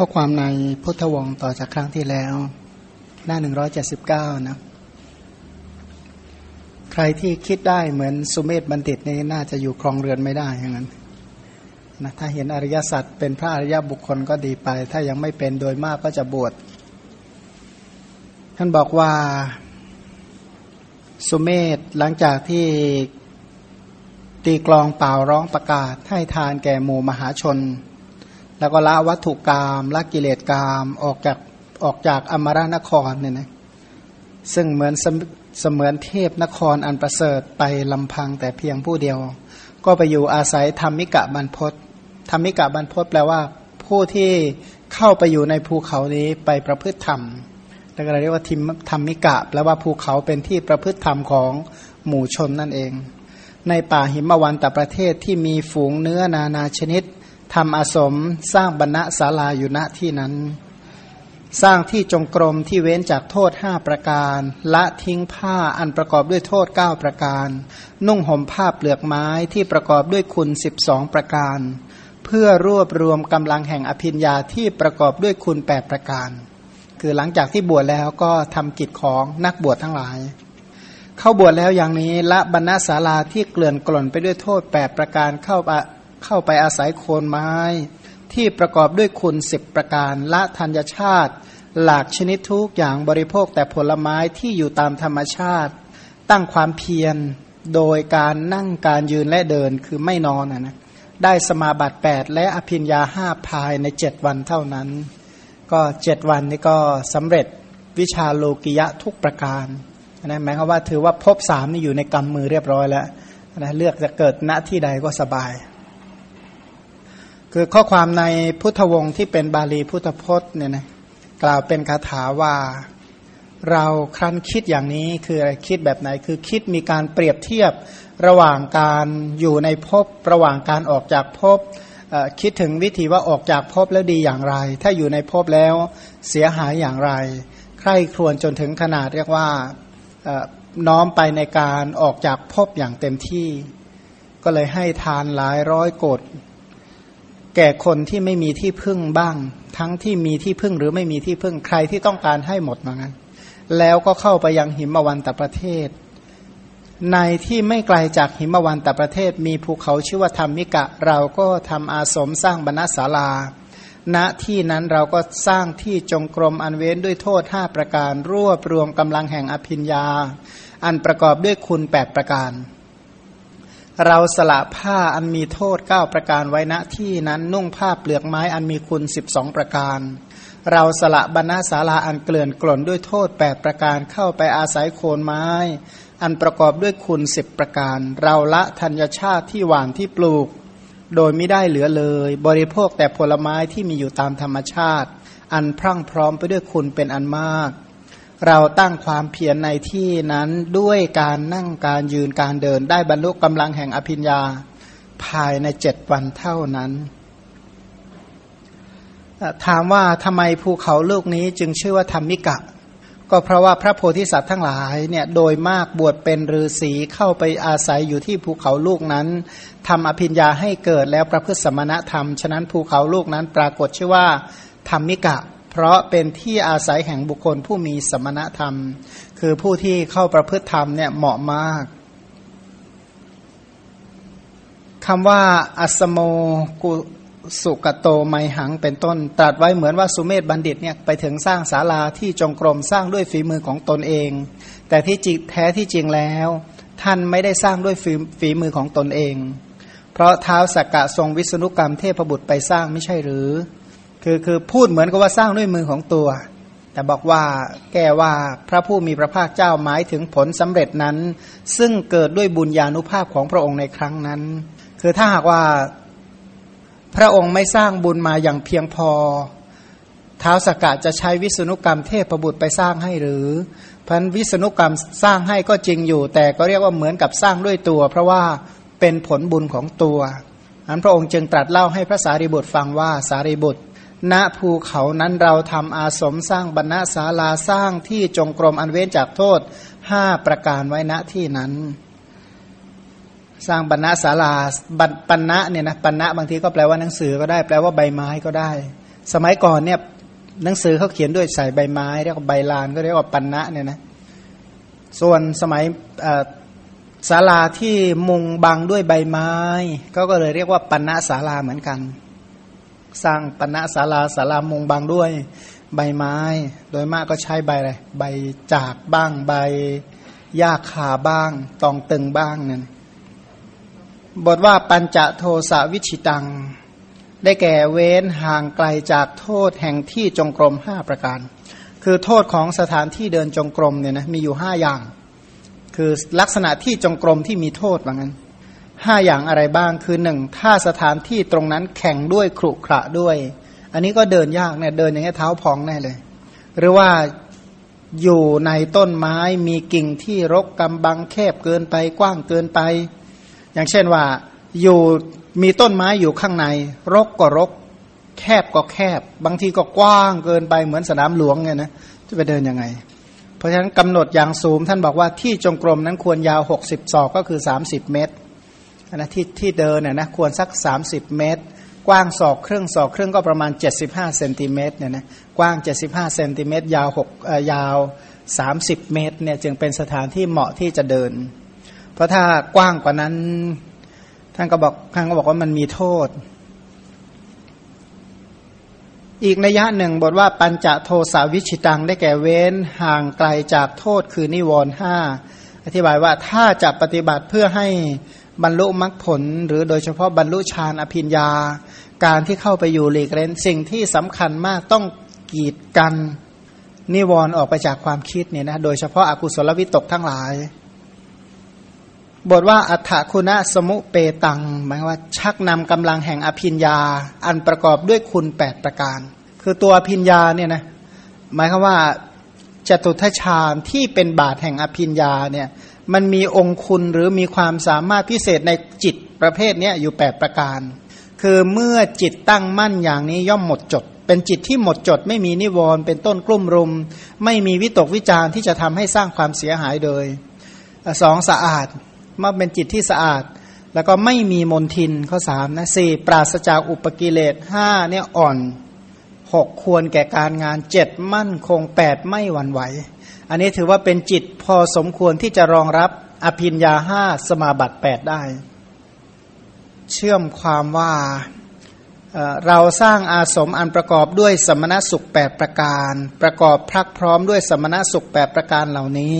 ข้อความในพุทธวงศ์ต่อจากครั้งที่แล้ว หน้า179นะ ใครที่คิดได้เหมือนสุเมธบัณฑิตนี่น่าจะอยู่ครองเรือนไม่ได้อย่างนั้นนะถ้าเห็นอริยสัจเป็นพระอริยบุคคลก็ดีไป ถ้ายังไม่เป็นโดยมากก็จะบวชท่านบอกว่าสุเมธหลังจากที่ตีกลองเป่าร้องประกาศให้ทานแก่หมู่มหาชน แล้วก็ละวัตถุกรรมละกิเลสกรรมออกจากออกจากอมรนครเนี่ยนะซึ่งเหมือนเสเสมือนเทพนครอันประเสริฐไปลำพังแต่เพียงผู้เดียว ก็ไปอยู่อาศัยธรรมิกะบรรพศธรรมิกะบรรพศแปลว่าผู้ที่เข้าไปอยู่ในภูเขานี้ไปประพฤติธรรมแล้วก็เรียกว่าทิมธรรมิกะแปลว่าภูเขาเป็นที่ประพฤติธรรมของหมู่ชนนั่นเอง ในป่าหิมวันตประเทศที่มีฝูงเนื้อนานาชนิด ทำอาสมสร้างบรรณศาลาอยู่ณที่นั้น สร้างที่จงกรมที่เว้นจากโทษห้าประการ ละทิ้งผ้าอันประกอบด้วยโทษเก้าประการ นุ่งห่มผ้าเปลือกไม้ที่ประกอบด้วยคุณสิบสองประการ เพื่อรวบรวมกำลังแห่งอภิญญาที่ประกอบด้วยคุณแปดประการ คือหลังจากที่บวชแล้วก็ทำกิจของนักบวชทั้งหลายเข้าบวชแล้วอย่างนี้ละบรรณศาลาที่เกลื่อนกล่นไปด้วยโทษแปดประการเข้า เข้าไปอาศัยโคนไม้ ที่ประกอบด้วยคุณสิบประการละธัญชาติ หลากชนิดทุกอย่างบริโภคแต่ผลไม้ที่อยู่ตามธรรมชาติ ตั้งความเพียรโดยการนั่งการยืนและเดินคือไม่นอนนะได้สมาบัติ 8 และอภิญญาห้าภายในเจ็ดวันเท่านั้น ก็เจ็ดวันนี้ก็สำเร็จวิชาโลกิยะทุกประการนะหมายความว่าถือว่าพบสามนี่อยู่ในกำมือเรียบร้อยแล้วนะเลือกจะเกิดณที่ใดก็สบาย คือข้อความในพุทธวงศ์ที่เป็นบาลีพุทธพจน์เนี่ยนะกล่าวเป็นคาถาว่าเราครั้นคิดอย่างนี้คืออะไรคิดแบบไหน คือคิดมีการเปรียบเทียบระหว่างการอยู่ในภพระหว่างการออกจากภพคิดถึงวิธีว่าออกจากภพแล้วดีอย่างไร ถ้าอยู่ในภพแล้วเสียหายอย่างไร ใคร่ครวญจนถึงขนาดเรียกว่าน้อมไปในการออกจากภพอย่างเต็มที่ ก็เลยให้ทานหลายร้อยกด แก่คนที่ไม่มีที่พึ่งบ้าง ทั้งที่มีที่พึ่งหรือไม่มีที่พึ่งใครที่ต้องการให้หมดมางั้นแล้วก็เข้าไปยังหิมวันตประเทศ ในที่ไม่ไกลจากหิมวันตประเทศ มีภูเขาชื่อว่าธรรมิกะ เราก็ทำอาสมสร้างบรรณศาลา ณที่นั้นเราก็สร้างที่จงกรมอันเว้นด้วยโทษห้าประการ รวบรวมกำลังแห่งอภิญญา อันประกอบด้วยคุณแปดประการ เราสละผ้าอันมีโทษเก้าประการไว้ณที่นั้นนุ่งผ้าเปลือกไม้อันมีคุณสิบสองประการ เราสละบรรณาศาลาอันเกลื่อนกล่นด้วยโทษแปดประการเข้าไปอาศัยโคนไม้ อันประกอบด้วยคุณสิบประการ เราละธัญชาติที่หวานที่ปลูก โดยไม่ได้เหลือเลย บริโภคแต่ผลไม้ที่มีอยู่ตามธรรมชาติ อันพรั่งพร้อมไปด้วยคุณเป็นอันมาก เราตั้งความเพียรในที่นั้นด้วยการนั่งการยืนการเดิน ได้บรรลุกำลังแห่งอภิญญาภายในเจ็ดวันเท่านั้น ถามว่าทำไมภูเขาลูกนี้จึงชื่อว่าธรรมิกะ ก็เพราะว่าพระโพธิสัตว์ทั้งหลายเนี่ยโดยมากบวชเป็นฤาษีเข้าไปอาศัยอยู่ที่ภูเขาลูกนั้นทำอภิญญาให้เกิดแล้วประพฤติสมณธรรม ฉะนั้นภูเขาลูกนั้นปรากฏชื่อว่าธรรมิกะ เพราะเป็นที่อาศัยแห่งบุคคลผู้มีสมณธรรม คือผู้ที่เข้าประพฤติธรรมเนี่ยเหมาะมากคำว่าอัสโมกุสุกโตไมหังเป็นต้น ตรัสไว้เหมือนว่าสุเมธบัณฑิตเนี่ยไปถึงสร้างศาลาที่จงกรมสร้างด้วยฝีมือของตนเอง แต่ที่จริงแท้ที่จริงแล้ว ท่านไม่ได้สร้างด้วยฝีฝีมือของตนเอง เพราะเท้าสักกะทรงวิษณุกรรมเทพบุตรไปสร้างไม่ใช่หรือ คือคือพูดเหมือนกับว่าสร้างด้วยมือของตัว แต่บอกว่าแก้ว่าพระผู้มีพระภาคเจ้าหมายถึงผลสำเร็จนั้น ซึ่งเกิดด้วยบุญญาณุภาพของพระองค์ในครั้งนั้น คือถ้าหากว่าพระองค์ไม่สร้างบุญมาอย่างเพียงพอท้าวสกกะจะใช้วิษณุกรรมเทพบุตรไปสร้างให้หรือพันวิษณุกรรมสร้างให้ก็จริงอยู่ แต่ก็เรียกว่าเหมือนกับสร้างด้วยตัว เพราะว่าเป็นผลบุญของตัวอันพระองค์จึงตรัสเล่าให้พระสารีบุตรฟังว่าสารีบุตร ณภูเขานั้นเราทำอาสมสร้างบรรณาศาลาสร้างที่จงกรมอันเว้นจากโทษห้าประการไว้ณที่นั้น สร้างบรรณาศาลาบรรปณะเนี่ยนะปณะบางทีก็แปลว่าหนังสือก็ได้ แปลว่าใบไม้ก็ได้ สมัยก่อนเนี่ยหนังสือเขาเขียนด้วยใส่ใบไม้เรียกว่าใบลานก็เรียกว่าปณะเนี่ยนะส่วนสมัยศาลาที่มุงบังด้วยใบไม้ก็ก็เลยเรียกว่าปณะศาลาเหมือนกัน สร้างปณะศาลาศาลามุงบังด้วย ใบไม้ โดยมากก็ใช้ใบอะไรใบจากบ้างใบหญ้าคาบ้าง ตองตึงบ้างนั่นบทว่าปัญจโทสวิชิตัง ได้แก่เว้นห่างไกลจากโทษแห่งที่จงกรมห้าประการ คือโทษของสถานที่เดินจงกรมเนี่ยนะมีอยู่ห้าอย่าง คือลักษณะที่จงกรมที่มีโทษว่างั้น ห้าอย่างอะไรบ้างคือหนึ่งถ้าสถานที่ตรงนั้นแข่งด้วยครุขระด้วย อันนี้ก็เดินยากเนี่ยเดินอย่างนี้เท้าพองแน่เลย หรือว่าอยู่ในต้นไม้มีกิ่งที่รกกำบังแคบเกินไปกว้างเกินไป อย่างเช่นว่าอยู่มีต้นไม้อยู่ข้างใน รกก็รก แคบก็แคบ บางทีก็กว้างเกินไปเหมือนสนามหลวงไงนะจะไปเดินยังไง เพราะฉะนั้นกำหนดอย่างสูงท่านบอกว่าที่จงกรมนั้นควรยาว 60ศอกก็คือ 30 เมตร นะที่ที่เดินเนี่ยนะควรสัก 30 เมตร กว้างศอกครึ่งศอกครึ่งก็ประมาณ 75เซนติเมตรเนี่ยนะกว้าง 75เซนติเมตรยาว6เอ่อยาว 30 เมตรเนี่ยจึงเป็นสถานที่เหมาะที่จะเดิน เพราะถ้ากว้างกว่านั้น ท่านก็บอกท่านก็บอกว่ามันมีโทษ อีกนัยยะหนึ่งบทว่าปัญจโทสาวิชิตังได้แก่เว้นห่างไกลจากโทษคือนิวรณ์ห้าอธิบายว่าถ้าจะปฏิบัติเพื่อให้ บรรลุมรรคผล หรือโดยเฉพาะบรรลุฌานอภิญญา การที่เข้าไปอยู่หลีกเล่นสิ่งที่สำคัญมากต้องกีดกันนิวรณ์ออกไปจากความคิดเนี่ยนะโดยเฉพาะอากุศลวิตกทั้งหลาย บทว่าอัฏฐคุณสมุเปตัง หมายว่าชักนำกำลังแห่งอภิญญา อันประกอบด้วยคุณแปดประการ คือตัวอภิญญาเนี่ยนะหมายคือว่าจตุทชานที่เป็นบาทแห่งอภิญญาเนี่ย มันมีองคุณหรือมีความสามารถพิเศษในจิตประเภทนี้อยู่แปประการ คือเมื่อจิตตั้งมั่นอย่างนี้ย่อมหมดจด เป็นจิตที่หมดจด ไม่มีนิวรณ์เป็นต้นกลุ่มรุม ไม่มีวิตกวิจารที่จะทำให้สร้างความเสียหายโดยสองสะอาดเมื่อเป็นจิตที่สะอาด แล้วก็ไม่มีมนทินข้อสามนะสี่ปราศจากอุปกิเลสห้าเนี่ยอ่อนหกควรแก่การงานเจ็ดมั่นคงแปดไม่หวั่นไหว อันนี้ถือว่าเป็นจิตพอสมควรที่จะรองรับอภินยาห้าสมาบัติแปดได้ เชื่อมความว่าเราสร้างอาสมอันประกอบด้วยสมณสุขแปดประการ ประกอบพรักพร้อมด้วยสมณสุขแปดประการเหล่านี้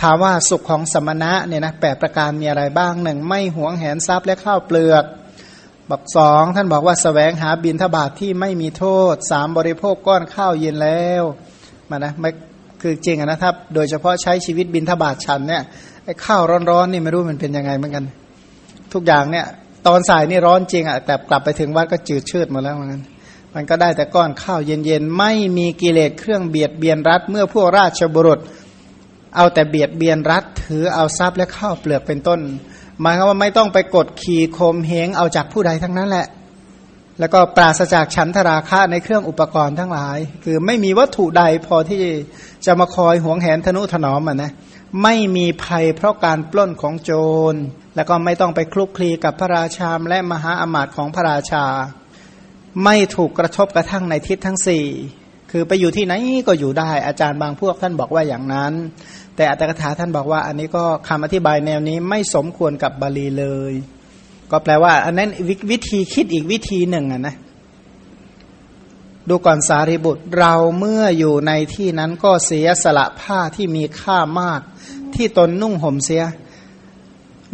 ถามว่าสุขของสมณะเนี่ยนะแปดประการมีอะไรบ้างหนึ่งไม่หวงแหนทรัพย์และข้าวเปลือกบอกสองท่านบอกว่าสแสวงหาบินทบาทที่ไม่มีโทษสามบริโภคก้อนข้าวเย็นแล้วมานะไม่ คือจริงนะครับโดยเฉพาะใช้ชีวิตบินทบาทฉันเนี่ยไอ้ข้าวร้อนๆนี่ไม่รู้มันเป็นยังไงเหมือนกัน ทุกอย่างเนี่ย ตอนสายนี่ร้อนจริงอะแต่กลับไปถึงวัดก็จืดชืดหมดแล้วเหมือนกันมันก็ได้แต่ก้อนข้าวเย็นๆ ไม่มีกิเลสเครื่องเบียดเบียนรัฐเมื่อพวกราชบุรุษ เอาแต่เบียดเบียนรัฐถือเอาทรัพย์และข้าวเปลือกเป็นต้นหมายความว่าไม่ต้องไปกดขี่คมเหงเอาจากผู้ใดทั้งนั้นแหละ แล้วก็ปราศจากฉันทราคะในเครื่องอุปกรณ์ทั้งหลาย คือไม่มีวัตถุใดพอที่จะมาคอยหวงแหนธนุถนอมอะนะไม่มีภัยเพราะการปล้นของโจร แล้วก็ไม่ต้องไปคลุกคลีกับพระราชาและมหาอมาตย์ของพระราชา ไม่ถูกกระทบกระทั่งในทิศทั้งสี่คือไปอยู่ที่ไหนก็อยู่ได้ อาจารย์บางพวกท่านบอกว่าอย่างนั้น แต่อัตถกถาท่านบอกว่า อันนี้ก็คำอธิบายแนวนี้ไม่สมควรกับบาลีเลย ก็แปลว่า อันนั้นวิธีคิดอีกวิธีหนึ่งอะนะดูก่อนสารีบุตรเราเมื่ออยู่ในที่นั้นก็เสียสละผ้าที่มีค่ามาก ที่ตนนุ่งห่มเสีย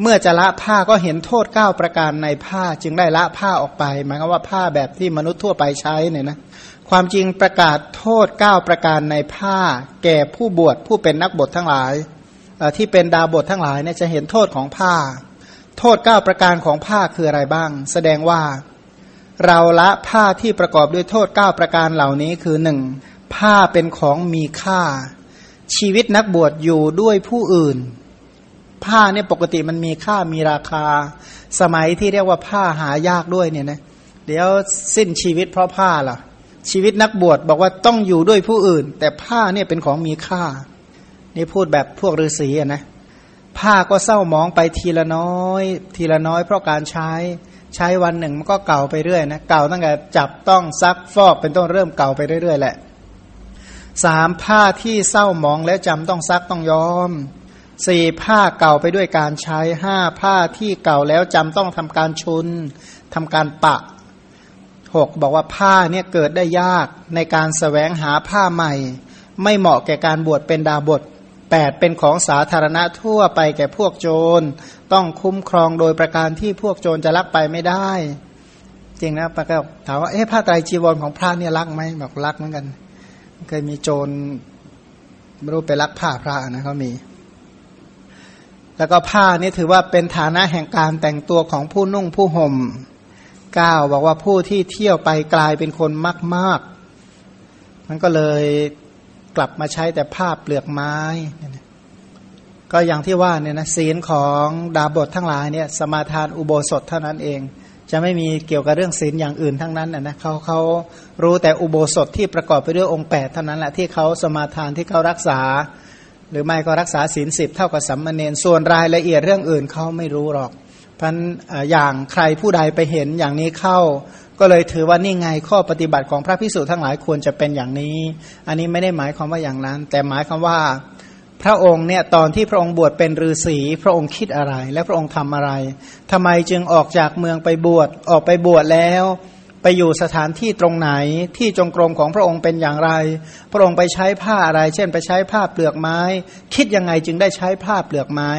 เมื่อจะละผ้าก็เห็นโทษเก้าประการในผ้าจึงได้ละผ้าออกไปหมายความว่าผ้าแบบที่มนุษย์ทั่วไปใช้เนี่ยนะความจริงประกาศโทษ9ประการในผ้า แก่ผู้บวชผู้เป็นนักบททั้งหลายที่เป็นดาบททั้งหลายเนี่ยจะเห็นโทษของผ้า โทษ 9 ประการของผ้าคืออะไรบ้าง แสดงว่า เราละผ้าที่ประกอบด้วยโทษเก้าประการเหล่านี้คือหนึ่งผ้าเป็นของมีค่า ชีวิตนักบวชอยู่ด้วยผู้อื่น ผ้าเนี่ยปกติมันมีค่ามีราคา สมัยที่เรียกว่าผ้าหายากด้วยเนี่ยนะเดี๋ยวสิ้นชีวิตเพราะผ้าล่ะ ชีวิตนักบวชบอกว่าต้องอยู่ด้วยผู้อื่น แต่ผ้าเนี่ยเป็นของมีค่า นี่พูดแบบพวกฤาษีนะ ผ้าก็เศร้ามองไปทีละน้อย ทีละน้อยเพราะการใช้ใช้วันหนึ่งมันก็เก่าไปเรื่อยนะเก่าตั้งแต่จับต้องซักฟอกเป็นต้นเริ่มเก่าไปเรื่อยๆแหละสามผ้าที่เศร้ามองและจำต้องซักต้องย้อมสี่ผ้าเก่าไปด้วยการใช้ห้าผ้าที่เก่าแล้วจำต้องทำการชุนทำการปะหกบอกว่าผ้าเนี่ยเกิดได้ยากในการสแสวงหาผ้าใหม่ ไม่เหมาะแก่การบวชเป็นดาบท แปดเป็นของสาธารณะทั่วไปแก่พวกโจร ต้องคุ้มครองโดยประการที่พวกโจรจะลักไปไม่ได้ จริงนะปะก็ถามว่าเอ๊ะผ้าไตรจีวรของพระเนี่ยลักไหมบอกลักเหมือนกัน เคยมีโจรไม่รู้ไปลักผ้าพระนะเขามี แล้วก็ผ้านี่ถือว่าเป็นฐานะแห่งการแต่งตัวของผู้นุ่งผู้ห่มเก้าบอกว่าผู้ที่เที่ยวไปกลายเป็นคนมากมากมันก็เลย กลับมาใช้แต่ผ้าเปลือกไม้ก็อย่างที่ว่าเนี่ยนะศีลของดาบททั้งหลายเนี่ยสมาทานอุโบสถเท่านั้นเอง จะไม่มีเกี่ยวกับเรื่องศีลอย่างอื่นทั้งนั้นนะเขาเขารู้แต่อุโบสถที่ประกอบไปด้วยองค์8เท่านั้นแหละที่เขาสมาทานที่เขารักษา หรือไม่ก็รักษาศีลสิบเท่ากับสัมมาเนนส่วนรายละเอียดเรื่องอื่นเขาไม่รู้หรอกพันอย่างใครผู้ใดไปเห็นอย่างนี้เข้า ก็เลยถือว่านี่ไงข้อปฏิบัติของพระพิสุทั้งหลายควรจะเป็นอย่างนี้ อันนี้ไม่ได้หมายความว่าอย่างนั้น แต่หมายความว่าพระองค์เนี่ยตอนที่พระองค์บวชเป็นฤาษีพระองค์คิดอะไร และพระองค์ทำอะไรทำไมจึงออกจากเมืองไปบวชออกไปบวชแล้ว ไปอยู่สถานที่ตรงไหนที่จงกรมของพระองค์เป็นอย่างไร พระองค์ไปใช้ผ้าอะไร เช่น ไปใช้ผ้าเปลือกไม้ คิดยังไงจึงได้ใช้ผ้าเปลือกไม้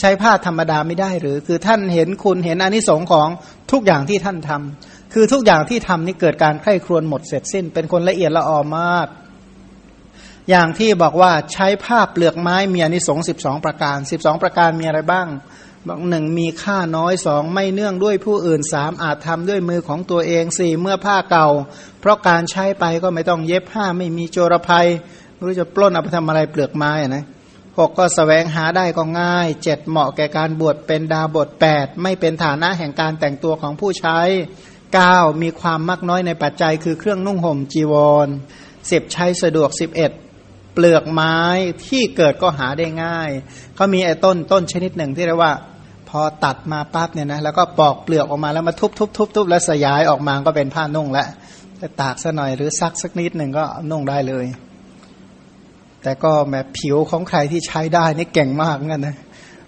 ใช้ผ้าธรรมดาไม่ได้หรือ คือท่านเห็นคุณเห็นอนิสงค์ของทุกอย่างที่ท่านทำ คือทุกอย่างที่ทำนี่เกิดการไข้ครวนหมดเสร็จสิ้น เป็นคนละเอียดละออมาก อย่างที่บอกว่าใช้ผ้าเปลือกไม้มีอนิสงส์สิบสองประการสิบสองประการมีอะไรบ้างบอกหนึ่งมีค่าน้อยสองไม่เนื่องด้วยผู้อื่นสามอาจทำด้วยมือของตัวเองสี่เมื่อผ้าเก่า เพราะการใช้ไปก็ไม่ต้องเย็บผ้าไม่มีโจรภัยไม่รู้จะปล้นเอาไปทำอะไรเปลือกไม้นะหกก็สแสวงหาได้ก็ง่ายเจ็ดเหมาะแก่การบวชเป็นดาบทแปดไม่เป็นฐานะแห่งการแต่งตัวของผู้ใช้ 9 มีความมากน้อยในปัจจัย คือเครื่องนุ่งห่มจีวรสิบใช้สะดวก 11 เปลือกไม้ที่เกิดก็หาได้ง่ายเขามีไอ้ต้นต้นชนิดหนึ่งที่เรียกว่า พอตัดมาปั๊บเนี่ยนะแล้วก็ปอกเปลือกออกมาแล้วมาทุบทุบทุบทุบแล้วสยายออกมาก็เป็นผ้านุ่งแล้วแต่ตากสัหน่อยหรือซักสักนิดหนึ่งก็นุ่งได้เลย แต่ก็แม้ผิวของใครที่ใช้ได้นี่เก่งมากเหมือนนนะ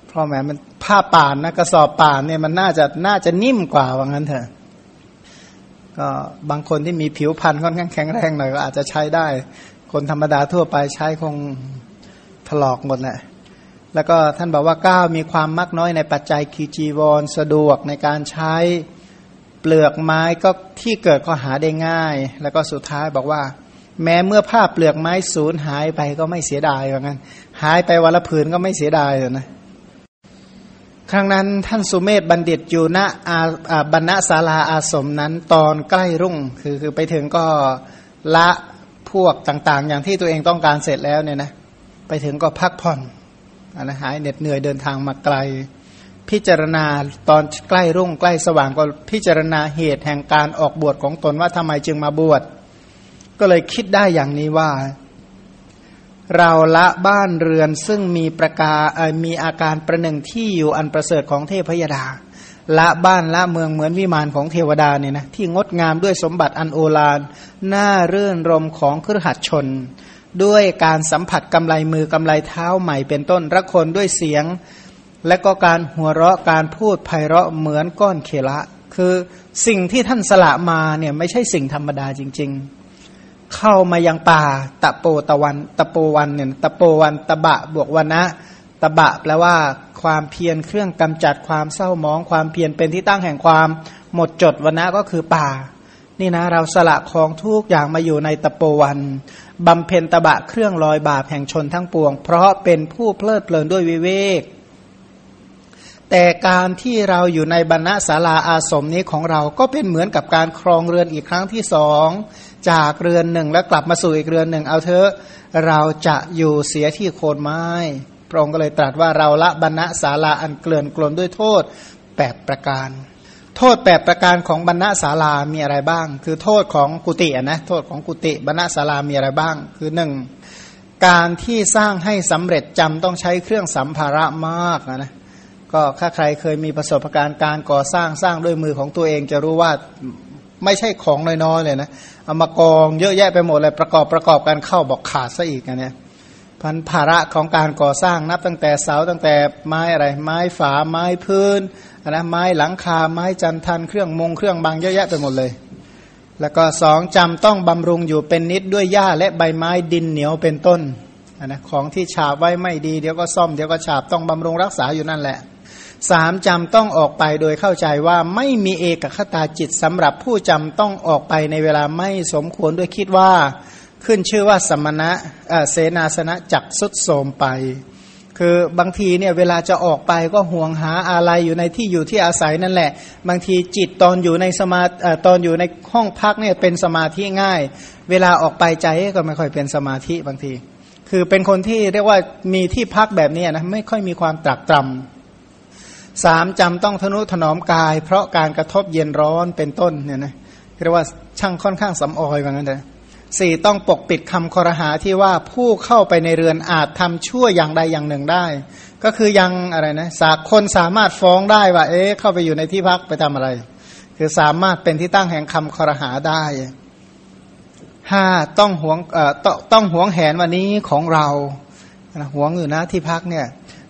เพราะแม้มันผ้าป่านนะกระสอบป่านเนี่ยมันน่าจะน่าจะนิ่มกว่าว่างั้นเถอะ ก็บางคนที่มีผิวพรรณค่อนข้างแข็งแรงหน่อยก็อาจจะใช้ได้ คนธรรมดาทั่วไปใช้คงถลอกหมดแหละแล้วก็ท่านบอกว่าก้าวมีความมักน้อยในปัจจัยคีจีวรสะดวกในการใช้เปลือกไม้ก็ที่เกิดก็หาได้ง่าย แล้วก็สุดท้ายบอกว่า แม้เมื่อผ้าเปลือกไม้สูญหายไปก็ไม่เสียดายเหมือนกันหายไปวันละผืนก็ไม่เสียดายเลยนะ ครั้งนั้นท่านสุเมธบัณฑิตอยู่ณอาบรรณศาลาอาสมนั้นตอนใกล้รุ่งคือคือไปถึงก็ละพวกต่างๆ อย่างที่ตัวเองต้องการเสร็จแล้วเนี่ยนะไปถึงก็พักผ่อนอนะหายเหน็ดเหนื่อยเดินทางมาไกล พิจารณาตอนใกล้รุ่งใกล้สว่างก็พิจารณาเหตุแห่งการออกบวชของตนว่าทำไมจึงมาบวชก็เลยคิดได้อย่างนี้ว่า เราละบ้านเรือนซึ่งมีประกามีอาการประหนึ่งที่อยู่อันประเสริฐของเทพยดา ละบ้านละเมืองเหมือนวิมานของเทวดาเนี่ยนะที่งดงามด้วยสมบัติอันโอฬารน่าเรื่นรมของครหัดชน ด้วยการสัมผัสกำไลมือกำไลเท้าใหม่เป็นต้นรักคนด้วยเสียง และก็การหัวเราะการพูดไพเราะเหมือนก้อนเคละ คือสิ่งที่ท่านสละมาเนี่ยไม่ใช่สิ่งธรรมดาจริง ๆ เข้ามายังป่า ตะโปตะวัน ตะโปวันเนี่ยตะโปวันตะบะบวกวันนะตะบะแปลว่าความเพียรเครื่องกำจัดความเศร้ามองความเพียรเป็นที่ตั้งแห่งความหมดจดวันนะก็คือป่า นี่นะเราสละของทุกอย่างมาอยู่ในตะโปวันบำเพ็ญตะบะเครื่องลอยบาปแห่งชนทั้งปวง เพราะเป็นผู้เพลิดเพลินด้วยวิเวกแต่การที่เราอยู่ในบรรณศาลาอาสมนี้ของเราก็เป็นเหมือนกับการครองเรือนอีกครั้งที่สอง จากเรือนหนึ่งแล้วกลับมาสู่อีกเรือนหนึ่ง เอาเถอะเราจะอยู่เสียที่โคนไม้ พระองค์ก็เลยตรัสว่าเราละบรรณศาลาอันเกลื่อนกลนด้วยโทษแปดประการ โทษแปดประการของบรรณศาลามีอะไรบ้าง คือโทษของกุฏินะโทษของกุฏิบรรณศาลามีอะไรบ้าง คือหนึ่งการที่สร้างให้สำเร็จจำต้องใช้เครื่องสัมภาระมากนะก็ถ้าใครเคยมีประสบการณ์การก่อสร้างสร้างด้วยมือของตัวเองจะรู้ว่า ไม่ใช่ของน้อยๆเลยนะเอามากองเยอะแยะไปหมดเลยประกอบประกอบกันเข้าบอกขาดซะอีกนะเนี่ยพันภาระของการก่อสร้างนับตั้งแต่เสาตั้งแต่ไม้อะไร ไม้ฝาไม้พื้นนะไม้หลังคาไม้จันทันเครื่องมงเครื่องบางเยอะแยะไปหมดเลย แล้วก็สองจำต้องบำรุงอยู่เป็นนิดด้วยหญ้าและใบไม้ดินเหนียวเป็นต้นนะของที่ฉาบไว้ไม่ดีเดี๋ยวก็ซ่อมเดี๋ยวก็ฉาบต้องบำรุงรักษาอยู่นั่นแหละ สามจำต้องออกไปโดยเข้าใจว่าไม่มีเอกคตาจิตสำหรับผู้จำต้องออกไปในเวลาไม่สมควรด้วยคิดว่า ขึ้นชื่อว่าสมณะเสนาสนะจักสุดโสมไป คือบางทีเนี่ยเวลาจะออกไปก็ห่วงหาอะไรอยู่ในที่อยู่ที่อาศัยนั่นแหละ บางทีจิตตอนอยู่ในสมาตอนอยู่ในห้องพักเนี่ยเป็นสมาธิง่าย เวลาออกไปใจก็ไม่ค่อยเป็นสมาธิบางที คือเป็นคนที่เรียกว่ามีที่พักแบบนี้นะไม่ค่อยมีความตรักตรำ สามจำต้องทนุถนอมกาย เพราะการกระทบเย็นร้อนเป็นต้นเนี่ยนะเรียกว่าช่างค่อนข้างสำออยว่างั้นเลยสี่ต้องปกปิดคำคอรหาที่ว่าผู้เข้าไปในเรือนอาจทำชั่วอย่างใดอย่างหนึ่งได้ ก็คือยังอะไรนะสาคนสามารถฟ้องได้ว่า เอ๊ะเข้าไปอยู่ในที่พักไปทำอะไร คือสามารถเป็นที่ตั้งแห่งคำคอรหาได้ห้าต้องหวงเอ่อต้องต้องหวงแหนวันนี้ของเราหวงอยู่นะที่พักเนี่ย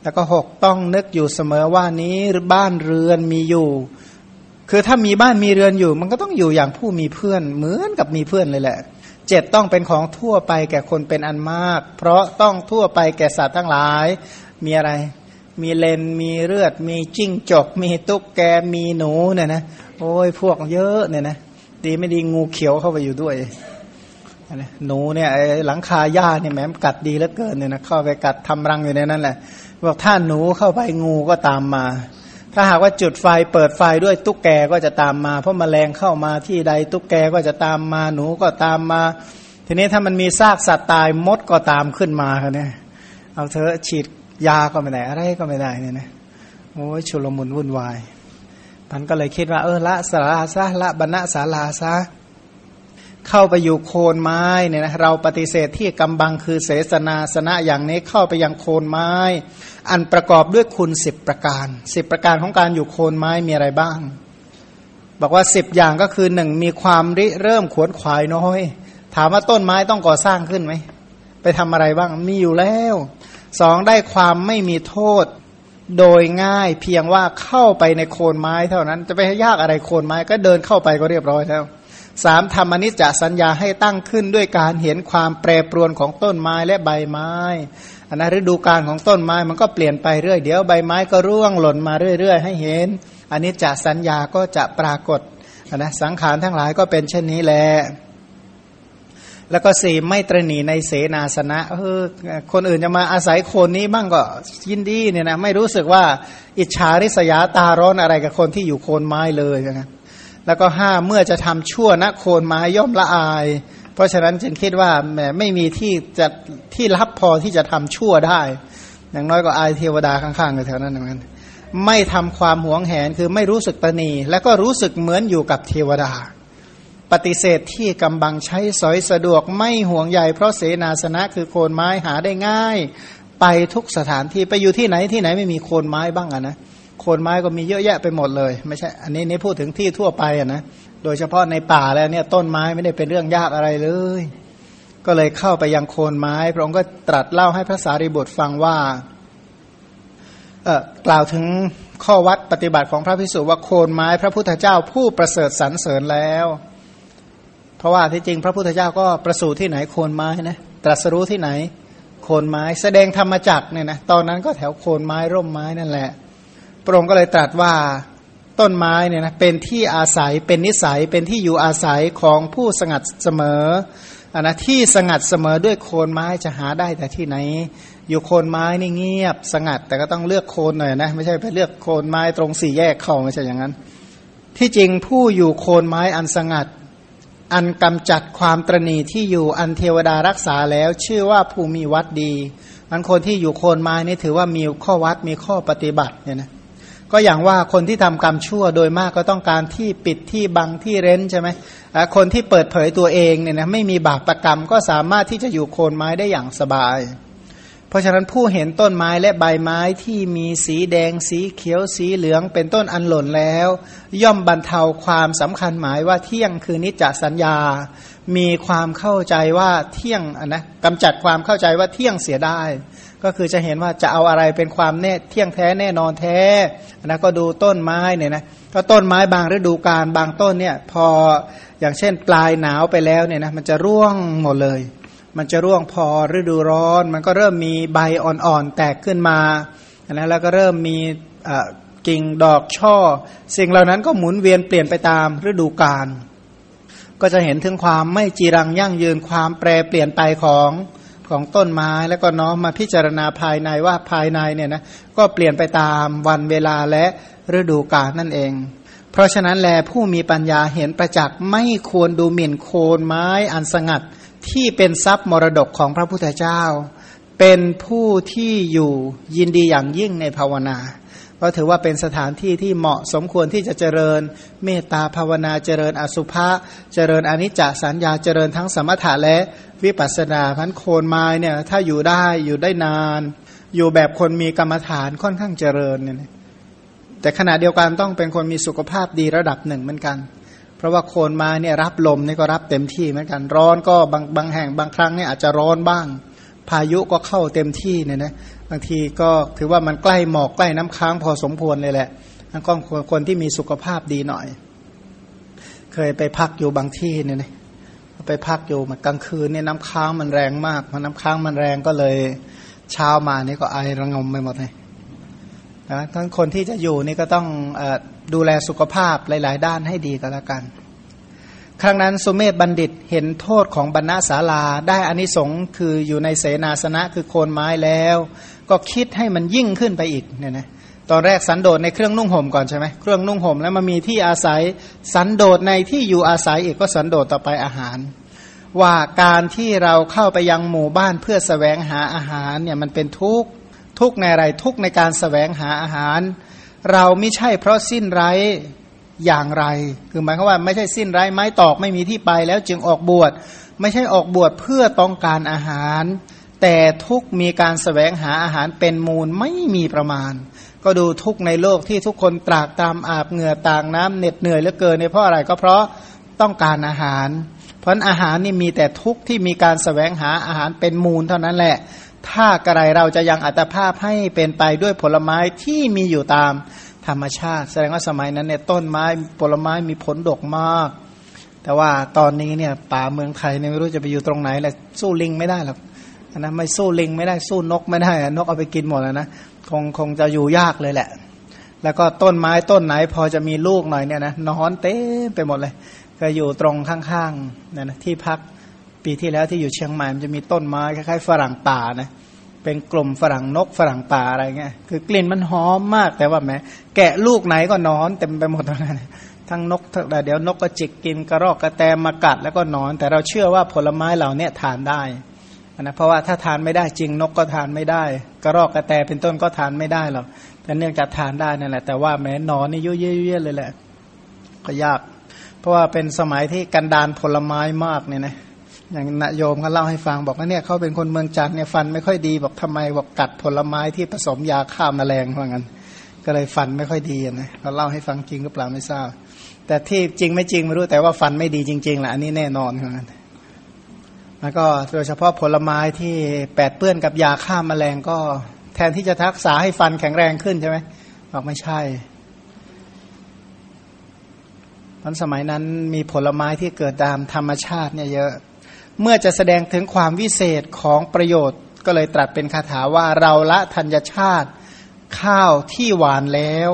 แล้วก็หกต้องนึกอยู่เสมอว่านี้บ้านเรือนมีอยู่ คือถ้ามีบ้านมีเรือนอยู่ มันก็ต้องอยู่อย่างผู้มีเพื่อน เหมือนกับมีเพื่อนเลยแหละเจ็ดต้องเป็นของทั่วไปแก่คนเป็นอันมาก เพราะต้องทั่วไปแก่สัตว์ทั้งหลาย มีอะไร มีเลนมีเลือด มีจิ้งจก มีตุ๊กแกมีหนูเนี่ยนะโอ้ยพวกเยอะเนี่ยนะดีไม่ดีงูเขียวเข้าไปอยู่ด้วย หนูเนี่ยหลังคาหญ้าเนี่ยแหมกัดดีเหลือเกินเนี่ยนะเข้าไปกัดทำรังอยู่ในนั้นแหละบอกถ้าหนูเข้าไปงูก็ตามมา ถ้าหากว่าจุดไฟเปิดไฟด้วยตุ๊กแกก็จะตามมา เพราะมแมลงเข้ามาที่ใดตุ๊กแกก็จะตามมาหนูก็ตามมา ทีนี้ถ้ามันมีซากสัตว์ตายมดก็ตามขึ้นมาครับเนี่ยเอาเธอฉีดยาก็ไม่ได้อะไรก็ไม่ได้เนี่ยนะโอ้ยชุลมุนวุ่นวายท่านก็เลยคิดว่าเออละสาราซะละบรรณศาลาซะ เข้าไปอยู่โคนไม้เนี่ยนะเราปฏิเสธที่กำบังคือเสสนาสนะอย่างนี้เข้าไปยังโคนไม้ อันประกอบด้วยคุณสิบประการสิบประการของการอยู่โคนไม้มีอะไรบ้าง บอกว่าสิบอย่างก็คือหนึ่งมีความริเริ่มขวนขวายน้อย ถามว่าต้นไม้ต้องก่อสร้างขึ้นไหมไปทำอะไรบ้างมีอยู่แล้วสองได้ความไม่มีโทษโดยง่ายเพียงว่าเข้าไปในโคนไม้เท่านั้น จะไปยากอะไรโคนไม้ก็เดินเข้าไปก็เรียบร้อยแล้ว สามธรรมนิจจสัญญาให้ตั้งขึ้นด้วยการเห็นความแปรปรวนของต้นไม้และใบไม้อันนั้นฤดูการของต้นไม้มันก็เปลี่ยนไปเรื่อยเดี๋ยวใบไม้ก็ร่วงหล่นมาเรื่อย ๆ ให้เห็นอันนี้จะสัญญาก็จะปรากฏนะสังขารทั้งหลายก็เป็นเช่นนี้แหละแล้วก็สี่ไม่ตรณีในเสนาสนะเออคนอื่นจะมาอาศัยโคนนี้บ้างก็ยินดีเนี่ยนะไม่รู้สึกว่าอิจฉาริษยาตาร้อนอะไรกับคนที่อยู่โคนไม้เลยนะ แล้วก็ห้าเมื่อจะทำชั่วนะโคนไม้ย่อมละอาย เพราะฉะนั้นจึงคิดว่าแหมไม่มีที่จะที่รับพอที่จะทำชั่วได้ อย่างน้อยก็อายเทวดาข้างๆอยู่แถวนั้นเหมือนกันไม่ทำความหวงแหนคือไม่รู้สึกตนีแล้วก็รู้สึกเหมือนอยู่กับเทวดา ปฏิเสธที่กำบังใช้สอยสะดวกไม่ห่วงใยเพราะเสนาสนะคือโคนไม้หาได้ง่าย ไปทุกสถานที่ไปอยู่ที่ไหนที่ไหนไม่มีโคนไม้บ้างอะนะ คนไม้ก็มีเยอะแยะไปหมดเลย ไม่ใช่ อันนี้นี่พูดถึงที่ทั่วไปอะนะ โดยเฉพาะในป่าแล้วเนี่ยต้นไม้ไม่ได้เป็นเรื่องยากอะไรเลย ก็เลยเข้าไปยังโคนไม้ พระองค์ก็ตรัสเล่าให้พระสารีบุตรฟังว่าเออกล่าวถึงข้อวัดปฏิบัติของพระพิสุว่าโคนไม้พระพุทธเจ้าผู้ประเสริฐสรรเสริญแล้ว เพราะว่าที่จริงพระพุทธเจ้าก็ประสูติที่ไหนโคนไม้นะตรัสรู้ที่ไหน โคนไม้แสดงธรรมจักเนี่ยนะตอนนั้นก็แถวโคนไม้ร่มไม้นั่นแหละ พระองค์ก็เลยตรัสว่าต้นไม้เนี่ยนะเป็นที่อาศัยเป็นนิสัยเป็นที่อยู่อาศัยของผู้สงัดเสมออันนะที่สงัดเสมอด้วยโคนไม้จะหาได้แต่ที่ไหน อยู่โคนไม้นี่เงียบสงัดแต่ก็ต้องเลือกโคนหน่อยนะไม่ใช่ไปเลือกโคนไม้ตรงสี่แยกเข้าไม่ใช่อย่างนั้น ที่จริงผู้อยู่โคนไม้อันสงัด อันกำจัดความตรณีที่อยู่อันเทวดารักษาแล้ว ชื่อว่าผู้มีวัดดีมันคนที่อยู่โคนไม้นี่ถือว่ามีข้อวัดมีข้อปฏิบัติเนี่ยนะ ก็อย่างว่าคนที่ทำกรรมชั่วโดยมากก็ต้องการที่ปิดที่บังที่เร้นใช่ไหมคนที่เปิดเผยตัวเองเนี่ยนะไม่มีบาปประกรรมก็สามารถที่จะอยู่โคนไม้ได้อย่างสบาย เพราะฉะนั้นผู้เห็นต้นไม้และใบไม้ที่มีสีแดงสีเขียวสีเหลืองเป็นต้นอันหล่นแล้ว ย่อมบรรเทาความสำคัญหมายว่าเที่ยงคือนิจจสัญญา มีความเข้าใจว่าเที่ยงนะกำจัดความเข้าใจว่าเที่ยงเสียได้ ก็คือจะเห็นว่าจะเอาอะไรเป็นความแน่เที่ยงแท้แน่นอนแท้นะก็ดูต้นไม้เนี่ยนะก็ต้นไม้บางฤดูกาลบางต้นเนี่ยพออย่างเช่นปลายหนาวไปแล้วเนี่ยนะมันจะร่วงหมดเลย มันจะร่วงพอฤดูร้อน มันก็เริ่มมีใบอ่อนๆแตกขึ้นมานะแล้วก็เริ่มมีกิ่งดอกช่อ สิ่งเหล่านั้นก็หมุนเวียนเปลี่ยนไปตามฤดูกาลก็จะเห็นถึงความไม่จีรังยั่งยืนความแปรเปลี่ยนไปของ ของต้นไม้แล้วก็น้อมมาพิจารณาภายในว่าภายในเนี่ยนะก็เปลี่ยนไปตามวันเวลาและฤดูกาลนั่นเอง เพราะฉะนั้นแลผู้มีปัญญาเห็นประจักษ์ไม่ควรดูหมิ่นโคนไม้อันสงัดที่เป็นทรัพย์มรดกของพระพุทธเจ้า เป็นผู้ที่อยู่ยินดีอย่างยิ่งในภาวนา ก็ถือว่าเป็นสถานที่ที่เหมาะสมควรที่จะเจริญ เมตตาภาวนาเจริญอสุภะเจริญอนิจจสัญญาเจริญทั้งสมถะและวิปัสสนาพันโคนไม้เนี่ยถ้าอยู่ได้อยู่ได้นาน อยู่แบบคนมีกรรมฐานค่อนข้างเจริญเนี่ยแต่ขณะเดียวกันต้องเป็นคนมีสุขภาพดีระดับหนึ่งเหมือนกัน เพราะว่าโคนไม้เนี่ยรับลมนี่ก็รับเต็มที่เหมือนกันร้อนก็บางบางแห่งบางครั้งเนี่ยอาจจะร้อนบ้าง พายุก็เข้าเต็มที่เนี่ยนะ บางทีก็ถือว่ามันใกล้หมอกใกล้น้ำค้างพอสมควรเลยแหละนั่นก็คนที่มีสุขภาพดีหน่อย เคยไปพักอยู่บางที่เนี่ยนะไปพักอยู่มากลางคืนเนี่ยน้ำค้างมันแรงมากพอน้ำค้างมันแรงก็เลยเช้ามานี่ก็ไอระงมไปหมดเลยนะทั้งคนที่จะอยู่นี่ก็ต้องอดูแลสุขภาพหลาย ๆ ด้านให้ดีก็แล้วกัน ครั้งนั้นสุเมธบัณฑิตเห็นโทษของบรรณศาลาได้อานิสงส์คืออยู่ในเสนาสนะคือโคนไม้แล้ว ก็คิดให้มันยิ่งขึ้นไปอีกเนี่ยนะตอนแรกสันโดษในเครื่องนุ่งห่มก่อนใช่ไหมเครื่องนุ่งห่มแล้วมามีที่อาศัยสันโดษในที่อยู่อาศัยอีกก็สันโดษต่อไปอาหาร ว่าการที่เราเข้าไปยังหมู่บ้านเพื่อสแสวงหาอาหารเนี่ยมันเป็นทุกข์ทุกในอะไรทุกในการสแสวงหาอาหาร เราไม่ใช่เพราะสิ้นไร้อย่างไร คือหมายความว่าไม่ใช่สิ้นไร้ไม้ตอกไม่มีที่ไปแล้วจึงออกบวชไม่ใช่ออกบวชเพื่อต้องการอาหาร แต่ทุกมีการสแสวงหาอาหารเป็นมูลไม่มีประมาณ ก็ดูทุกในโลกที่ทุกคนตรากตามอาบเหงื่อต่างน้ำเหน็ดเหนื่อยเหลือเกินเนี่ยเพราะอะไรก็เพราะต้องการอาหาร เพราะอาหารนี่มีแต่ทุกที่มีการสแสวงหาอาหารเป็นมูลเท่านั้นแหละ ถ้ากระไรเราจะยังอัตภาพให้เป็นไปด้วยผลไม้ที่มีอยู่ตามธรรมชาติ แสดงว่าสมัยนั้นเนี่ยต้นไม้ผลไม้มีผลดกมาก แต่ว่าตอนนี้เนี่ยป่าเมืองไทยเนี่ยไม่รู้จะไปอยู่ตรงไหนแหละสู้ลิงไม่ได้หรอก นะไม่สู้ลิงไม่ได้สู้นกไม่ได้นกเอาไปกินหมดแล้วนะคงคงจะอยู่ยากเลยแหละ แล้วก็ต้นไม้ต้นไหนพอจะมีลูกหน่อยเนี่ยนะนอนเต็มไปหมดเลย ก็อยู่ตรงข้างๆนี่นะที่พักปีที่แล้วที่อยู่เชียงใหม่มันจะมีต้นไม้คล้ายๆฝรั่งป่านะเป็นกลุ่มฝรั่งนกฝรั่งป่าอะไรเงี้ยคือกลิ่นมันหอมมากแต่ว่าแม้แกะลูกไหนก็นอนเต็มไปหมดเลยทั้งนกแต่เดี๋ยวนกก็จิกกินกระรอกกระแตมากัดแล้วก็นอน แต่เราเชื่อว่าผลไม้เหล่านี้ทานได้ นะเพราะว่าถ้าทานไม่ได้จริงนกก็ทานไม่ได้ กระรอกกระแตเป็นต้นก็ทานไม่ได้หรอกแต่เนื่องจากทานได้นั่นแหละแต่ว่าแม้นอนนี่ยุ่ยเยี่ยเลยแหละ ก็ยาก เพราะว่าเป็นสมัยที่กันดานผลไม้มากเนี่ยนะอย่างนโยมก็เล่าให้ฟังบอกว่าเนี่ยเขาเป็นคนเมืองจันเนี่ยฟันไม่ค่อยดีบอกทำไมบอกกัดผลไม้ที่ผสมยาฆ่าแมลงว่างั้น ก็เลยฟันไม่ค่อยดีนะเขาเล่าให้ฟังจริงหรือเปล่าไม่ทราบ แต่ที่จริงไม่จริงไม่รู้แต่ว่าฟันไม่ดีจริงๆแหละอันนี้แน่นอนว่างั้น แล้วก็โดยเฉพาะผลไม้ที่แปดเปื้อนกับยาฆ่ามาแมลงก็แทนที่จะทักษาให้ฟันแข็งแรงขึ้นใช่ไหมบอกไม่ใช่ตอนสมัยนั้นมีผลไม้ที่เกิดตามธรรมชาติเนี่ยเยอะ เมื่อจะแสดงถึงความวิเศษของประโยชน์ก็เลยตรัสเป็นคาถาว่าเราละธัญชาติ ข้าวที่หวานแล้ว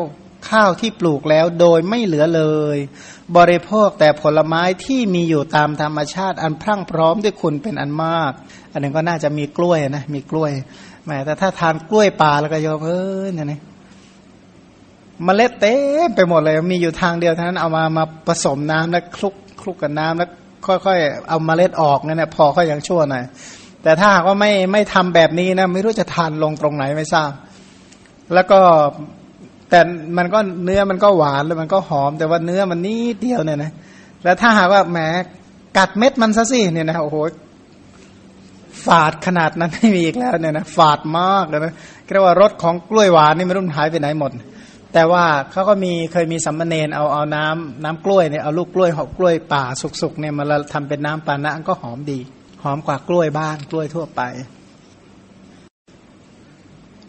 ข้าวที่ปลูกแล้วโดยไม่เหลือเลย บริโภคแต่ผลไม้ที่มีอยู่ตามธรรมชาติ อันพรั่งพร้อมด้วยคุณเป็นอันมาก อันนึงก็น่าจะมีกล้วยนะมีกล้วยแหมแต่ถ้าทานกล้วยป่าแล้วก็โยมเอ้ยเนี่ยนะมเมล็ดเต็มไปหมดเลยมีอยู่ทางเดียวเท่านั้นเอามามาผสมน้ำแล้วคลุกคลุกกับน้ำแล้วค่อยๆเอามาเมล็ดออกเนี่ยพอก็ยังชั่วหน่อยแต่ถ้าหากว่าไม่ไม่ทำแบบนี้นะไม่รู้จะทานลงตรงไหนไม่ทราบแล้วก็ แต่มันก็เนื้อมันก็หวานแล้วมันก็หอม แต่ว่าเนื้อมันนิดเดียวเนี่ยนะแล้วถ้าหากว่าแหมกัดเม็ดมันซะสิเนี่ยนะโอ้โหฝาดขนาดนั้นไม่มีอีกแล้วเนี่ยนะฝาดมากเลยนะเรียกว่ารสของกล้วยหวานนี่ไม่รู้หายไปไหนหมด แต่ว่าเขาก็มีเคยมีสัมมเนนเอาเอาน้ำน้ำกล้วยเนี่ยเอาลูกกล้วยหอบกล้วยป่าสุกๆเนี่ยมาทำเป็นน้ำปานะก็หอมดี หอมกว่ากล้วยบ้านกล้วยทั่วไป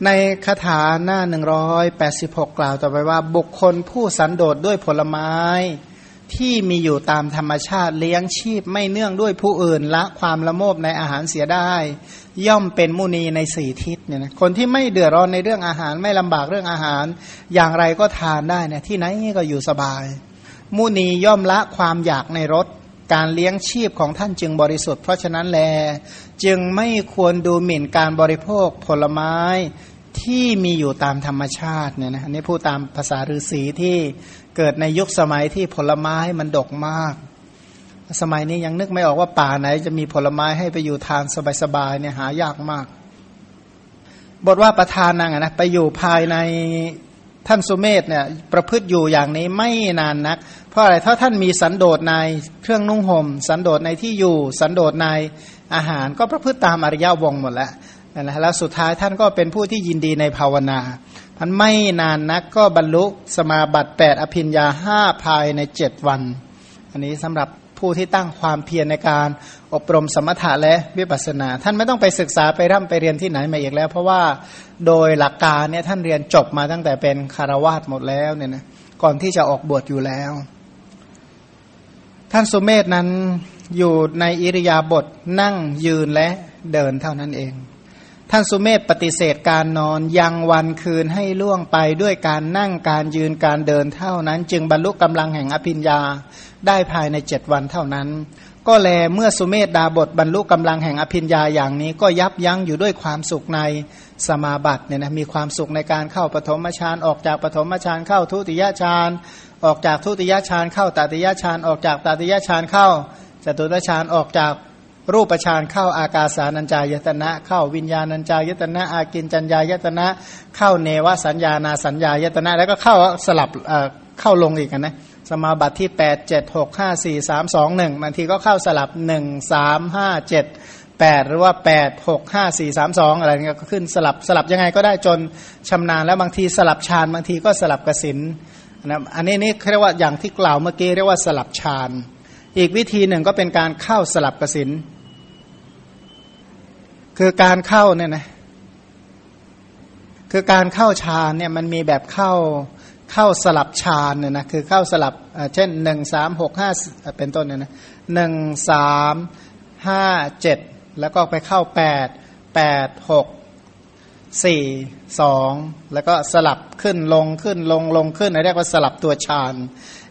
ในคาถาหน้าหนึ่งร้อยแปดสิบหกกล่าวต่อไปว่า บุคคลผู้สันโดษด้วยผลไม้ ที่มีอยู่ตามธรรมชาติเลี้ยงชีพไม่เนื่องด้วยผู้อื่นละความละโมบในอาหารเสียได้ ย่อมเป็นมุนีในสี่ทิศเนี่ยนะคนที่ไม่เดือดร้อนในเรื่องอาหารไม่ลำบากเรื่องอาหาร อย่างไรก็ทานได้เนี่ยที่ไหนก็อยู่สบาย มุนีย่อมละความอยากในรสการเลี้ยงชีพของท่านจึงบริสุทธิ์เพราะฉะนั้นแล จึงไม่ควรดูหมิ่นการบริโภคผลไม้ ที่มีอยู่ตามธรรมชาติเนี่ยนะอันนี้พูดตามภาษาฤาษีที่เกิดในยุคสมัยที่ผลไม้มันดกมาก สมัยนี้ยังนึกไม่ออกว่าป่าไหน จะมีผลไม้ให้ไปอยู่ทานสบายๆเนี่ยหายากมาก บทว่าประธานนางนะไปอยู่ภายในท่านสุเมธเนี่ยประพฤติอยู่อย่างนี้ไม่นานนัก เพราะอะไรถ้าท่านมีสันโดษในเครื่องนุ่งหม่ม สันโดษในที่อยู่ สันโดษในอาหารก็ประพฤติตามอริยวงหมดแล้ว นะแล้วสุดท้ายท่านก็เป็นผู้ที่ยินดีในภาวนาท่านไม่นานนักก็บรรลุสมาบัติ 8 อภิญญาห้าภายในเจ็ดวัน อันนี้สำหรับผู้ที่ตั้งความเพียรในการอบรมสมถะและวิปัสสนา ท่านไม่ต้องไปศึกษาไปร่ำไปเรียนที่ไหนมาอีกแล้ว เพราะว่าโดยหลักการเนี่ยท่านเรียนจบมาตั้งแต่เป็นคารวาสหมดแล้วเนี่ยนะก่อนที่จะออกบวชอยู่แล้ว ท่านสุเมธนั้นอยู่ในอิริยาบถนั่งยืนและเดินเท่านั้นเอง ท่านสุเมธปฏิเสธการนอนยังวันคืนให้ล่วงไปด้วยการนั่งการยืนการเดินเท่านั้น จึงบรรลุกำลังแห่งอภิญญาได้ภายในเจ็ดวันเท่านั้น ก็แลเมื่อสุเมธดาบทบรรลุกำลังแห่งอภิญญาอย่างนี้ก็ยับยั้งอยู่ด้วยความสุขในสมาบัติเนี่ยนะมีความสุขในการเข้าปฐมฌานออกจากปฐมฌานเข้าทุติยฌานออกจากทุติยฌานเข้าตติยฌานออกจากตติยฌานเข้าจตุตฌานออกจาก รูปฌานเข้าอากาสานัญจายตนะ เข้าวิญญาณัญจายตนะ อากินจัญญายตนะ เข้าเนวสัญญานาสัญญายตนะ แล้วก็เข้าสลับเข้าลงอีกนะสมาบัติที่แปดเจ็ดหกห้าสี่สามสองหนึ่งบางทีก็เข้าสลับหนึ่งสามห้าเจ็ดแปดหรือว่าแปดหกห้าสี่สามสองอะไรเงี้ยก็ขึ้นสลับสลับยังไงก็ได้จนชำนาญแล้วบางทีสลับฌานบางทีก็สลับกสินนะอันนี้นี่เรียกว่าอย่างที่กล่าวเมื่อกี้เรียกว่าสลับฌาน อีกวิธีหนึ่งก็เป็นการเข้าสลับกสิน คือการเข้าเนี่ยนะคือการเข้าฌานเนี่ยมันมีแบบเข้าเข้าสลับฌานเนี่ยนะคือเข้าสลับเช่นหนึ่งสามหกห้าเป็นต้นเนี่ยนะหนึ่งสามห้าเจ็ดแล้วก็ไปเข้าแปดแปดหกสี่สองแล้วก็สลับขึ้นลงขึ้นลงลงขึ้นเรียกว่าสลับตัวฌาน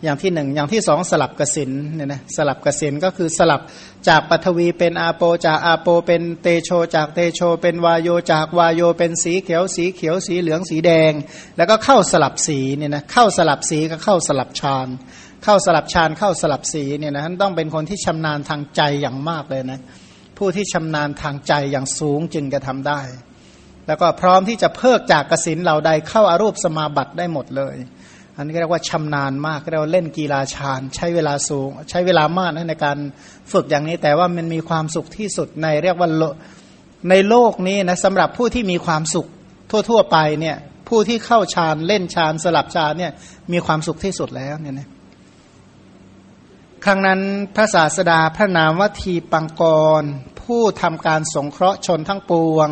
อย่างที่หนึ่งอย่างที่สองสลับกสินเนี่ยนะสลับกสินก็คือสลับจากปฐวีเป็นอาโปจากอาโปเป็นเตโชจากเตโช เป็นวายโยจากวายโยเป็นสีเขียวสีเขียวสีเหลืองสีแดง แล้วก็เข้าสลับสีเนี่ยนะเข้าสลับสีก็เข้าสลับฌานเข้าสลับฌานเข้าสลับสีเนี่ยนะท่านต้องเป็นคนที่ชำนาญทางใจอย่างมากเลยนะผู้ที่ชำนาญทางใจอย่างสูงจึงจะทำได้ แล้วก็พร้อมที่จะเพิกจากกสินเหล่าใดเข้าอารูปสมาบัติได้หมดเลย อันนี้เรียกว่าชำนาญมากเรียกว่าเล่นกีฬาชาญใช้เวลาสูง ใช้เวลามากนะในการฝึกอย่างนี้ แต่ว่ามันมีความสุขที่สุดในเรียกว่าในโลกนี้นะสำหรับผู้ที่มีความสุขทั่ว ๆ ไปเนี่ยผู้ที่เข้าฌานเล่นฌานสลับฌานเนี่ยมีความสุขที่สุดแล้วเนี่ยนะครั้งนั้นพระศาสดาพระนามวัทีปังกร ผู้ทำการสงเคราะห์ชนทั้งปวง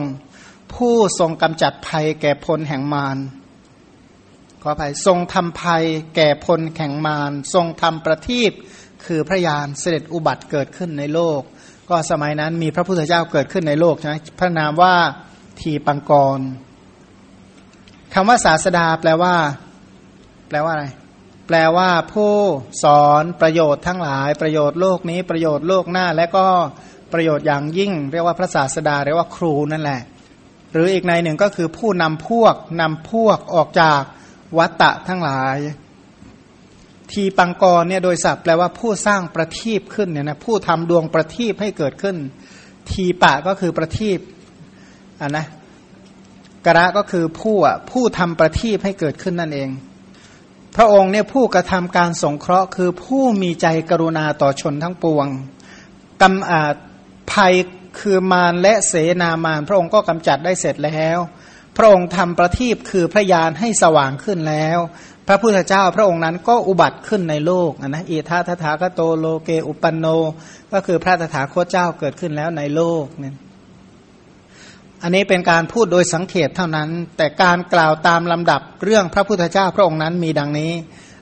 ผู้ทรงกำจัดภัยแก่พลแห่งมาร ขออภัยทรงทำภัยแก่พลแข่งมารทรงทำประทีปคือพระยานเสด็จอุบัติเกิดขึ้นในโลก ก็สมัยนั้นมีพระพุทธเจ้าเกิดขึ้นในโลกใช่ไหมพระนามว่าทีปังกรคำว่าศาสดาแปลว่า แปลว่าอะไร แปลว่าผู้สอนประโยชน์ทั้งหลาย ประโยชน์โลกนี้ประโยชน์โลกหน้า และก็ประโยชน์อย่างยิ่ง เรียกว่าพระศาสดาเรียกว่าครูนั่นแหละ หรืออีกในหนึ่งก็คือผู้นำพวกนำพวกออกจาก วัตตะทั้งหลาย ทีปังกรเนี่ยโดยศัพท์แปลว่าผู้สร้างประทีปขึ้นเนี่ยนะผู้ทำดวงประทีปให้เกิดขึ้น ทีปะก็คือประทีปอะนะกระก็คือผู้อะผู้ทำประทีปให้เกิดขึ้นนั่นเอง พระองค์เนี่ยผู้กระทำการสงเคราะห์ คือผู้มีใจกรุณาต่อชนทั้งปวงกำอาภัยคือมารและเสนามารพระองค์ก็กำจัดได้เสร็จแล้ว ระองค์ทำประทีปคือพระยานให้สว่างขึ้นแล้ว พระพุทธเจ้าพระองค์นั้นก็อุบัติขึ้นในโลกนะอิทาทถาคโตโลเกอุปันโน ก็คือพระตถาคตเจ้าเกิดขึ้นแล้วในโลกเนี่ยอันนี้เป็นการพูดโดยสังเขตเท่านั้น แต่การกล่าวตามลำดับเรื่องพระพุทธเจ้าพระองค์นั้นมีดังนี้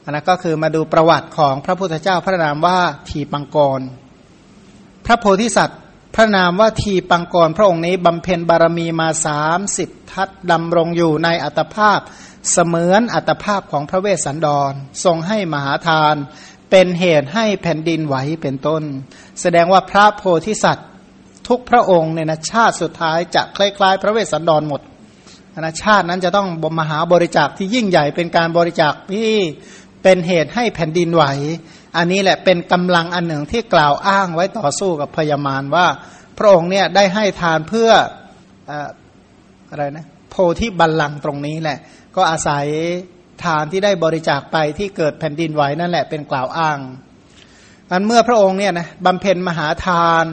อันนั้นก็คือมาดูประวัติของพระพุทธเจ้าพระนามว่าทีปังกร พระโพธิสัตว์ พระนามว่าทีปังกรพระองค์นี้บำเพ็ญบารมีมาสามสิบทัศดำรงอยู่ในอัตภาพ เสมือนอัตภาพของพระเวสสันดร ทรงให้มหาทาน เป็นเหตุให้แผ่นดินไหวเป็นต้น แสดงว่าพระโพธิสัตว์ ทุกพระองค์เนี่ยนะชาติสุดท้ายจะคล้ายๆ พระเวสสันดรหมดนะชาตินั้นจะต้องมหาบริจาคที่ยิ่งใหญ่เป็นการบริจาคที่เป็นเหตุให้แผ่นดินไหว อันนี้แหละเป็นกำลังอันหนึ่งที่กล่าวอ้างไว้ต่อสู้กับพญามารว่า พระองค์เนี่ยได้ให้ทานเพื่ออะไรนะโพธิบัลลังก์ตรงนี้แหละ ก็อาศัยทานที่ได้บริจาคไปที่เกิดแผ่นดินไหวนั่นแหละเป็นกล่าวอ้างอันเมื่อพระองค์เนี่ยนะบำเพ็ญมหาทาน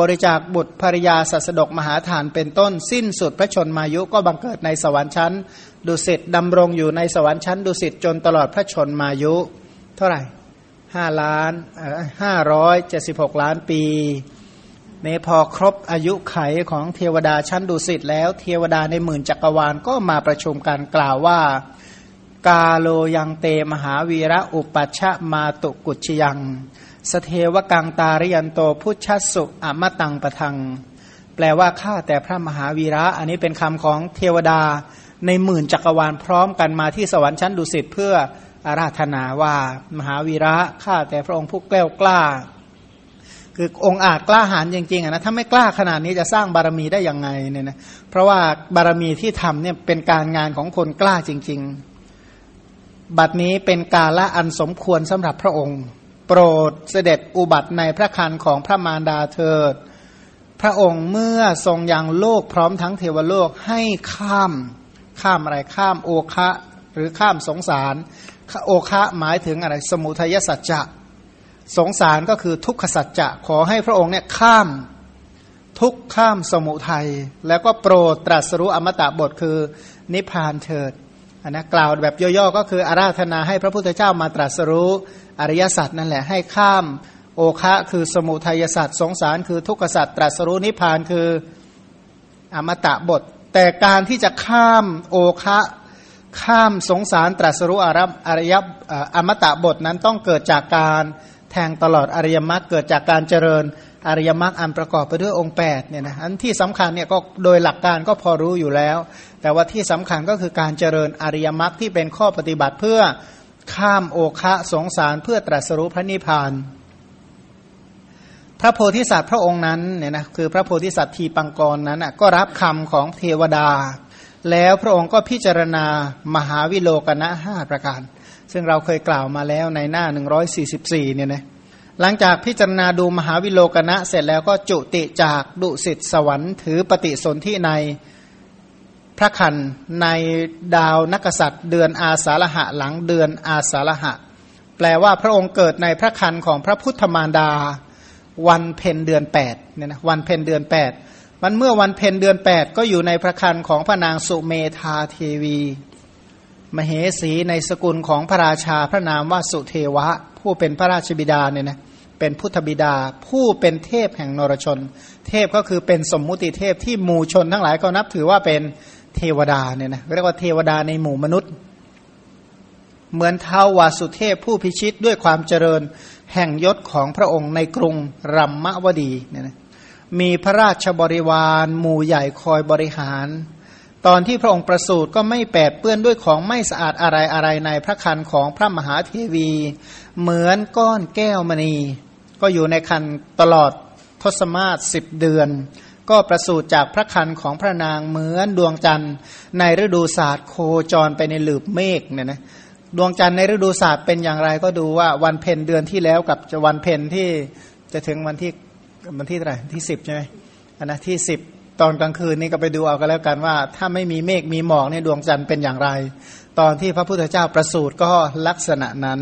บริจาคบุตรภริยาสัสดกมหาฐานเป็นต้นสิ้นสุดพระชนมายุก็บังเกิดในสวรรค์ชั้น ดุสิตดำรงอยู่ในสวรรค์ชั้น ดุสิตจนตลอดพระชนมายุ เท่าไหร่ ห้าล้านห้าร้อยเจ็ดสิบหกล้านปีเนพอครบอายุไขของเทวดาชั้นดุสิตแล้วเทวดาในหมื่นจักรวาลก็มาประชุมกันกล่าวว่า กาโลยังเตมหาวีระอุปัชฌมาตุกุชยัง สเทวกังตาริยันโตพุชสุอมตังปะทัง แปลว่าข้าแต่พระมหาวีระ อันนี้เป็นคำของเทวดาในหมื่นจักรวาลพร้อมกันมาที่สวรรค์ชั้นดุสิตเพื่อ อาราธนาว่ามหาวีระข้าแต่พระองค์ผู้แกล้วกล้า คือองค์อาจกล้าหาญจริงๆนะถ้าไม่กล้าขนาดนี้จะสร้างบารมีได้ยังไงเนี่ยนะเพราะว่าบารมีที่ทำเนี่ยเป็นการงานของคนกล้าจริง ๆ บัดนี้เป็นกาละอันสมควรสำหรับพระองค์ โปรดเสด็จอุบัติในพระคันของพระมารดาเถิด พระองค์เมื่อทรงยังโลกพร้อมทั้งเทวโลกให้ข้ามข้ามอะไรข้ามโอคะหรือข้ามสงสาร โอคะหมายถึงอะไรสมุทัยสัจจะสงสารก็คือทุกขสัจจะขอให้พระองค์เนี่ยข้ามทุกข้ามสมุทัยแล้วก็โปรดตรัสรู้อมตะบทคือนิพพานเถิดอันนะกล่าวแบบย่อๆก็คืออาราธนาให้พระพุทธเจ้ามาตรัสรู้อริยสัจนั่นแหละให้ข้ามโอคะคือสมุทัยสัจสงสารคือทุกขสัจตรัสรู้นิพพานคืออมตะบท แต่การที่จะข้ามโอคะ ข้ามสงสารตรัสรู้อารอริยอมตะบทนั้นต้องเกิดจากการแทงตลอดอริยมรรคเกิดจากการเจริญอริยมรรคอันประกอบไปด้วยองค์8เนี่ยนะอันที่สำคัญเนี่ยก็โดยหลักการก็พอรู้อยู่แล้ว แต่ว่าที่สำคัญก็คือการเจริญอริยมรรคที่เป็นข้อปฏิบัติเพื่อข้ามโอคะสงสารเพื่อตรัสรู้พระนิพพาน พระโพธิสัตว์พระองค์นั้นเนี่ยนะคือพระโพธิสัตว์ทีปังกรนั้นก็รับคำของเทวดา แล้วพระองค์ก็พิจารณามหาวิโลกนะห้าประการ ซึ่งเราเคยกล่าวมาแล้วในหน้า 144เนี่ยนะหลังจากพิจารณาดูมหาวิโลกนะเสร็จแล้วก็จุติจากดุสิตสวรรค์ถือปฏิสนธิในพระคันในดาวนักษัตริย์เดือนอาสาฬหะหลังเดือนอาสาฬหะ แปลว่าพระองค์เกิดในพระคันของพระพุทธมารดา วันเพ็ญเดือนแปดเนี่ยนะวันเพ็ญเดือนแปด มันเมื่อวันเพ็ญเดือนแปดก็อยู่ในพระคันของพระนางสุเมธาเทวี มเหสีในสกุลของพระราชาพระนามว่าสุเทวะ ผู้เป็นพระราชบิดาเนี่ยนะเป็นพุทธบิดา ผู้เป็นเทพแห่งนรชน เทพก็คือเป็นสมมุติเทพที่หมู่ชนทั้งหลายก็นับถือว่าเป็นเทวดาเนี่ยนะเรียกว่าเทวดาในหมู่มนุษย์ เหมือนเท้าวาสุเทพผู้พิชิตด้วยความเจริญแห่งยศของพระองค์ในกรุงรัมมะวดีเนี่ยนะ มีพระราชบริวารหมู่ใหญ่คอยบริหาร ตอนที่พระองค์ประสูติก็ไม่แปดเปื้อนด้วยของไม่สะอาดอะไรอะไรในพระคันของพระมหาเทวี เหมือนก้อนแก้วมณี ก็อยู่ในคันตลอดทศมาศสิบเดือน ก็ประสูติจากพระคันของพระนางเหมือนดวงจันทร์ ในฤดูศาสตร์โคจรไปในหลืบเมฆเนี่ยนะดวงจันทร์ในฤดูศาสตร์เป็นอย่างไรก็ดูว่าวันเพ็ญเดือนที่แล้วกับวันเพ็ญที่จะถึงวันที่ วันที่เท่าไหร่ที่สิบใช่ไหมอันนะที่สิบตอนกลางคืนนี้ก็ไปดูเอากันแล้วกันว่า ถ้าไม่มีเมฆมีหมอกเนี่ยดวงจันทร์เป็นอย่างไร ตอนที่พระพุทธเจ้าประสูติก็ลักษณะนั้น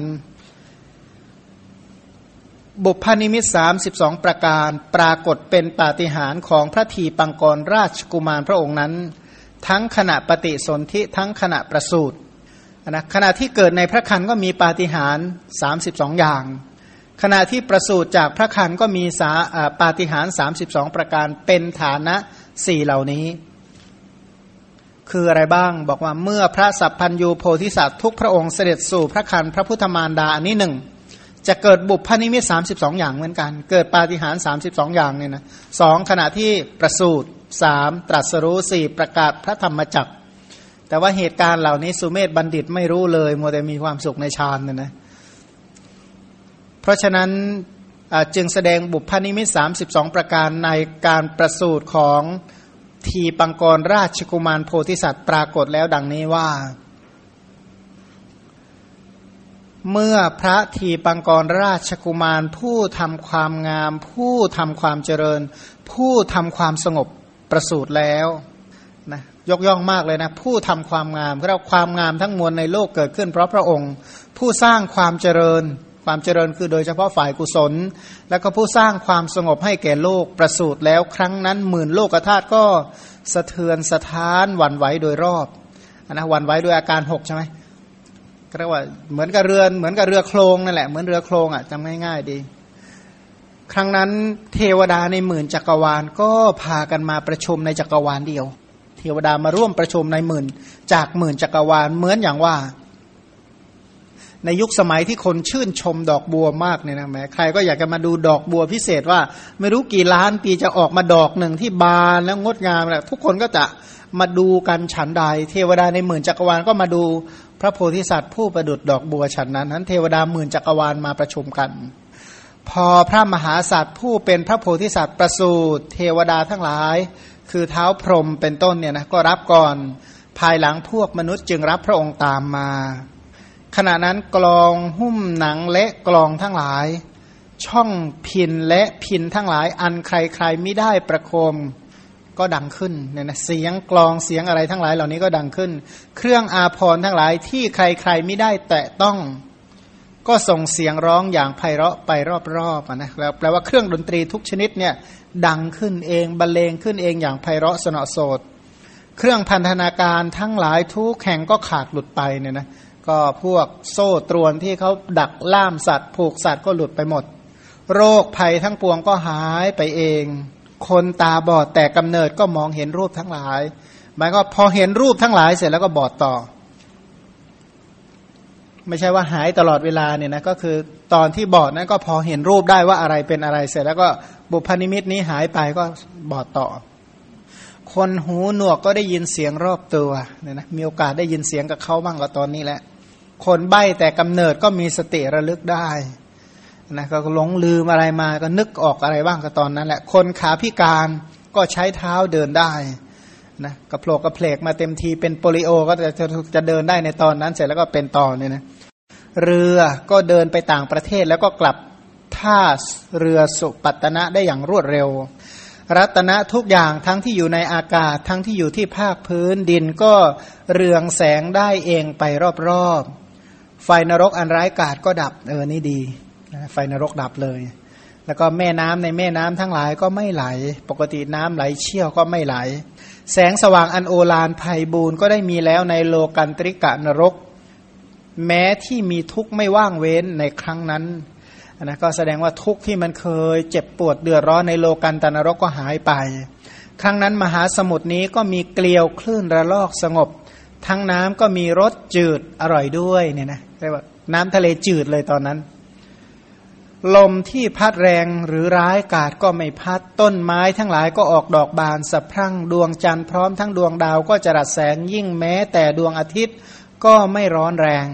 บุพนิมิตสามสิบสองประการปรากฏเป็นปาฏิหาริย์ของพระทีปังกรราชกุมารพระองค์นั้น ทั้งขณะปฏิสนธิทั้งขณะประสูตินะขณะที่เกิดในพระคันก็มีปาฏิหาริย์สามสิบสองอย่าง ขณะที่ประสูติจากพระคันก็มีสาปาฏิหาริย์สามสิบสองประการเป็นฐานะสี่เหล่านี้ คืออะไรบ้างบอกว่าเมื่อพระสัพพัญยูโพธิสัตว์ทุกพระองค์เสด็จสู่พระคันพระพุทธมารดาอันนี้หนึ่งจะเกิดบุพพนิมิตสามสิบสองอย่างเหมือนกัน เกิดปาฏิหาริย์สามสิบสองอย่างเนี่ยนะสองขณะที่ประสูติสามตรัสรู้สี่ประกาศพระธรรมจักรแต่ว่าเหตุการณ์เหล่านี้สุเมธบัณฑิตไม่รู้เลยมัวแต่มีความสุขในฌานเนี่ยนะเราะฉะนั้นจึงแสดงบุพนิมิตสามสิบสองประการในการประสูติของทีปังกรราชกุมารโพธิสัตว์ปรากฏแล้วดังนี้ว่า เมื่อพระทีปังกรราชกุมารผู้ทำความงาม ผู้ทำความเจริญ ผู้ทำความสงบประสูติแล้วนะยกย่องมากเลยนะ ผู้ทำความงามเราความงามทั้งมวลในโลกเกิดขึ้นเพราะพระองค์ ผู้สร้างความเจริญ ความเจริญคือโดยเฉพาะฝ่ายกุศล แล้วก็ผู้สร้างความสงบให้แก่โลกประสูติแล้วครั้งนั้นหมื่นโลกธาตุก็สะเทือนสะท้านหวั่นไหวโดยรอบอนนะหวั่นไหวด้วยอาการหกใช่ไหมก็เรียกว่าเหมือนกับเรือนเหมือนกับเรือโครงนั่นแหละเหมือนเรือโครงอะจำง่ายๆดี ครั้งนั้นเทวดาในหมื่นจักรวาลก็พากันมาประชุมในจักรวาลเดียว เทวดามาร่วมประชุมในหมื่น จากหมื่นจักรวาลเหมือนอย่างว่า ในยุคสมัยที่คนชื่นชมดอกบัวมากเนี่ยนะแม้ใครก็อยากจะมาดูดอกบัวพิเศษว่า ไม่รู้กี่ล้านปีจะออกมาดอกหนึ่งที่บานแล้วงดงามแหละทุกคนก็จะมาดูกันฉันใด เทวดาในหมื่นจักรวาลก็มาดูพระโพธิสัตว์ผู้ประดุดดอกบัวฉันนั้นนั้น เทวดาหมื่นจักรวาลมาประชุมกัน พอพระมหาสัตว์ผู้เป็นพระโพธิสัตว์ประสูติเทวดาทั้งหลาย คือเท้าพรหมเป็นต้นเนี่ยนะก็รับก่อน ภายหลังพวกมนุษย์จึงรับพระองค์ตามมา ขณะนั้นกลองหุ้มหนังและกลองทั้งหลาย ช่องพินและพินทั้งหลาย อันใครๆไม่ได้ประโคมก็ดังขึ้นเนี่ยนะเสียงกลองเสียงอะไรทั้งหลายเหล่านี้ก็ดังขึ้น เครื่องอาภรณ์ทั้งหลายที่ใครๆไม่ได้แตะต้อง ก็ส่งเสียงร้องอย่างไพเราะไปรอบๆนะแล้วแปลว่าเครื่องดนตรีทุกชนิดเนี่ยดังขึ้นเองบรรเลงขึ้นเองอย่างไพเราะสนอโสดเครื่องพันธนาการทั้งหลายทุกแห่งก็ขาดหลุดไปเนี่ยนะ ก็พวกโซ่ตรวนที่เขาดักล่ามสัตว์ผูกสัตว์ก็หลุดไปหมด โรคภัยทั้งปวงก็หายไปเอง คนตาบอดแต่กำเนิดก็มองเห็นรูปทั้งหลาย หมายก็พอเห็นรูปทั้งหลายเสร็จแล้วก็บอดต่อ ไม่ใช่ว่าหายตลอดเวลาเนี่ยนะก็คือตอนที่บอดนั้นก็พอเห็นรูปได้ว่าอะไรเป็นอะไรเสร็จแล้วก็บุพนิมิตนี้หายไปก็บอดต่อคนหูหนวกก็ได้ยินเสียงรอบตัวเนี่ยนะมีโอกาสได้ยินเสียงกับเขาบ้างก็ตอนนี้แหละ คนใบ้แต่กำเนิดก็มีสติระลึกได้นะก็หลงลืมอะไรมาก็นึกออกอะไรบ้างก็ตอนนั้นแหละ คนขาพิการก็ใช้เท้าเดินได้นะกระโผลกกระเพลกมาเต็มทีเป็นโปลิโอก็จะจะจะเดินได้ในตอนนั้นเสร็จแล้วก็เป็นต่อเนี่ยนะเรือก็เดินไปต่างประเทศแล้วก็กลับท่าเรือสุปัตนะได้อย่างรวดเร็ว รัตนะทุกอย่างทั้งที่อยู่ในอากาศทั้งที่อยู่ที่ภาคพื้นดินก็เรืองแสงได้เองไปรอบๆ ไฟนรกอันร้ายกาจก็ดับเออนี่ดีไฟนรกดับเลย แล้วก็แม่น้ำในแม่น้ำทั้งหลายก็ไม่ไหล ปกติน้ำไหลเชี่ยวก็ไม่ไหล แสงสว่างอันโอฬารภัยบูนก็ได้มีแล้วในโลกันตริกะนรก แม้ที่มีทุกข์ไม่ว่างเว้นในครั้งนั้นนะก็แสดงว่าทุกข์ที่มันเคยเจ็บปวดเดือดร้อนในโลกันตนรกก็หายไป ครั้งนั้นมหาสมุทรนี้ก็มีเกลียวคลื่นระลอกสงบ ทั้งน้ำก็มีรสจืดอร่อยด้วยเนี่ยนะ เรียกว่า น้ำทะเลจืดเลยตอนนั้น ลมที่พัดแรงหรือร้ายกาดก็ไม่พัดต้นไม้ทั้งหลายก็ออกดอกบานสะพรั่งดวงจันทร์พร้อมทั้งดวงดาวก็จะรัดแสงยิ่งแม้ แต่ดวงอาทิตย์ก็ไม่ร้อนแรง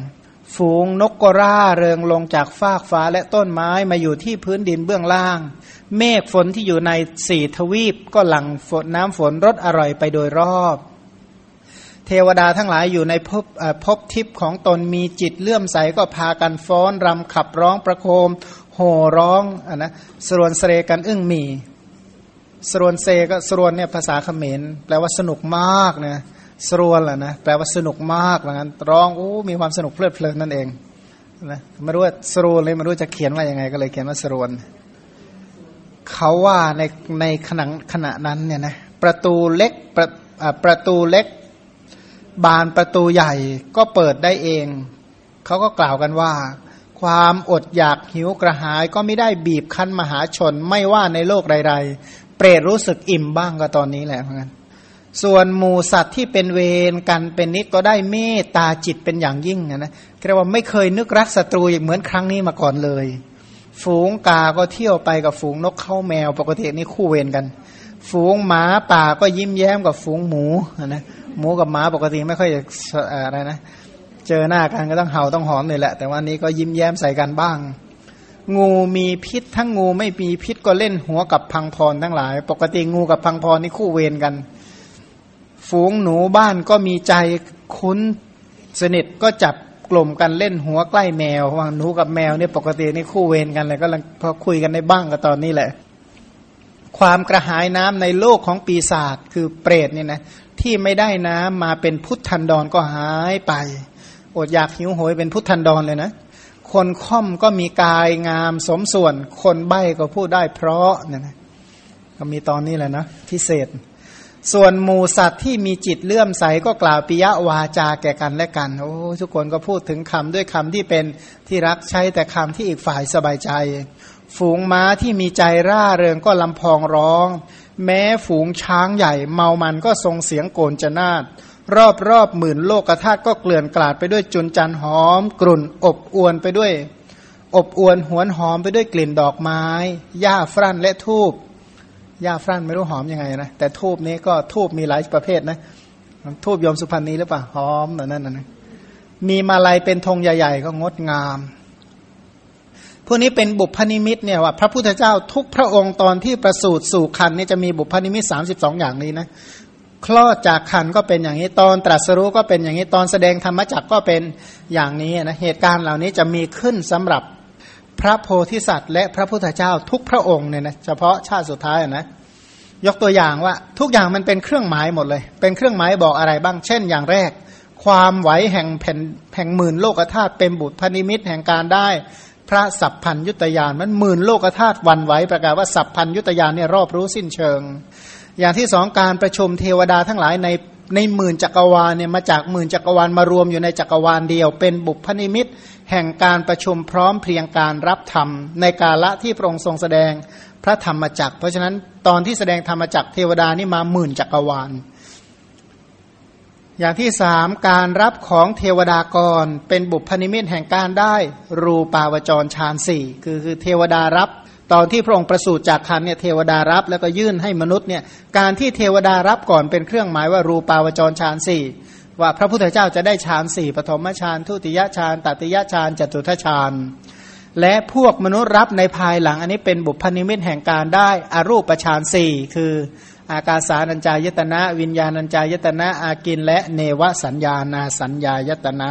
ฝูงนกกร่าเริงลงจากฟากฟ้าและต้นไม้มาอยู่ที่พื้นดินเบื้องล่าง เมฆฝนที่อยู่ในสี่ทวีปก็หลั่งฝนน้ำฝนรสอร่อยไปโดยรอบ เทวดาทั้งหลายอยู่ในภพภพทิพย์ของตนมีจิตเลื่อมใสก็พากันฟ้อนรำขับร้องประโคม โห่ร้องอะนะสรวนเสรกันอึ้งมี สรวนเซก็สรวนเนี่ยภาษาเขมรแปลว่าสนุกมากนะสรวนแหละนะแปลว่าสนุกมากเหมือนกันร้องโอ้มีความสนุกเพลิดเพลินนั่นเองนะไม่รู้ว่าสรวนเลยไม่รู้จะเขียนว่ายังไง ก็เลยเขียนว่าสรวนเขาว่าในในขณะขณะนั้นเนี่ยนะประตูเล็กประประตูเล็ก บานประตูใหญ่ก็เปิดได้เอง เขาก็กล่าวกันว่า ความอดอยากหิวกระหายก็ไม่ได้บีบคั้นมหาชนไม่ว่าในโลกใดๆ เปรตรู้สึกอิ่มบ้างก็ตอนนี้แหละเพราะงั้นส่วนหมูสัตว์ที่เป็นเวรกันเป็นนิดก็ได้เมตตาจิตเป็นอย่างยิ่งนะเรียกว่าไม่เคยนึกรักศัตรูอย่างเหมือนครั้งนี้มาก่อนเลย ฝูงกาก็เที่ยวไปกับฝูงนกเข้าแมวปกตินี่คู่เวรกัน ฝูงหมาป่าก็ยิ้มแย้มกับฝูงหมูนะ หมูกับหมาปกติไม่ค่อยอะไรนะ เจอหน้ากันก็ต้องเห่าต้องหอนเลยแหละ แต่ว่านี้ก็ยิ้มแย้มใส่กันบ้าง งูมีพิษ ทั้งงูไม่มีพิษก็เล่นหัวกับพังพรทั้งหลาย ปกติงูกับพังพรนี่คู่เวรกัน ฝูงหนูบ้านก็มีใจคุ้นสนิทก็จับกลุ่มกันเล่นหัวใกล้แมววางหนูกับแมวเนี่ยปกตินี่คู่เวรกันเลยก็พอคุยกันในบ้างก็ตอนนี้แหละ ความกระหายน้ำในโลกของปีศาจคือเปรตเนี่ยนะ ที่ไม่ได้น้ำมาเป็นพุทธันดรก็หายไป อดอยากหิวโหยเป็นพุทธันดรเลยนะ คนค่อมก็มีกายงามสมส่วน คนใบ้ก็พูดได้เพราะเนี่ยนะก็มีตอนนี้แหละนะพิเศษ ส่วนหมูสัตว์ที่มีจิตเลื่อมใสก็กล่าวปิยวาจาแก่กันและกัน โอ้ทุกคนก็พูดถึงคำด้วยคำที่เป็นที่รักใช้แต่คำที่อีกฝ่ายสบายใจ ฝูงม้าที่มีใจร่าเริงก็ลำพองร้อง แม้ฝูงช้างใหญ่เมามันก็ทรงเสียงโกนจนาดรอบรอบหมื่นโลกธาตุก็เกลื่อนกลาดไปด้วยจุนจันหอม กลุ่น อบอวนไปด้วย อบอวนหวนหอมไปด้วยกลิ่นดอกไม้หญ้าฟรั่นและทูบหญ้าฟรั่นไม่รู้หอมยังไงนะแต่ทูบนี้ก็ทูบมีหลายประเภทนะทูบยมสุพรรณีหรือเปล่าหอมแต่นั่นนะมีมาลัยเป็นธงใหญ่ ๆ ก็งดงาม พวกนี้เป็นบุพนิมิตเนี่ยว่าพระพุทธเจ้าทุกพระองค์ตอนที่ประสูติสู่ครรภ์นี่จะมีบุพนิมิตสามสิบสองอย่างนี้นะคลอดจากครรภ์ก็เป็นอย่างนี้ตอนตรัสรู้ก็เป็นอย่างนี้ตอนแสดงธรรมจักรก็เป็นอย่างนี้นะเหตุการณ์เหล่านี้จะมีขึ้นสำหรับพระโพธิสัตว์ และพระพุทธเจ้าทุกพระองค์เนี่ยนะเฉพาะชาติสุดท้ายนะยกตัวอย่างว่าทุกอย่างมันเป็นเครื่องหมายหมดเลย เป็นเครื่องหมายบอกอะไรบ้าง เช่น อย่างแรก ความไหวแห่งแผ่นแห่งหมื่นโลกธาตุเป็นบุตรพนิมิตแห่งการได้ พระสัพพัญยุตยานมันหมื่นโลกธาตุวันไหวประกาศว่าสัพพัญยุตยานเนี่ยรอบรู้สิ้นเชิง อย่างที่สองการประชุมเทวดาทั้งหลายในในหมื่นจักรวาลเนี่ยมาจากหมื่นจักรวาลมารวมอยู่ในจักรวาลเดียว เป็นบุพนิมิต แห่งการประชุมพร้อมเพรียงการรับธรรม ในกาละที่พระองค์ทรงแสดงพระธรรมจักร เพราะฉะนั้นตอนที่แสดงธรรมจักรเทวดานี่มาหมื่นจักรวาล อย่างที่สามการรับของเทวดากร เป็นบุพนิมิตแห่งการได้ รูปาวจรฌานสี่คือคือเทวดารับ ตอนที่พระองค์ประสูติจากคันเนี่ยเทวดารับแล้วก็ยื่นให้มนุษย์เนี่ยการที่เทวดารับก่อนเป็นเครื่องหมายว่ารูปาวจรฌานสี่ว่าพระพุทธเจ้าจะได้ฌานสี่ปฐมฌานทุติยฌานตติยฌานจตุทฌานและพวกมนุษย์รับในภายหลังอันนี้เป็นบุพนิมิตแห่งการได้อรูปฌานสี่คือ อากาสานัญจายตนะ วิญญาณัญจายตนะ อากินและเนวสัญญานาสัญญายตนะ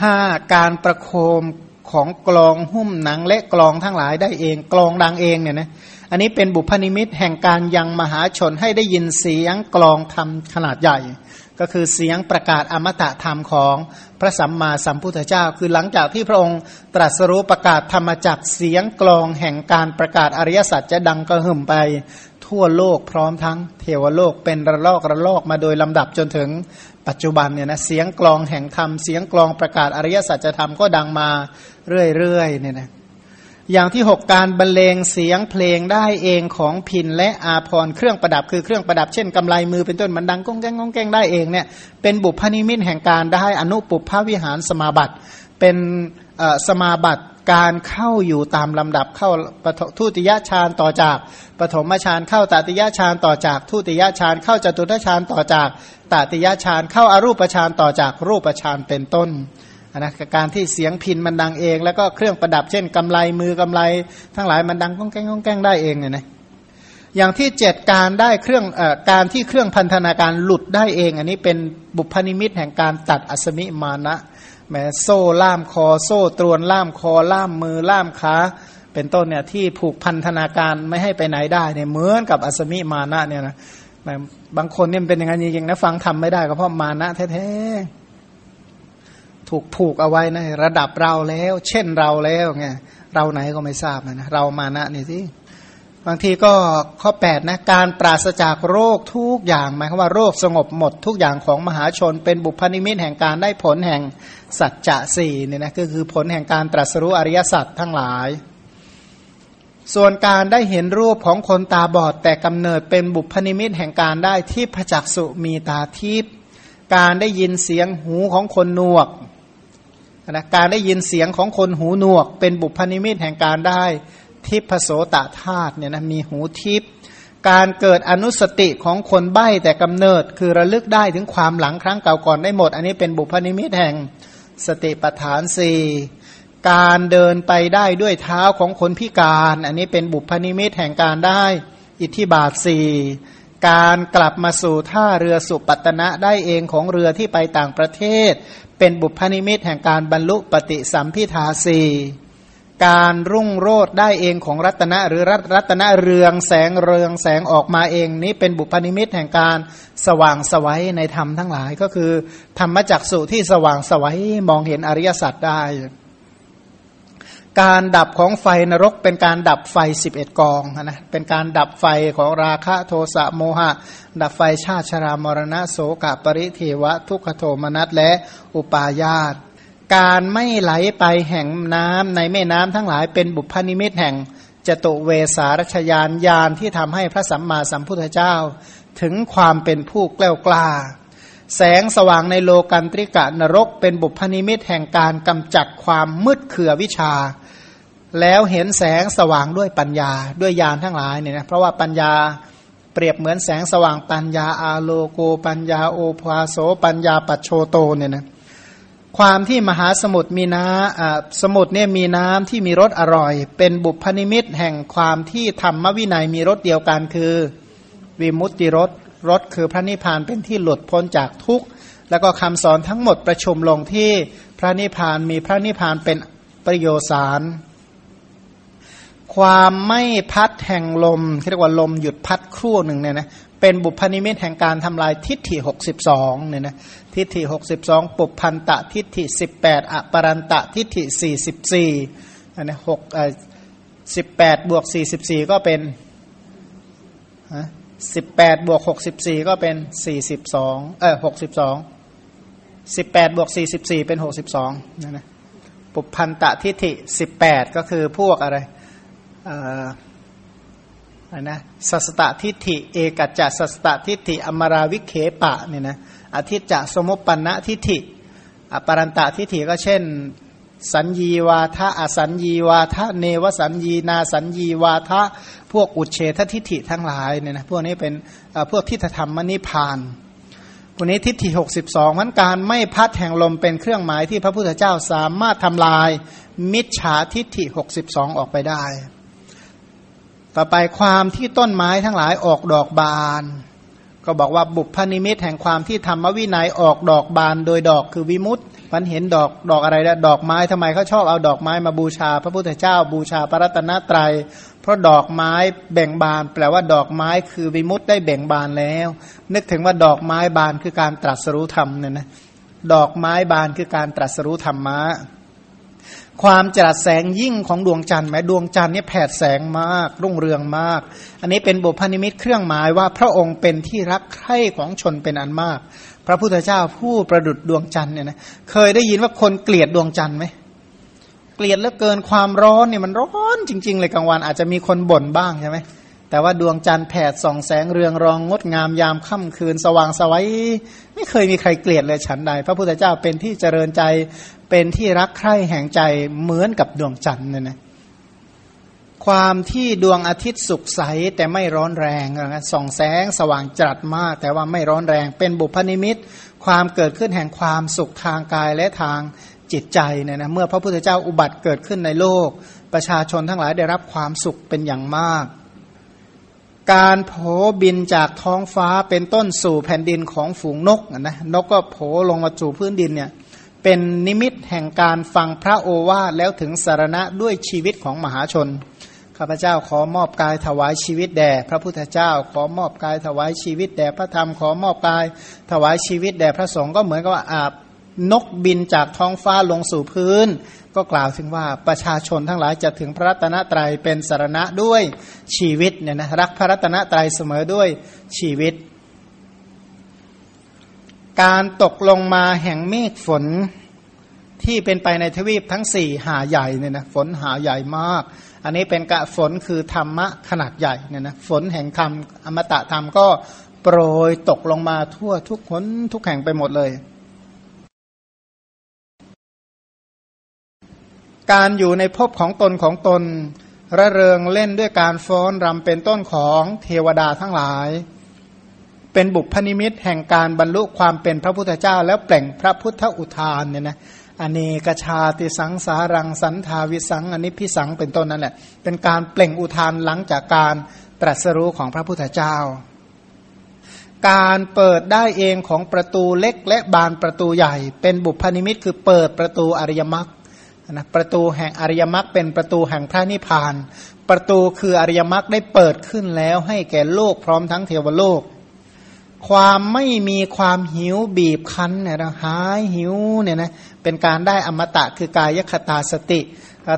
ห้าการประโคมของกลองหุ้มหนังและกลองทั้งหลายได้เองกลองดังเองเนี่ยนะอันนี้เป็นบุพนิมิตแห่งการยังมหาชนให้ได้ยินเสียงกลองทำขนาดใหญ่ ก็คือเสียงประกาศอมตะธรรมของพระสัมมาสัมพุทธเจ้า คือหลังจากที่พระองค์ตรัสรู้ประกาศธรรมจักเสียงกลองแห่งการประกาศอริยสัจจะดังกระหึ่มไป ทั่วโลกพร้อมทั้งเทวโลกเป็นระลอกระลอกมาโดยลำดับจนถึงปัจจุบันเนี่ยนะเสียงกลองแห่งธรรมเสียงกลองประกาศอริยสัจธรรมก็ดังมาเรื่อยๆเนี่ยนะอย่างที่หกการบรรเลงเสียงเพลงได้เองของพินและอาพรเครื่องประดับคือเครื่องประดับเช่นกำไลมือเป็นต้นมันดังก้องแกงก้องแกงได้เองเนี่ยเป็นบุพนิมิตแห่งการได้อนุปุพพวิหารสมาบัติ เป็นสมาบัติ การเข้าอยู่ตามลำดับเข้าปฐทุติยฌานต่อจากปฐมฌานเข้าตติยฌานต่อจากทุติยฌานเข้าจตุตฌานต่อจากตติยฌานเข้าอารูปฌานต่อจากรูปฌานเป็นต้นนะการที่เสียงพินมันดังเอง แล้วก็เครื่องประดับเช่นกำไลมือกำไล ทั้งหลายมันดังก้องแก้งก้องแก้งได้เองเนี่ยนะอย่างที่เจ็ดการได้เครื่องอการที่เครื่องพันธนาการหลุดได้เอง อันนี้เป็นบุพนิมิตแห่งการตัดอัสมิมานะ แม้โซ่ล่ามคอ โซ่ตรวนล่ามคอ ล่ามมือล่ามขาเป็นต้นเนี่ยที่ผูกพันธนาการไม่ให้ไปไหนได้เนี่ยเหมือนกับอัสมิมานะเนี่ยนะบางคนเนี่ยเป็นอย่างนั้นจริงๆนะฟังธรรมไม่ได้ก็เพราะมานะแท้ๆถูกผูกเอาไว้นะระดับเราแล้ว เช่นเราแล้วไงเราไหนก็ไม่ทราบนะเรามานะนี่สิบางทีก็ข้อ8นะการปราศจากโรคทุกอย่างหมายความว่าโรคสงบหมดทุกอย่างของมหาชนเป็นบุพนิมิตแห่งการได้ผลแห่ง สัจจะสี่เนี่ยนะก็คือผลแห่งการตรัสรู้อริยสัจทั้งหลาย ส่วนการได้เห็นรูปของคนตาบอดแต่กำเนิดเป็นบุพนิมิตแห่งการได้ที่พระจักสุมีตาทิพย์การได้ยินเสียงหูของคนหนวกนะการได้ยินเสียงของคนหูหนวก เป็นบุพนิมิตแห่งการได้ทิพโสตธาตุเนี่ยนะมีหูทิพการเกิดอนุสติของคนใบ้แต่กำเนิด คือระลึกได้ถึงความหลังครั้งเก่าก่อนได้หมด อันนี้เป็นบุพนิมิตแห่ง สติปฐานสี่การเดินไปได้ด้วยเท้าของคนพิการ อันนี้เป็นบุพนิมิตแห่งการได้ อิทธิบาทสี่การกลับมาสู่ท่าเรือสุปัตนะได้เองของเรือที่ไปต่างประเทศ เป็นบุพนิมิตแห่งการบรรลุปฏิสัมพิทาสี่ การรุ่งโรดได้เองของรัตนะหรือรัตรัตนะเรืองแสงเรืองแสงออกมาเองนี้เป็นบุพนิมิตแห่งการสว่างสวัยในธรรมทั้งหลายก็คือ ธรรมจักสุที่สว่างสวัยมองเห็นอริยสัจได้ การดับของไฟนรกเป็นการดับไฟสิบเอ็ดกองนะเป็นการดับไฟของราคะโทสะโมหะ ดับไฟชาติชรามรณะโสกปริเทวะ ทุกขโทมนัสและอุปาญาต การไม่ไหลไปแห่งน้ำในแม่น้ำทั้งหลายเป็นบุพนิมิตแห่งจตุเวสารชยานยานที่ทำให้พระสัมมาสัมพุทธเจ้า ถึงความเป็นผู้กล้ากล้า แสงสว่างในโลกันตริกะนรกเป็นบุพนิมิตแห่งการกำจัดความมืดเขื่อวิชา แล้วเห็นแสงสว่างด้วยปัญญาด้วยยานทั้งหลายเนี่ยนะเพราะว่าปัญญาเปรียบเหมือนแสงสว่างปัญญาอาโลโกปัญญาโอภาโสปัญญาปัจโชโตเนี่ยนะ ความที่มหาสมุทรมีน้ำสมุทรเนี่ยมีน้ำที่มีรสอร่อย เป็นบุพนิมิตแห่งความที่ธรรมวินัยมีรสเดียวกันคือวิมุตติรสรสคือพระนิพพานเป็นที่หลุดพ้นจากทุกข์แล้วก็คำสอนทั้งหมดประชุมลงที่พระนิพพานมีพระนิพพานเป็นประโยสารความไม่พัดแห่งลมเรียกว่าลมหยุดพัดครู่หนึ่งเนี่ยนะ เป็นบุพนิมิตแห่งการทำลายทิฏฐิหกสิบสองเนี่ยนะทิฏฐิหกสิบสองปุพันตะทิฏฐิสิบแปดอปรันตะทิฏฐิสี่สิบสี่อันนี้หกสิบแปดบวกสี่สิบสี่ก็เป็นสิบแปดบวกหกสิบสี่ก็เป็นสี่สิบสองเออหกสิบสองสิบแปดบวกสี่สิบสี่เป็นหกสิบสองนั่นะปุพันตะทิฏฐิสิบแปดก็คือพวกอะไรอ่า นะสัสตทิฏฐิ เอกัจจสัสตทิฏฐิอมราวิเคปะเนี่ยนะอธิจจะสมุปปนะทิฏฐิอปรันตะทิฏฐิก็เช่น สัญญีวาทะอสัญญีวาทะเนวสัญญีนาสัญญีวาทะพวกอุเฉททิฏฐิทั้งหลายเนี่ยนะพวกนี้เป็นพวกทิฏฐธรรมนิพานพวกนี้ทิฏฐิหกสิบสองมันการไม่พัดแห่งลมเป็นเครื่องหมายที่พระพุทธเจ้าสามารถทำลายมิจฉาทิฏฐิหกสิบสองออกไปได้ ต่อไปความที่ต้นไม้ทั้งหลายออกดอกบาน ก็บอกว่าบุพนิมิตแห่งความที่ธรรมวินัยออกดอกบานโดยดอกคือวิมุตต์มันเห็นดอกดอกอะไรแล้วดอกไม้ทำไมเขาชอบเอาดอกไม้มาบูชา พระพุทธเจ้าบูชาพระรัตนตรยัย เพราะดอกไม้แบ่งบาน แปลว่าดอกไม้คือวิมุตต์ได้แบ่งบานแล้ว นึกถึงว่าดอกไม้บานคือการตรัสรู้ธรรมเนี่ยนะดอกไม้บานคือการตรัสรู้ธรรมะ ความจรัสแสงยิ่งของดวงจันทร์แม้ดวงจันทร์นี่แผดแสงมาก รุ่งเรืองมาก อันนี้เป็นบุพนิมิตเครื่องหมายว่าพระองค์เป็นที่รักใคร่ของชนเป็นอันมาก พระพุทธเจ้าผู้ประดุดดวงจันทร์เนี่ยนะเคยได้ยินว่าคนเกลียดดวงจันทร์ไหมเกลียดเหลือเกินความร้อนเนี่ยมันร้อนจริง ๆ เลยกลางวันอาจจะมีคนบ่นบ้างใช่ไหม แต่ว่าดวงจันทร์แผดส่องแสงเรืองรองงดงามยามค่ำคืน สว่างสวัยไม่เคยมีใครเกลียดเลยฉันใด พระพุทธเจ้าเป็นที่เจริญใจเป็นที่รักใคร่แห่งใจเหมือนกับดวงจันทร์เนี่ยนะความที่ดวงอาทิตย์สุกใสแต่ไม่ร้อนแรงนะส่องแสงสว่างจัดมาก แต่ว่าไม่ร้อนแรง เป็นบุพนิมิต ความเกิดขึ้นแห่งความสุขทางกายและทางจิตใจเนี่ยนะเมื่อพระพุทธเจ้าอุบัติเกิดขึ้นในโลก ประชาชนทั้งหลายได้รับความสุขเป็นอย่างมาก การโผบินจากท้องฟ้าเป็นต้นสู่แผ่นดินของฝูงนกนะนกก็โผลงมาสู่พื้นดินเนี่ยเป็นนิมิตแห่งการฟังพระโอวาทแล้วถึงสารณะด้วยชีวิตของมหาชนข้าพเจ้าขอมอบกายถวายชีวิตแด่พระพุทธเจ้า ขอมอบกายถวายชีวิตแด่พระธรรมขอมอบกายถวายชีวิตแด่พระสงฆ์ก็เหมือนกับว่าอาบนกบินจากท้องฟ้าลงสู่พื้น ก็กล่าวถึงว่าประชาชนทั้งหลายจะถึงพระรัตนตรัยเป็นสารณะด้วยชีวิตเนี่ยนะรักพระรัตนตรัยเสมอด้วยชีวิต การตกลงมาแห่งเมฆฝนที่เป็นไปในทวีปทั้งสี่หาใหญ่เนี่ยนะฝนหาใหญ่มาก อันนี้เป็นกะฝนคือธรรมะขนาดใหญ่เนี่ยนะฝนแห่งธรรมอมตะธรรมก็โปรยตกลงมาทั่วทุกคนทุกแห่งไปหมดเลย การอยู่ในภพของตนของตน ระเริงเล่นด้วยการฟ้อนรำเป็นต้นของเทวดาทั้งหลาย เป็นบุพนิมิตแห่งการบรรลุความเป็นพระพุทธเจ้า แล้วแปล่งพระพุทธอุทานเนี่ยนะอเนกชาติสังสารังสันทาวิสังอนิพิสังเป็นต้นนั่นแหละ เป็นการเปล่งอุทานหลังจากการตรัสรู้ของพระพุทธเจ้า การเปิดได้เองของประตูเล็กและบานประตูใหญ่ เป็นบุพนิมิตคือเปิดประตูอริยมรรค นะประตูแห่งอริยมรรคเป็นประตูแห่งพระนิพพาน ประตูคืออริยมรรคได้เปิดขึ้นแล้วให้แก่โลกพร้อมทั้งเทวโลก ความไม่มีความหิวบีบคั้นเนี่ยนะหายหิวเนี่ยนะเป็นการได้อมตะคือกายคตาสติ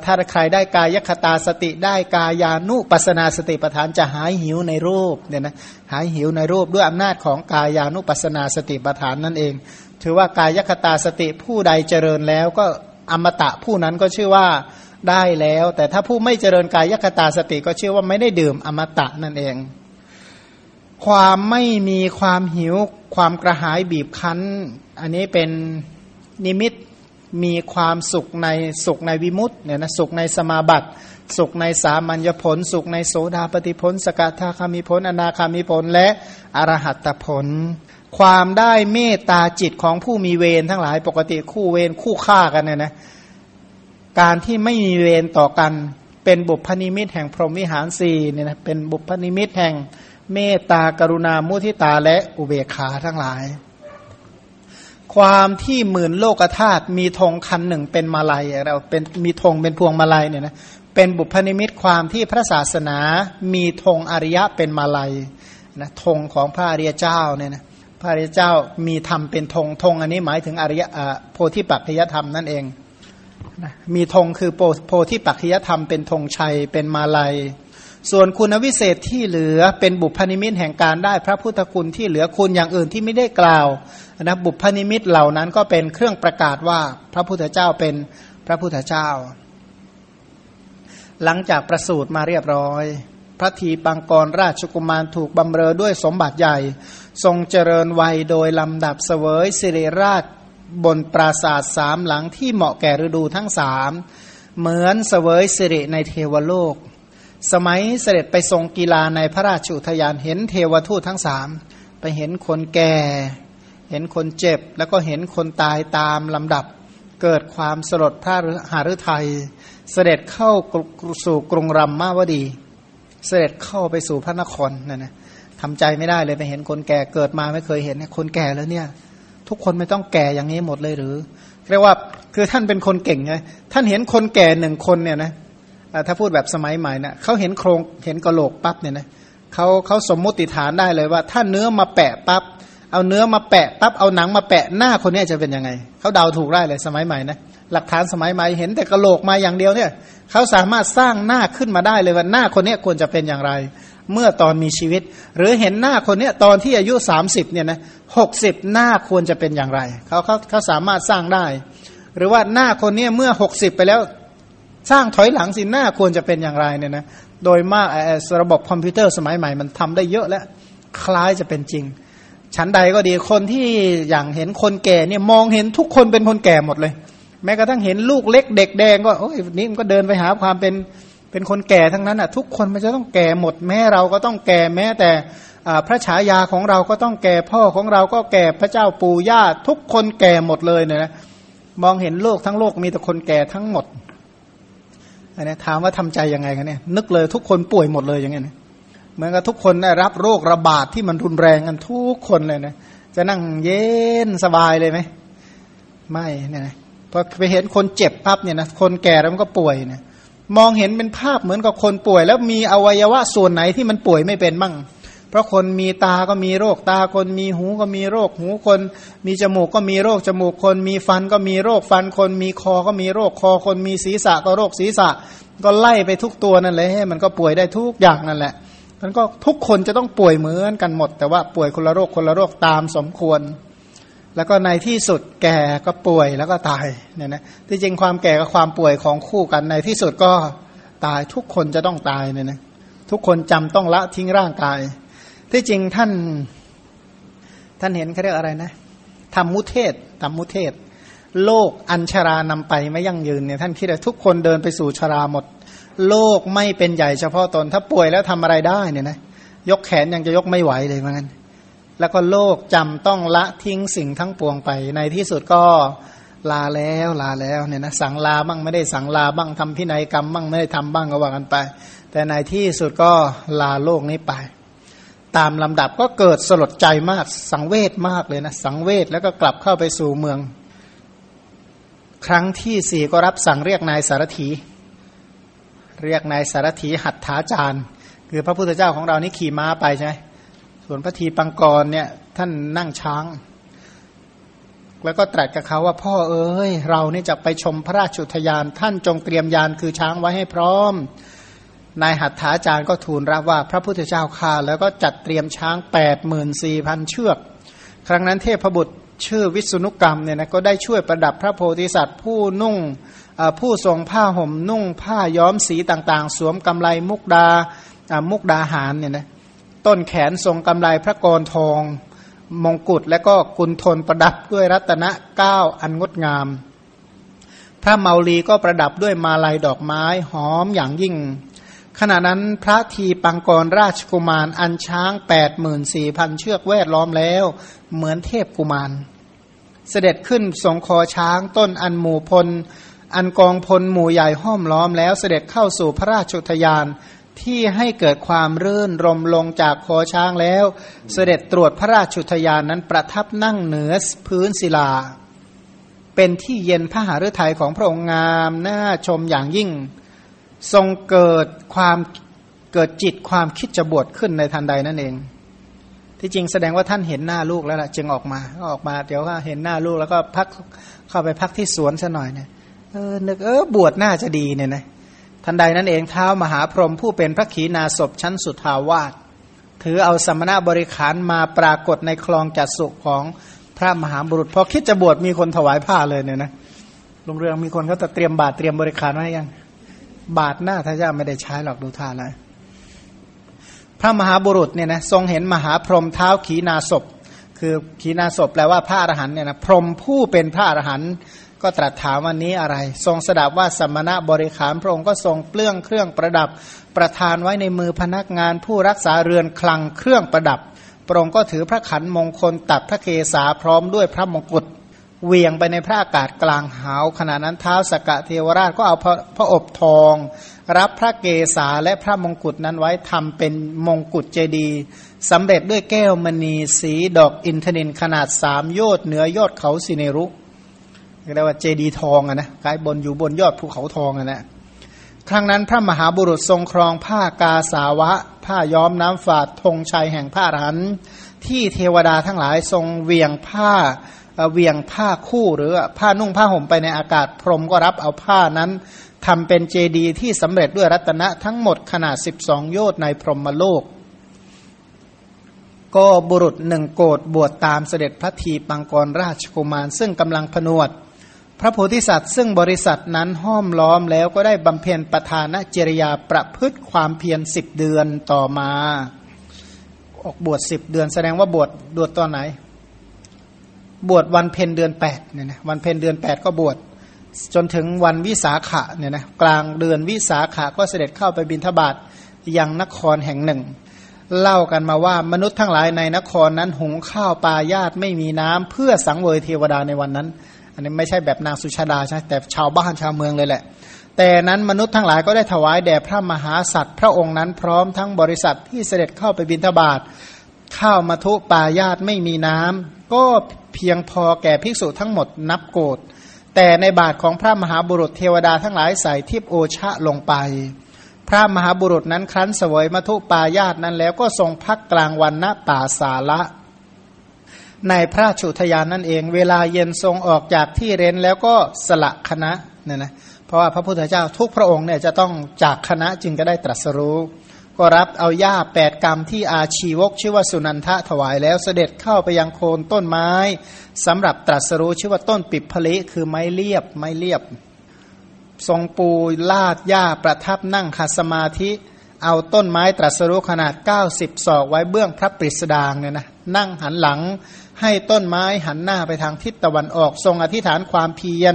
ถ้าใครได้กายคตาสติได้กายานุปัสนาสติปทานจะหายหิวในรูปเนี่ยนะหายหิวในรูปด้วยอำนาจของกายานุปัสนาสติปทานนั่นเอง ถือว่ากายคตาสติผู้ใดเจริญแล้วก็ อมตะผู้นั้นก็ชื่อว่าได้แล้ว แต่ถ้าผู้ไม่เจริญกายคตาสติก็ชื่อว่าไม่ได้ดื่มอมตะนั่นเอง ความไม่มีความหิว ความกระหายบีบคั้น อันนี้เป็นนิมิตมีความสุขในสุขในวิมุตต์เนี่ยนะสุขในสมาบัติ สุขในสามัญญผล สุขในโสดาปฏิผล สกทาคามิผล อนาคามิผลและอรหัตผล ความได้เมตตาจิตของผู้มีเวรทั้งหลายปกติคู่เวรคู่ฆ่ากันเนี่ยนะการที่ไม่มีเวรต่อกัน เป็นบุพนิมิตแห่งพรหมวิหารสี่เนี่ยนะเป็นบุพนิมิตแห่งเมตตากรุณามุทิตาและอุเบกขาทั้งหลาย ความที่หมื่นโลกธาตุมีธงคันหนึ่งเป็นมาลัยเราเป็นมีธงเป็นพวงมาลัยเนี่ยนะเป็นบุพนิมิตความที่พระศาสนามีธงอริยะเป็นมาลัยนะธงของพระอริยเจ้าเนี่ยนะ พระเจ้ามีธรรมเป็นธงธงอันนี้หมายถึงอริยโพธิปัจจยธรรมนั่นเองมีธงคือโพธิปัจจยธรรมเป็นธงชัยเป็นมาลัย ส่วนคุณวิเศษที่เหลือเป็นบุพนิมิตแห่งการได้พระพุทธคุณที่เหลือคุณอย่างอื่นที่ไม่ได้กล่าวนะบุพนิมิตเหล่านั้นก็เป็นเครื่องประกาศว่าพระพุทธเจ้าเป็นพระพุทธเจ้า หลังจากประสูติมาเรียบร้อย พระทีปังกรราชกุมารถูกบำเรอด้วยสมบัติใหญ่ ทรงเจริญวัยโดยลำดับเสวยสิริราชบนปราศาสตร์สามหลังที่เหมาะแก่ฤดูทั้งสามเหมือนเสวยสิริในเทวโลก สมัยเสด็จไปทรงกีฬาในพระราชุทยานเห็นเทวทูตทั้งสามไปเห็นคนแก่ เห็นคนเจ็บแล้วก็เห็นคนตายตามลำดับ เกิดความสลดพระหฤทัยเสด็จเข้าสู่กรุงรัมมาวดี เสด็จเข้าไปสู่พระนครนั่นนะ ทำใจไม่ได้เลยไปเห็นคนแก่เกิดมาไม่เคยเห็นคนแก่แล้วเนี่ย ทุกคนไม่ต้องแก่อย่างนี้หมดเลยหรือเรียกว่าคือท่านเป็นคนเก่งไงท่านเห็นคนแก่หนึ่งคนเนี่ยนะถ้าพูดแบบสมัยใหม่นะ่ะเขาเห็นโครงเห็นกระโหลกปั๊บเนี่ยนะเขาเขาสมมุติฐานได้เลยว่า ถ้าเนื้อมาแปะปั๊บเอาเนื้อมาแปะปั๊บเอาหนังมาแปะหน้าคนนี้จะเป็นยังไงเขาเดาถูกได้เลยสมัยใหม่นะ หลักฐานสมัยใหม่เห็นแต่กระโหลกมาอย่างเดียวเนี่ยเขาสามารถสร้างหน้าขึ้นมาได้เลยว่าหน้าคนนี้ควรจะเป็นอย่างไร เมื่อตอนมีชีวิต หรือเห็นหน้าคนนี้ตอนที่อายุ 30เนี่ยนะหกสิบหน้าควรจะเป็นอย่างไรเขาเขาเขาสามารถสร้างได้ หรือว่าหน้าคนนี้เมื่อ 60 ไปแล้วสร้างถอยหลังสิหน้าควรจะเป็นอย่างไรเนี่ยนะโดยมากระบบคอมพิวเตอร์สมัยใหม่มันทำได้เยอะแล้วคล้ายจะเป็นจริงชั้นใดก็ดีคนที่อย่างเห็นคนแก่เนี่ยมองเห็นทุกคนเป็นคนแก่หมดเลย แม้กระทั่งเห็นลูกเล็กเด็กแดงก็โอ้ยนี่มันก็เดินไปหาความเป็นเป็นคนแก่ทั้งนั้นอะทุกคนมันจะต้องแก่หมดแม้เราก็ต้องแก่แม้แต่พระฉายาของเราก็ต้องแก่พ่อของเราก็แก่พระเจ้าปู่ย่าทุกคนแก่หมดเลยเนี่ยนะมองเห็นโลกทั้งโลกมีแต่คนแก่ทั้งหมดอันนี้ถามว่าทำใจยังไงกันเนี่ยนึกเลยทุกคนป่วยหมดเลยอย่างเงี้ยเหมือนกับทุกคนได้รับโรคระบาดที่มันรุนแรงกันทุกคนเลยนะจะนั่งเย็นสบายเลยไหมไม่เนี่ยนะ พอไปเห็นคนเจ็บปั๊บเนี่ยนะคนแก่แล้วมันก็ป่วยเนี่ยมองเห็นเป็นภาพเหมือนกับคนป่วย แล้วมีอวัยวะส่วนไหนที่มันป่วยไม่เป็นมั่ง เพราะคนมีตาก็มีโรคตาคนมีหูก็มีโรคหูคน มีจมูกก็มีโรคจมูกคน มีฟันก็มีโรคฟันคน มีคอก็มีโรคคอคนมีศีรษะก็โรคศีรษะ ก็ไล่ไปทุกตัวนั่นแหละมันก็ป่วยได้ทุกอย่างนั่นแหละมันก็ทุกคนจะต้องป่วยเหมือนกันหมด แต่ว่าป่วยคนละโรคคนละโรคตามสมควร แล้วก็ในที่สุดแก่ก็ป่วยแล้วก็ตายเนี่ยนะที่จริงความแก่กับความป่วยของคู่กันในที่สุดก็ตายทุกคนจะต้องตายเนี่ยนะทุกคนจำต้องละทิ้งร่างกาย ที่จริงท่านท่านเห็นเขาเรียกอะไรนะทำมุเทศทำมุเทศ โลกอัญชารานำไปไม่ยั่งยืนเนี่ยท่านคิดว่าทุกคนเดินไปสู่ชราหมด โลกไม่เป็นใหญ่เฉพาะตนถ้าป่วยแล้วทำอะไรได้เนี่ยนะยกแขนยังจะยกไม่ไหวเลยเหมือนกัน แล้วก็โลกจำต้องละทิ้งสิ่งทั้งปวงไป ในที่สุดก็ลาแล้วลาแล้วเนี่ยนะสังลาบ้างไม่ได้สังลาบ้างทำพินัยกรรมบ้างไม่ได้ทำบ้างก็ว่ากันไป แต่ในที่สุดก็ลาโลกนี้ไป ตามลำดับก็เกิดสลดใจมากสังเวชมากเลยนะสังเวชแล้วก็กลับเข้าไปสู่เมือง ครั้งที่สี่ก็รับสั่งเรียกนายสารถี เรียกนายสารถีหัตถาจารย์ คือพระพุทธเจ้าของเรานี่ขี่ม้าไปใช่ไหม ส่วนพระทีปังกรเนี่ยท่านนั่งช้าง แล้วก็ตรัสกับเขาว่าพ่อเอ้ย เรานี่จะไปชมพระราชุทยาน ท่านจงเตรียมยานคือช้างไว้ให้พร้อม นายหัตถาจารย์ก็ทูลรับว่าพระพุทธเจ้าข่าแล้วก็จัดเตรียมช้าง8ปดหมื่นสี่พันเชือก ครั้งนั้นเทพบุตรชื่อวิษณุกรรมเนี่ยนะก็ได้ช่วยประดับพระโพธิสัตว์ผู้นุ่งผู้ทรงผ้าห่มนุ่งผ้าย้อมสีต่างๆ สวมกำไลมุกดามุกดาหารเนี่ยนะ ต้นแขนทรงกำไลพระกรทอง มงกุฎและก็กุนทนประดับด้วยรัตนะเก้าอันงดงาม พระเมาลีก็ประดับด้วยมาลัยดอกไม้หอมอย่างยิ่ง ขณะนั้นพระทีปังกรราชกุมารอันช้างแปดหมื่นสี่พันเชือกแวดล้อมแล้ว เหมือนเทพกุมาร เสด็จขึ้นทรงคอช้างต้นอันหมู่พลอันกองพลหมู่ใหญ่ห้อมล้อมแล้วเสด็จเข้าสู่พระราชทยาน ที่ให้เกิดความรื่นรมลงจากคอช้างแล้ว เสด็จตรวจพระราชุทยานนั้นประทับนั่งเหนือพื้นศิลา เป็นที่เย็นพระหฤทัยของพระองค์งามน่าชมอย่างยิ่ง ทรงเกิดความเกิดจิตความคิดจะบวชขึ้นในทันใดนั่นเอง ที่จริงแสดงว่าท่านเห็นหน้าลูกแล้วล่ะจึงออกมาก็ออกมาเดี๋ยวก็เห็นหน้าลูกแล้วก็พักเข้าไปพักที่สวนซะหน่อยเนี่ยเออนึกเออบวชน่าจะดีเนี่ยนะ ทันใดนั้นเองเท้ามหาพรหมผู้เป็นพระขีณาสพชั้นสุทาวาสถือเอาสมณบริขารมาปรากฏในคลองจัดสุขของพระมหาบุรุษพอคิดจะบวชมีคนถวายผ้าเลยเนี่ยนะลงเรืองมีคนเขาจะเตรียมบาตรเตรียมบริขารไว้ยัง บาตรหน้าท่าจะไม่ได้ใช้หรอกดูท่าเลยพระมหาบุรุษเนี่ยนะทรงเห็นมหาพรหมเท้าขีณาศพคือขีณาศพแปลว่าพระอรหันเนี่ยนะพรหมผู้เป็นพระอรหันต์ ก็ตรัสถามวันนี้อะไร ทรงสดับว่าสมณะบริขารพระองค์ก็ทรงเปลื้องเครื่องประดับ ประทานไว้ในมือพนักงานผู้รักษาเรือนคลังเครื่องประดับ พระองค์ก็ถือพระขันมงคลตัดพระเคสาพร้อมด้วยพระมงกุฎเวียงไปในพระอากาศกลางหาวขณะนั้นเท้าสกะเทวราชก็เอาพระพระอบทอง รับพระเกศาและพระมงกุฎนั้นไว้ทำเป็นมงกุฎเจดีสำเร็จด้วยแก้วมณีสีดอกอินทนินขนาดสามโยชน์เหนือยอดเขาสิเนรุ เรียกว่าเจดีทองอะนะกายบนอยู่บนยอดภูเขาทองอะนะครั้งนั้นพระมหาบุรุษทรงครองผ้ากาสาวะ ผ้าย้อมน้ำฝาดธงชัยแห่งผ้ารัน ที่เทวดาทั้งหลายทรงเวียงผ้าเวียงผ้าคู่หรือผ้านุ่งผ้าห่มไปในอากาศพรมก็รับเอาผ้านั้นทำเป็นเจดีที่สำเร็จด้วยรัตนะทั้งหมดขนาด 12 โยชน์ในพรหมโลก ก็บุรุษหนึ่งโกรธบวชตามเสด็จพระทีปังกรราชกุมาร ซึ่งกำลังผนวด พระโพธิสัตว์ซึ่งบริษัทนั้นห้อมล้อมแล้วก็ได้บำเพ็ญประธานจริยาประพฤติความเพียรสิบเดือนต่อมา ออกบวชสิบเดือน แสดงว่าบวชบวชตอนไหน บวชวันเพ็ญเดือนแปดเนี่ยนะวันเพ็ญเดือนแปดก็บวชจนถึงวันวิสาขะเนี่ยนะกลางเดือนวิสาขะก็เสด็จเข้าไปบิณฑบาตยังนครแห่งหนึ่ง เล่ากันมาว่ามนุษย์ทั้งหลายในนครนั้นหุงข้าวปลายาตไม่มีน้ำเพื่อสังเวยเทวดาในวันนั้น อันนี้ไม่ใช่แบบนางสุชาดาใช่แต่ชาวบ้านชาวเมืองเลยแหละ แต่นั้นมนุษย์ทั้งหลายก็ได้ถวายแด่พระมหาสัตว์พระองค์นั้นพร้อมทั้งบริษัทที่เสด็จเข้าไปบิณฑบาตข้าวมาทุปายาตไม่มีน้ำก็เพียงพอแก่ภิกษุทั้งหมดนับโกดแต่ในบาทของพระมหาบุรุษเทวดาทั้งหลายใส่ทิพโอชะลงไป พระมหาบุรุษนั้นครั้นเสวยมัทุปายาตนั้นแล้วก็ทรงพักกลางวันณป่าสาละ ในพระชุทยานนั่นเอง เวลาเย็นทรงออกจากที่เร้นแล้วก็สละคณะเนี่ยนะเพราะว่าพระพุทธเจ้าทุกพระองค์เนี่ยจะต้องจากคณะจึงจะได้ตรัสรู้ ก็รับเอาหญ้าแปดกรรมที่อาชีวกชื่อว่าสุนันทะถวายแล้วเสด็จเข้าไปยังโคนต้นไม้สำหรับตรัสรู้ชื่อว่าต้นปิดผลิคือไม้เรียบไม้เรียบ ทรงปูลาดหญ้าประทับนั่งขัสมาธิเอาต้นไม้ตรัสรู้ขนาด 90 ศอกไว้เบื้องพระปริสดางเนี่ยนะ นั่งหันหลัง ให้ต้นไม้หันหน้าไปทางทิศตะวันออก ทรงอธิษฐานความเพียร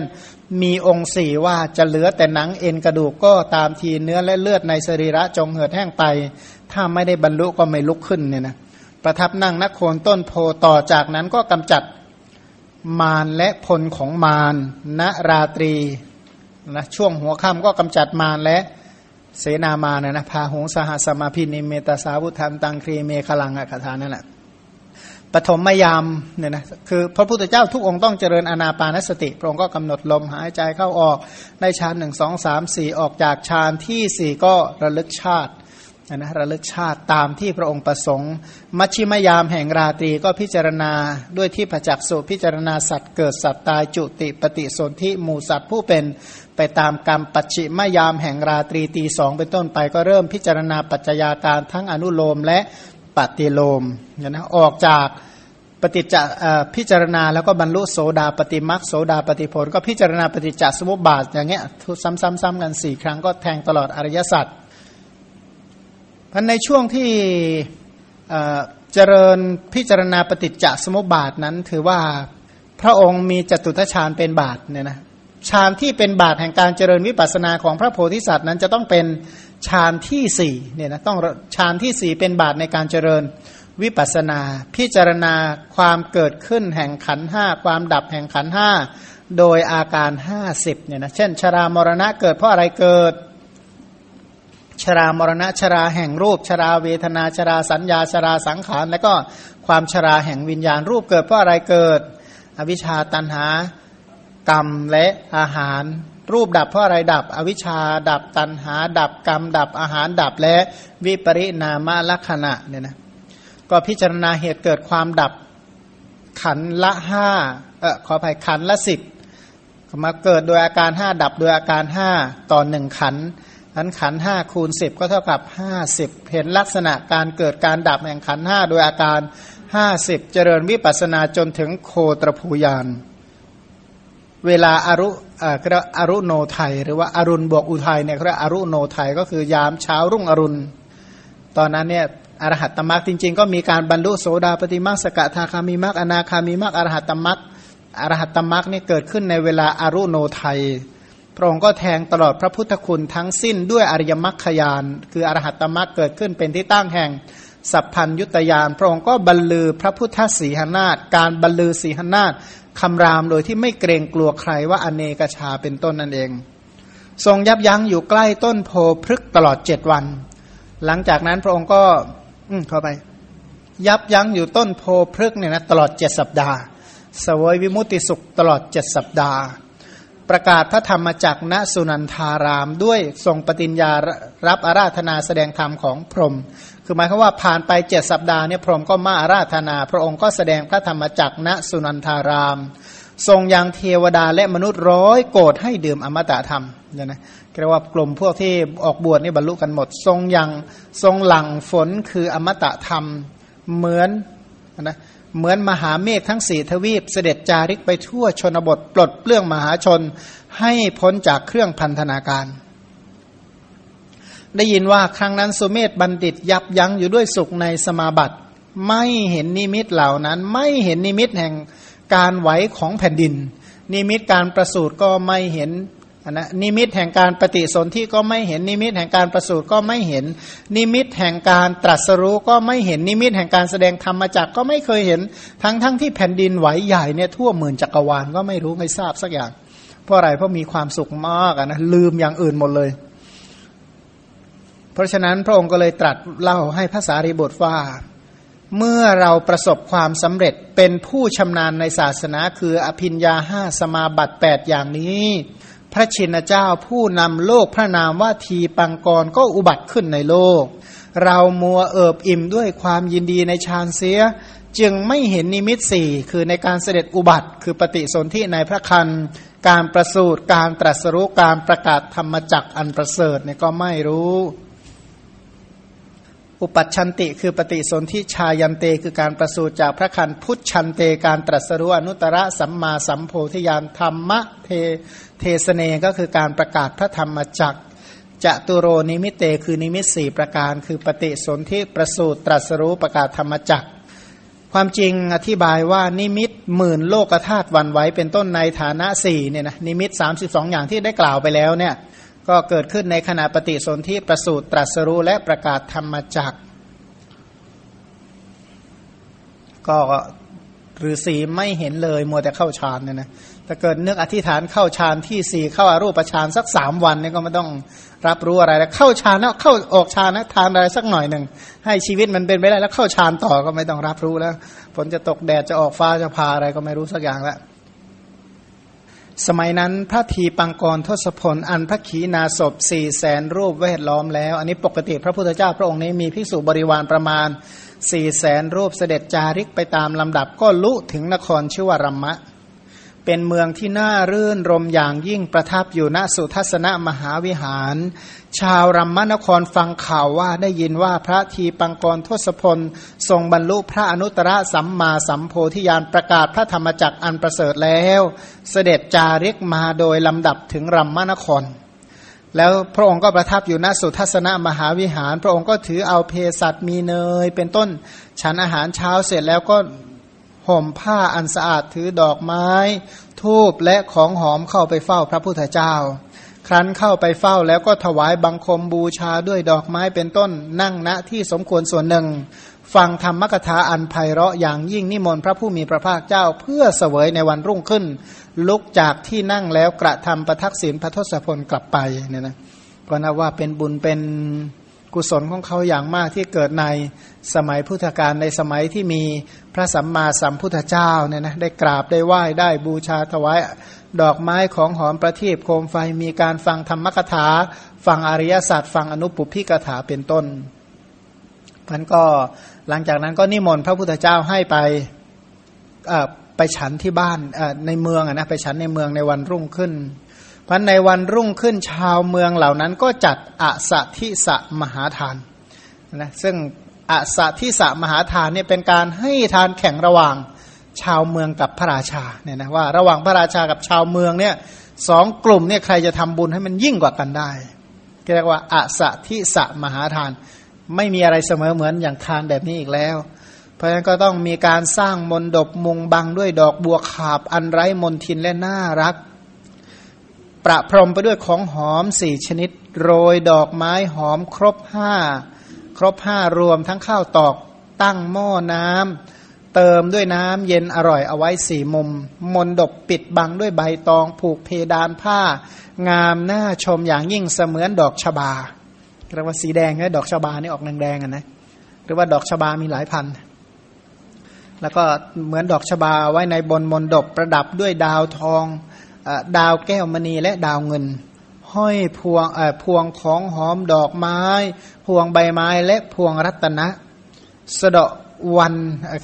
มีองค์สี่ว่าจะเหลือแต่หนังเอ็นกระดูกก็ตามทีเนื้อและเลือดในสรีระจงเหือดแห้งไป ถ้าไม่ได้บรรลุก็ไม่ลุกขึ้นเนี่ยนะประทับนั่งนักโคนต้นโพต่อจากนั้นก็กำจัดมารและพลของมารณราตรีนะช่วงหัวค่ำก็กำจัดมารและเสนามานะนะพาหงสหสมาพินิเมตสาวุธันตังครีเมฆลังอะคาถานั่นแหละ ปฐมยามเนี่ยนะคือพระพุทธเจ้าทุกองค์ต้องเจริญอนาปานสติพระองค์ก็กำหนดลมหายใจเข้าออกในฌานหนึ่งสองสามสี่ออกจากฌานที่สี่ก็ระลึกชาตินะระลึกชาติตามที่พระองค์ประสงค์ มัชชิมยามแห่งราตรีก็พิจารณาด้วยที่ประจักษ์สุพิจารณาสัตว์เกิดสัตว์ตายจุติปฏิสนธิหมู่สัตว์ผู้เป็นไปตามกรรมปัจฉิมยามแห่งราตรีตีสองเป็นต้นไปก็เริ่มพิจารณาปัจจัยาการทั้งอนุโลมและ ปฏิโลมนะออกจากปฏิจจพิจารณาแล้วก็บรรลุโสดาปฏิมักโสดาปฏิผล ก็พิจารณาปฏิจจสมุปบาทอย่างเงี้ยซ้ำๆๆกันสี่ครั้งก็แทงตลอดอริยสัจพันในช่วงที่เจริญพิจารณาปฏิจจสมุปบาทนั้น ถือว่าพระองค์มีจตุทชาญเป็นบาทเนี่ยนะฌานที่เป็นบาทแห่งการเจริญวิปัสสนาของพระโพธิสัตว์นั้นจะต้องเป็น ฌานที่สี่เนี่ยนะต้องฌานที่สี่เป็นบาทในการเจริญวิปัสนา พิจารณาความเกิดขึ้นแห่งขันห้าความดับแห่งขันห้าโดยอาการห้าสิบเนี่ยนะเช่น ชรามรณะเกิดเพราะอะไรเกิด ชรามรณะชราแห่งรูป ชราเวทนาชราสัญญาชราสังขาร และก็ความชราแห่งวิญญาณรูปเกิดเพราะอะไรเกิด อวิชชาตันหากรรมและอาหาร รูปดับเพราะอะไรดับ อวิชชาดับตันหา ดับกรรม ดับอาหารดับและวิปริณามลักษณะเนี่ยนะก็พิจารณาเหตุเกิดความดับขันละห้าเออขออภัยขันละสิบมาเกิดโดยอาการห้าดับโดยอาการห้าต่อหนึ่งขันขันขันห้าคูณสิบก็เท่ากับห้าสิบเห็นลักษณะการเกิดการดับแห่งขันห้าโดยอาการห้าสิบเจริญวิปัสนาจนถึงโคตรภูยานเวลาอารุ อ่าก็อรุโนไทยหรือว่าอารุณบวกอุทัยเนี่ยเรียกอรุโนไทยก็คือยามเช้ารุ่งอรุณ ตอนนั้นเนี่ยอรหัตตมรักจริง ๆ ก็มีการบรรลุโสดาปฏิมักสกทาคามีมักอนาคามีมักอรหัตตมรักอรหัตตมรักนี่ยเกิดขึ้นในเวลาอารุโนไทย พระองค์ก็แทงตลอดพระพุทธคุณทั้งสิ้นด้วยอริยมรรคยาน คืออรหัตตมรรคเกิดขึ้นเป็นที่ตั้งแห่งสัพพัญยุตยาน พระองค์ก็บรรลือพระพุทธสีหนาฏการบรรลือสีหนาฏ คำรามโดยที่ไม่เกรงกลัวใครว่าอเนกชาเป็นต้นนั่นเอง ทรงยับยั้งอยู่ใกล้ต้นโพพฤกตลอดเจ็ดวัน หลังจากนั้นพระองค์ก็อืเข้าไป ยับยั้งอยู่ต้นโพพฤกเนี่ยนะตลอดเจ็ดสัปดาห์สวยวิมุติสุขตลอดเจ็ดสัปดาห์ ประกาศพระธรรมจักณสุนันทารามด้วยทรงปฏิญญารับอาราธนาแสดงธรรมของพรหม คือหมายความว่าผ่านไปเจ็ดสัปดาห์เนี่ยพรหมก็มาอาราธนา พระองค์ก็แสดงพระธรรมจักณสุนันทาราม ทรงยังเทวดาและมนุษย์ร้อยโกรธให้ดื่มอมตะธรรมเนี่ยนะเรียกว่ากลุ่มพวกที่ออกบวชนี่บรรลุกันหมด ทรงยังทรงหลังฝนคืออมตะธรรมเหมือนนะเหมือนมหาเมฆทั้งสี่ทวีปเสด็จจาริกไปทั่วชนบทปลดเปลื้องมหาชนให้พ้นจากเครื่องพันธนาการ ได้ยินว่าครั้งนั้นสุเมธบัณฑิตยับยั้งอยู่ด้วยสุขในสมาบัติ ไม่เห็นนิมิตเหล่านั้น ไม่เห็นนิมิตแห่งการไหวของแผ่นดิน นิมิตการประสูติก็ไม่เห็นนะนิมิตแห่งการปฏิสนธิก็ไม่เห็นนิมิตแห่งการประสูติก็ไม่เห็น นิมิตแห่งการตรัสรู้ก็ไม่เห็นนิมิตแห่งการแสดงธรรมจักก็ไม่เคยเห็น ทั้งทั้งที่แผ่นดินไหวใหญ่เนี่ยทั่วหมื่นจักรวาลก็ไม่รู้ไม่ทราบสักอย่าง เพราะอะไรเพราะมีความสุขมากนะลืมอย่างอื่นหมดเลย เพราะฉะนั้นพระองค์ก็เลยตรัสเล่าให้ภาษารีบทว่า เมื่อเราประสบความสำเร็จเป็นผู้ชำนาญในศาสนาคืออภิญญาห้าสมาบัติแปดอย่างนี้ พระชินเจ้าผู้นำโลกพระนามว่าทีปังกรก็อุบัติขึ้นในโลก เรามัวเอิบอิ่มด้วยความยินดีในฌานเสียจึงไม่เห็นนิมิตสี่คือในการเสด็จอุบัติ คือปฏิสนธิในพระคันการประสูติการตรัสรู้การประกาศธรรมจักอันประเสริฐเนี่ยก็ไม่รู้ อุปัชันติคือปฏิสนธิชายันเตคือการประสูติจากพระครรภ์พุชฌันเตการตรัสรู้อนุตตรสัมมาสัมโพธิญาณธัมมะเทเทสะเนก็คือการประกาศพระธรรมจักรจะตุโรนิมิตเตคือนิมิตสี่ประการ คือปฏิสนธิประสูติตรัสรู้ประกาศธรรมจักรความจริงอธิบายว่านิมิตหมื่นโลกธาตุหวั่นไหวเป็นต้นในฐานะสี่เนี่ยนะนิมิต32อย่างที่ได้กล่าวไปแล้วเนี่ย ก็เกิดขึ้นในขณะปฏิสนธิประสูตรตรัสรู้และประกาศธรรมจักก็หรือสีไม่เห็นเลยมัวแต่เข้าฌานเนี่ยนะถ้าเกิดนึกอธิษฐานเข้าฌานที่สี่เข้าอารูปฌานสักสามวันเนี่ยก็ไม่ต้องรับรู้อะไรแล้วเข้าฌานแล้วเข้าออกฌานนะทานอะไรสักหน่อยหนึ่งให้ชีวิตมันเป็นไปได้แล้วเข้าฌานต่อก็ไม่ต้องรับรู้แล้วฝนจะตกแดดจะออกฟ้าจะพาอะไรก็ไม่รู้สักอย่างแล้ว สมัยนั้นพระทีปังกรทศพลอันพระขีนาศพสี่แสนรูปเวทล้อมแล้ว อันนี้ปกติพระพุทธเจ้าพระองค์นี้มีภิกษุบริวารประมาณสี่แสนรูปเสด็จจาริกไปตามลำดับก็ลุถึงนครชื่อว่ารัมมะ เป็นเมืองที่น่ารื่นรมอย่างยิ่งประทับอยู่ณสุทัศนมหาวิหาร ชาวรัมมนครฟังข่าวว่าได้ยินว่าพระทีปังกรทศพล ทรงบรรลุพระอนุตตรสัมมาสัมโพธิญาณประกาศพระธรรมจักรอันประเสริฐแล้ว เสด็จจาริกมาโดยลำดับถึงรัมมนคร แล้วพระองค์ก็ประทับอยู่ณสุทัศนมหาวิหาร พระองค์ก็ถือเอาเพสัตมีเนย เป็นต้นฉันอาหารเช้าเสร็จแล้วก็ ห่มผ้าอันสะอาดถือดอกไม้ ทูบและของหอมเข้าไปเฝ้าพระพุทธเจ้า ครั้นเข้าไปเฝ้าแล้วก็ถวายบังคมบูชาด้วยดอกไม้เป็นต้นนั่งณที่สมควรส่วนหนึ่ง ฟังธรรมกถาอันไพเราะอย่างยิ่งนิมนต์พระผู้มีพระภาคเจ้าเพื่อเสวยในวันรุ่งขึ้น ลุกจากที่นั่งแล้วกระทำประทักษิณพระทศพลกลับไปเนี่ยนะก็นับว่าเป็นบุญเป็น กุศลของเขาอย่างมากที่เกิดในสมัยพุทธกาลในสมัยที่มีพระสัมมาสัมพุทธเจ้าเนี่ยนะได้กราบได้ไหว้ได้บูชาถวายดอกไม้ของหอมประทีปโคมไฟมีการฟังธรรมกถา ฟังอริยศาสตร์ฟังอนุปุพิกถาเป็นต้นพันก็หลังจากนั้นก็นิมนต์พระพุทธเจ้าให้ไปไปฉันที่บ้านในเมืองนะไปฉันในเมืองในวันรุ่งขึ้น พันในวันรุ่งขึ้นชาวเมืองเหล่านั้นก็จัดอาสะทิสะมหาทานนะซึ่งอาสะทิสะมหาทานเนี่ยเป็นการให้ทานแข่งระหว่างชาวเมืองกับพระราชาเนี่ยนะว่าระหว่างพระราชากับชาวเมืองเนี่ยสองกลุ่มเนี่ยใครจะทำบุญให้มันยิ่งกว่ากันได้เรียกว่าอาสะทิสะมหาทาน ไม่มีอะไรเสมอเหมือนอย่างทานแบบนี้อีกแล้ว เพราะฉะนั้นก็ต้องมีการสร้างมนดบมุงบังด้วยดอกบัวขาบอันไร้มนทินและน่ารัก ประพรมไปด้วยของหอมสี่ชนิด โรยดอกไม้หอมครบห้าครบห้ารวมทั้งข้าวตอกตั้งหม้อน้ำเติมด้วยน้ำเย็นอร่อยเอาไว้สี่มุม มนดบปิดบังด้วยใบตองผูกเพดานผ้า งามน่าชมอย่างยิ่งเสมือนดอกชบาเรียกว่าสีแดงนะดอกชบานี่ออกแดงๆอะนะหรือว่าดอกชบามีหลายพันแล้วก็เหมือนดอกชบาไว้ในบนมนดบประดับด้วยดาวทอง ดาวแก้วมณีและดาวเงิน ห้อยพวงพวงของหอมดอกไม้ พวงใบไม้และพวงรัตนะสะดาะวัน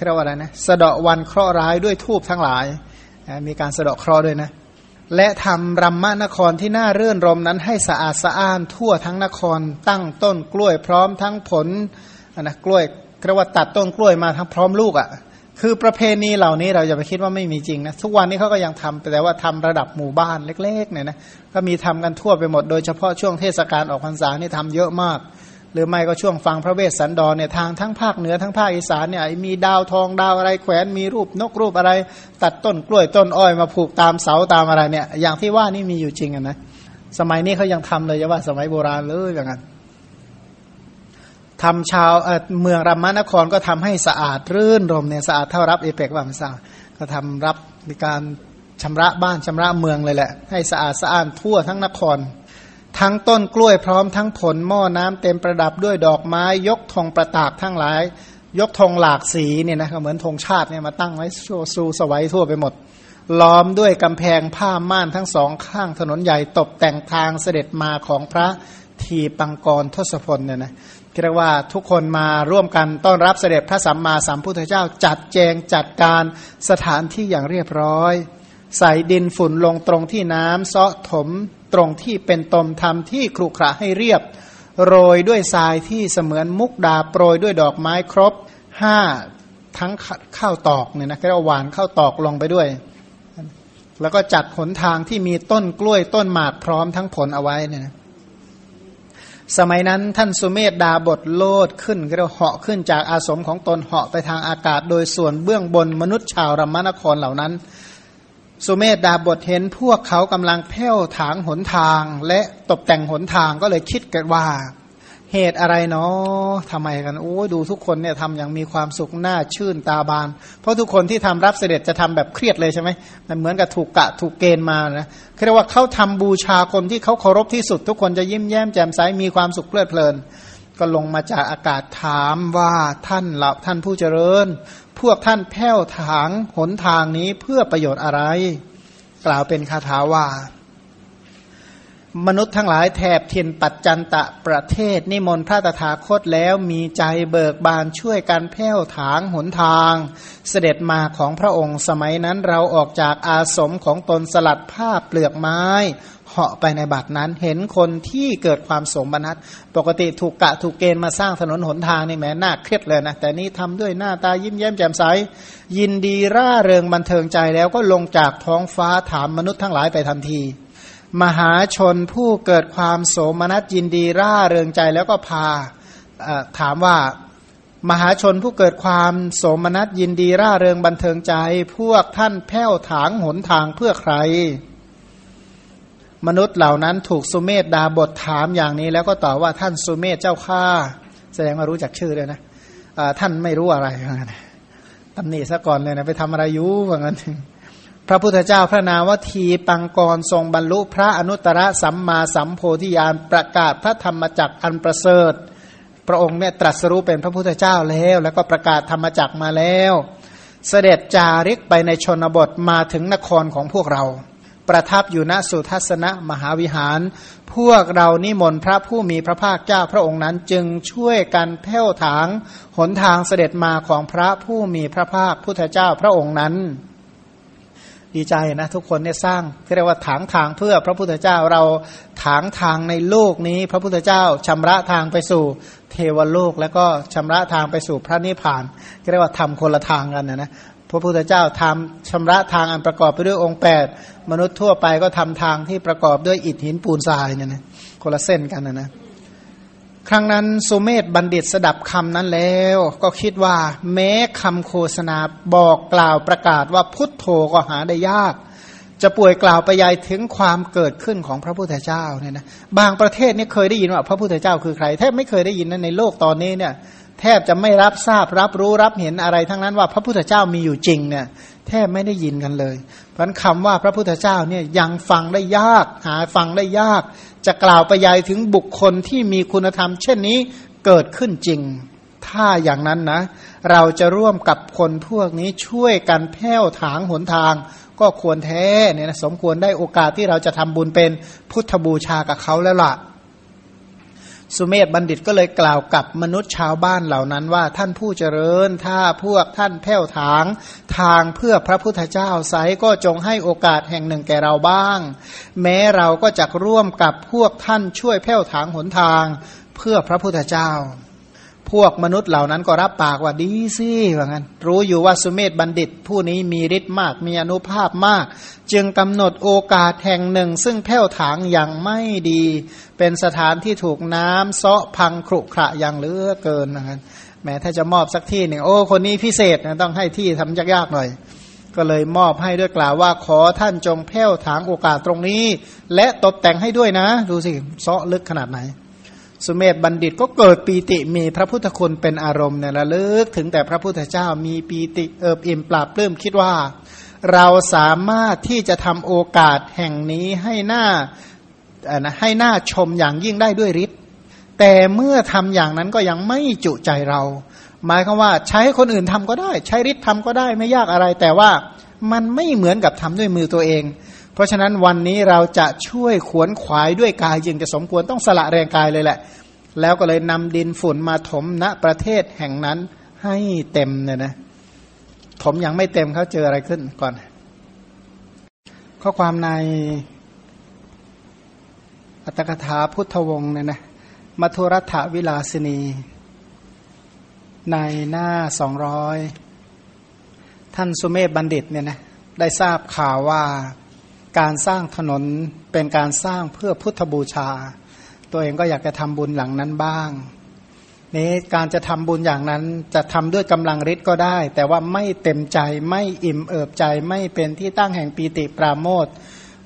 เรียกว่าอะไรนะสะดาะวันเคราะห์ร้ายด้วยทูบทั้งหลาย มีการสะดาะเคราะห์ด้วยนะและทำรัมมะนครที่น่าเรื่อนรมนั้นให้สะอาดสะอ้านทั่วทั้งนครตั้งต้นกล้วยพร้อมทั้งผลนะกล้วยเรียกว่าตัดต้นกล้วยมาทั้งพร้อมลูกอะ่ะ คือประเพณีเหล่านี้เราจะไปคิดว่าไม่มีจริงนะทุกวันนี้เขาก็ยังทำแต่ว่าทำระดับหมู่บ้านเล็กๆเนี่ยนะก็มีทำกันทั่วไปหมดโดยเฉพาะช่วงเทศกาลออกพรรษานี่ทำเยอะมาก หรือไม่ก็ช่วงฟังพระเวสสันดรเนี่ยทางทั้งภาคเหนือทั้งภาคอีสานเนี่ยมีดาวทองดาวอะไรแขวนมีรูปนกรูปอะไร ตัดต้นกล้วยต้นอ้อยมาผูกตามเสาตามอะไรเนี่ยอย่างที่ว่านี่มีอยู่จริงนะสมัยนี้เขายังทำเลยจะว่าสมัยโบราณเลยอย่างนั้น ทำชาวเมืองรัมมานครก็ทำให้สะอาดรื่นรมเนี่ยสะอาดเท่ารับเอเปกว่ามันสะก็ทำรับมีการชำระบ้านชำระเมืองเลยแหละ ให้สะอาดสะอ้านทั่วทั้งนคร ทั้งต้นกล้วยพร้อมทั้งผลหม้อน้ำเต็มประดับด้วยดอกไม้ ยกธงประตากทั้งหลาย ยกธงหลากสีเนี่ยนะเหมือนธงชาติเนี่ยมาตั้งไว้โชสูสวัยทั่วไปหมด ล้อมด้วยกำแพงผ้าม่านทั้งสองข้างถนนใหญ่ตกแต่งทางเสด็จมาของพระทีปังกรทศพลเนี่ยนะ เรียกว่าทุกคนมาร่วมกันต้อนรับเสด็จพระสัมมาสัมพุทธเจ้า จัดแจงจัดการสถานที่อย่างเรียบร้อย ใส่ดินฝุ่นลงตรงที่น้ำเซาะถมตรงที่เป็นตมทำที่ครุขระให้เรียบ โรยด้วยทรายที่เสมือนมุกดาโปรยด้วยดอกไม้ครบห้าทั้งข้าวตอกเนี่ยนะเรียกว่าหวานข้าวตอกลงไปด้วย แล้วก็จัดหนทางที่มีต้นกล้วยต้นหมากพร้อมทั้งผลเอาไว้เนี่ยนะ สมัยนั้นท่านสุเมธดาบทโลดขึ้นเรียกเหาะขึ้นจากอาสมของตนเหาะไปทางอากาศ โดยส่วนเบื้องบนมนุษย์ชาวรัมานครเหล่านั้น สุเมธดาบทเห็นพวกเขากำลังแผ่วถางหนทาง และตกแต่งหนทางก็เลยคิดกันว่า เหตุอะไรเนาะทำไมกันโอ้ดูทุกคนเนี่ยทำอย่างมีความสุขหน้าชื่นตาบาน เพราะทุกคนที่ทำรับเสด็จจะทำแบบเครียดเลยใช่ไหมมันเหมือนกับถูกกะถูกเกณฑ์มานะเรียกว่าเขาทำบูชาคนที่เขาเคารพที่สุด ทุกคนจะยิ้มแย้มแจ่มใสมีความสุขเพลิดเพลิน ก็ลงมาจากอากาศถามว่าท่านเหล่าท่านผู้เจริญ พวกท่านแผ้วถางหนทางนี้เพื่อประโยชน์อะไร กล่าวเป็นคาถาว่า มนุษย์ทั้งหลายแถบถิ่นปัจจันตะประเทศ นิมนต์พระตถาคตแล้วมีใจเบิกบานช่วยกันแผ้วถางหนทาง เสด็จมาของพระองค์สมัยนั้นเราออกจากอาสมของตนสลัดผ้าเปลือกไม้เหาะไปในบัดนั้นเห็นคนที่เกิดความสมนัตปกติถูกกะถูกเกณฑ์มาสร้างถนนหนทางนี่แหมน่าเครียดเลยนะ แต่นี่ทำด้วยหน้าตายิ้มแย้มแจ่มใส ยินดีร่าเริงบันเทิงใจแล้วก็ลงจากท้องฟ้าถามมนุษย์ทั้งหลายไปทันที มหาชนผู้เกิดความโสมนัสยินดีร่าเริงใจแล้วก็พาถามว่ามหาชนผู้เกิดความโสมนัสยินดีร่าเริงบันเทิงใจ พวกท่านแผ้วถางหนทางเพื่อใคร มนุษย์เหล่านั้นถูกสุเมธดาบทถามอย่างนี้ แล้วก็ตอบว่าท่านสุเมธเจ้าข้าแสดงว่ารู้จักชื่อเลยนะท่านไม่รู้อะไรตำหนิซะก่อนเลยนะไปทำอะไรอยู่ว่างั้น พระพุทธเจ้าพระนามวทีปังกรทรงบรรลุพระอนุตตรสัมมาสัมโพธิญาณประกาศพระธรรมจักรอันประเสริฐ พระองค์เนี่ยตรัสรู้เป็นพระพุทธเจ้าแล้ว แล้วก็ประกาศธรรมจักรมาแล้ว เสด็จจาริกไปในชนบทมาถึงนครของพวกเรา ประทับอยู่ณสุทัศนะมหาวิหาร พวกเรานิมนต์พระผู้มีพระภาคเจ้าพระองค์นั้นจึงช่วยกันแผ้วถางหนทางเสด็จมาของพระผู้มีพระภาคพุทธเจ้าพระองค์นั้น ดีใจนะทุกคนเนี่ยสร้างเรียกว่าถางทางเพื่อพระพุทธเจ้าเราถางทางในโลกนี้ พระพุทธเจ้าชำระทางไปสู่เทวโลก แล้วก็ชำระทางไปสู่พระนิพพานเรียกว่าทำคนละทางกันนะนะพระพุทธเจ้าทำชำระทางอันประกอบไปด้วยองค์ 8 มนุษย์ทั่วไปก็ทำทางที่ประกอบด้วยอิฐหินปูนทรายเนี่ยนะคนละเส้นกันนะนะ ครั้งนั้นสุเมธบัณฑิตสดับคำนั้นแล้ว ก็คิดว่า แม้คำโฆษณาบอกกล่าวประกาศว่าพุทโธก็หาได้ยาก จะป่วยกล่าวไปยายถึงความเกิดขึ้นของพระพุทธเจ้าเนี่ยนะบางประเทศนี่เคยได้ยินว่าพระพุทธเจ้าคือใครแทบไม่เคยได้ยินนะในโลกตอนนี้เนี่ย แทบจะไม่รับทราบรับรู้รับเห็นอะไร ทั้งนั้นว่าพระพุทธเจ้ามีอยู่จริงเนี่ยแทบไม่ได้ยินกันเลย เพราะคำว่าพระพุทธเจ้าเนี่ยยังฟังได้ยากหาฟังได้ยาก จะกล่าวไปยายถึงบุคคลที่มีคุณธรรม เช่นนี้เกิดขึ้นจริง ถ้าอย่างนั้นนะ เราจะร่วมกับคนพวกนี้ช่วยกันแผ้วถางหนทาง ก็ควรแท้เนี่ยนะสมควรได้โอกาสที่เราจะทำบุญเป็นพุทธบูชากับเขาแล้วล่ะ สุเมธบัณฑิตก็เลยกล่าวกับมนุษย์ชาวบ้านเหล่านั้นว่าท่านผู้เจริญ ถ้าพวกท่านแผ้วถางทางเพื่อพระพุทธเจ้าไซก็จงให้โอกาสแห่งหนึ่งแก่เราบ้าง แม้เราก็จะร่วมกับพวกท่านช่วยแผ้วถางหนทาง เพื่อพระพุทธเจ้า พวกมนุษย์เหล่านั้นก็รับปากว่าดีสิว่างั้น รู้อยู่ว่าสุเมธบัณฑิต ผู้นี้มีฤทธิ์มากมีอนุภาพมาก จึงกำหนดโอกาสแห่งหนึ่ง ซึ่งแผ้วถางอย่างไม่ดี เป็นสถานที่ถูกน้ำเซาะพังครุขระอย่างเหลือเกินนะครันแม้ถ้าจะมอบสักที่หนึ่งโอ้คนนี้พิเศษนะต้องให้ที่ทำยากๆหน่อย ก็เลยมอบให้ด้วยกล่าวว่าขอท่านจงแผ้วถางโอกาสตรงนี้ และตกแต่งให้ด้วยนะ ดูสิเซาะลึกขนาดไหน สุเมธบัณฑิตก็เกิดปีติมีพระพุทธคุณเป็นอารมณ์เนี่ยระลึกถึงแต่พระพุทธเจ้ามีปีติเอิบอิ่มปราบปลื้มคิดว่า เราสามารถที่จะทำโอกาสแห่งนี้ให้หน้าให้หน้าชมอย่างยิ่งได้ด้วยฤทธิ์แต่เมื่อทำอย่างนั้นก็ยังไม่จุใจเรา หมายคือว่าใช้คนอื่นทำก็ได้ ใช้ฤทธิ์ทำก็ได้ไม่ยากอะไร แต่ว่ามันไม่เหมือนกับทำด้วยมือตัวเอง เพราะฉะนั้นวันนี้เราจะช่วยขวนขวายด้วยกายจึงจะสมควรต้องสละแรงกายเลยแหละ แล้วก็เลยนำดินฝุ่นมาถมณประเทศแห่งนั้นให้เต็มเนี่ยนะถมยังไม่เต็มเขาเจออะไรขึ้นก่อน ข้อความในอัตถกถาพุทธวงศ์เนี่ยนะมัทุรัฐวิลาสินี ในหน้าสองร้อยท่านสุเมธบัณฑิตเนี่ยนะได้ทราบข่าวว่า การสร้างถนนเป็นการสร้างเพื่อพุทธบูชา ตัวเองก็อยากจะทำบุญหลังนั้นบ้างนี้การจะทำบุญอย่างนั้นจะทำด้วยกำลังฤทธิ์ก็ได้ แต่ว่าไม่เต็มใจไม่อิ่มเอิบใจ ไม่เป็นที่ตั้งแห่งปีติปราโมท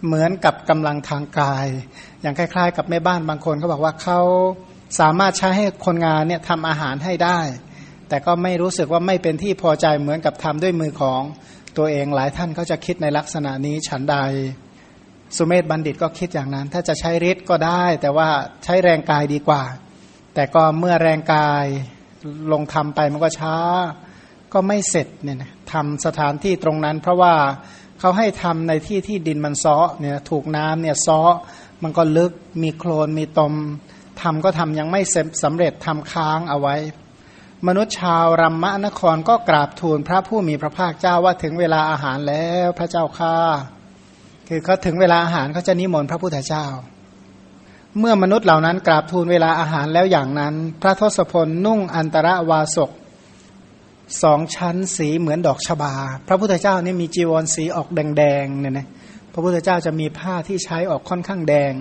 เหมือนกับกำลังทางกาย อย่างคล้าย ๆ กับแม่บ้านบางคนเขาบอกว่าเขาสามารถใช้ให้คนงานเนี่ยทำอาหารให้ได้ แต่ก็ไม่รู้สึกว่าไม่เป็นที่พอใจเหมือนกับทำด้วยมือของ ตัวเองหลายท่านก็จะคิดในลักษณะนี้ฉันใด สุเมธบัณฑิตก็คิดอย่างนั้น ถ้าจะใช้ฤทธิ์ก็ได้ แต่ว่าใช้แรงกายดีกว่า แต่ก็เมื่อแรงกายลงทำไปมันก็ช้า ก็ไม่เสร็จเนี่ยนะทำสถานที่ตรงนั้น เพราะว่าเขาให้ทำในที่ที่ดินมันซ้อเนี่ยถูกน้ำเนี่ยซ้อมันก็ลึกมีโคลนมีตมทำก็ทำยังไม่สำเร็จทำค้างเอาไว้ มนุษย์ชาวรัมมะนครก็กราบทูลพระผู้มีพระภาคเจ้าว่าถึงเวลาอาหารแล้วพระเจ้าค่าคือเขาถึงเวลาอาหารเขาจะนิมนต์พระพุทธเจ้า เมื่อมนุษย์เหล่านั้นกราบทูลเวลาอาหารแล้วอย่างนั้น พระทศพลนุ่งอันตรวาสกสองชั้นสีเหมือนดอกชบา พระพุทธเจ้านี่มีจีวรสีออกแดงๆเนี่ยนะพระพุทธเจ้าจะมีผ้าที่ใช้ออกค่อนข้างแดง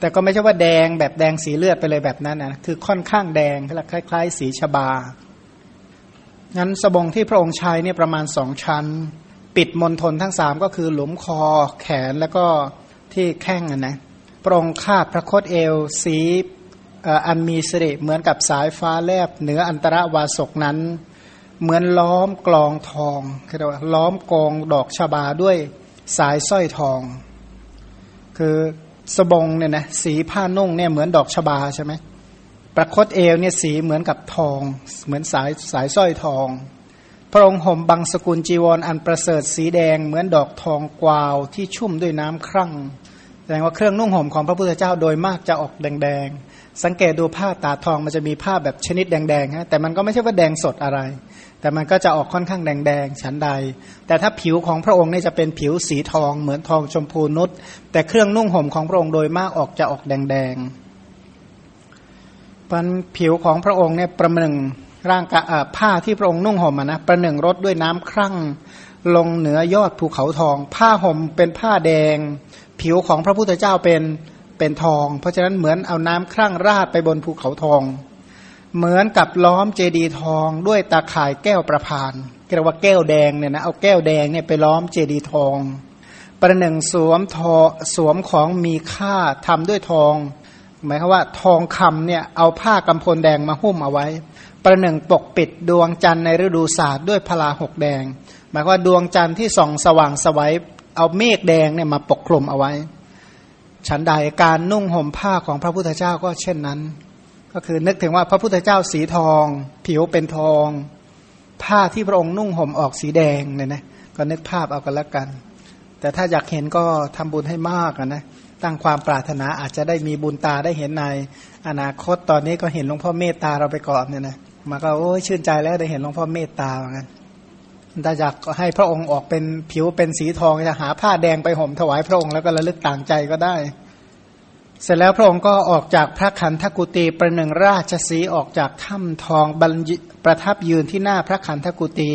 แต่ก็ไม่ใช่ว่าแดงแบบแดงสีเลือดไปเลยแบบนั้นนะคือค่อนข้างแดงคล้าย ๆ สีชบา งั้นสบงที่พระองค์ใช้เนี่ยประมาณสองชั้น ปิดมณฑลทั้งสามก็คือหลุมคอ แขนแล้วก็ที่แข้งนะปรงคาดพระโคตเอว สีอันมีสิริเหมือนกับสายฟ้าแลบเหนืออันตรวาสกนั้น เหมือนล้อมกลองทองคือว่าล้อมกองดอกชบาด้วยสายสร้อยทอง คือ สบงเนี่ยนะสีผ้านุ่งเนี่ยเหมือนดอกชบาใช่ไหมประคตเอวเนี่ยสีเหมือนกับทอง เหมือนสายสายสร้อยทอง พระองค์ห่มบังสกุลจีวรออันประเสริฐสีแดงเหมือนดอกทองกวาวที่ชุ่มด้วยน้ำครั่งแสดงว่าเครื่องนุ่งห่มของพระพุทธเจ้าโดยมากจะออกแดงๆ สังเกตดูผ้าตาทองมันจะมีผ้าแบบชนิดแดงๆฮะแต่มันก็ไม่ใช่ว่าแดงสดอะไร แต่มันก็จะออกค่อนข้างแดงๆฉันใด แต่ถ้าผิวของพระองค์นี่จะเป็นผิวสีทองเหมือนทองชมพูนุชแต่เครื่องนุ่งห่มของพระองค์โดยมากออกจะออกแดงๆปันผิวของพระองค์เนี่ยประหนึ่งร่างกายผ้าที่พระองค์นุ่งห่มนะประหนึ่งรถด้วยน้ำครั่งลงเหนือยอดภูเขาทอง ผ้าห่มเป็นผ้าแดง ผิวของพระพุทธเจ้าเป็นเป็นทอง เพราะฉะนั้นเหมือนเอาน้ำครั่งราดไปบนภูเขาทอง เหมือนกับล้อมเจดีทองด้วยตาข่ายแก้วประพานเรียกว่าแก้วแดงเนี่ยนะเอาแก้วแดงเนี่ยไปล้อมเจดีทอง ประหนึ่งสวมทอสวมของมีค่าทำด้วยทอง หมายความว่าทองคำเนี่ยเอาผ้ากำพลแดงมาหุ้มเอาไว้ ประหนึ่งปกปิดดวงจันทร์ในฤดูศาสตร์ด้วยพลาหกแดง หมายว่าดวงจันทร์ที่ส่องสว่างสวัยเอาเมฆแดงเนี่ยมาปกคลุมเอาไว้ ฉันใดการนุ่งห่มผ้าของพระพุทธเจ้าก็เช่นนั้น ก็คือนึกถึงว่าพระพุทธเจ้าสีทอง ผิวเป็นทอง ผ้าที่พระองค์นุ่งห่มออกสีแดงเนี่ยนะก็นึกภาพเอากันแล้วกัน แต่ถ้าอยากเห็นก็ทำบุญให้มากนะตั้งความปรารถนาอาจจะได้มีบุญตาได้เห็นในอนาคตตอนนี้ก็เห็นหลวงพ่อเมตตาเราไปก่อนเนี่ยนะมาก็โอ้ชื่นใจแล้วได้เห็นหลวงพ่อเมตตาเหมือนกันถ้าอยากให้พระองค์ออกเป็นผิวเป็นสีทองจะหาผ้าแดงไปห่มถวายพระองค์แล้วก็ระลึกต่างใจก็ได้ เสร็จแล้วพระองค์ก็ออกจากพระขันธกุตีประหนึ่งราชสีออกจากถ้ำทองบรรประทับยืนที่หน้าพระขันธกุตี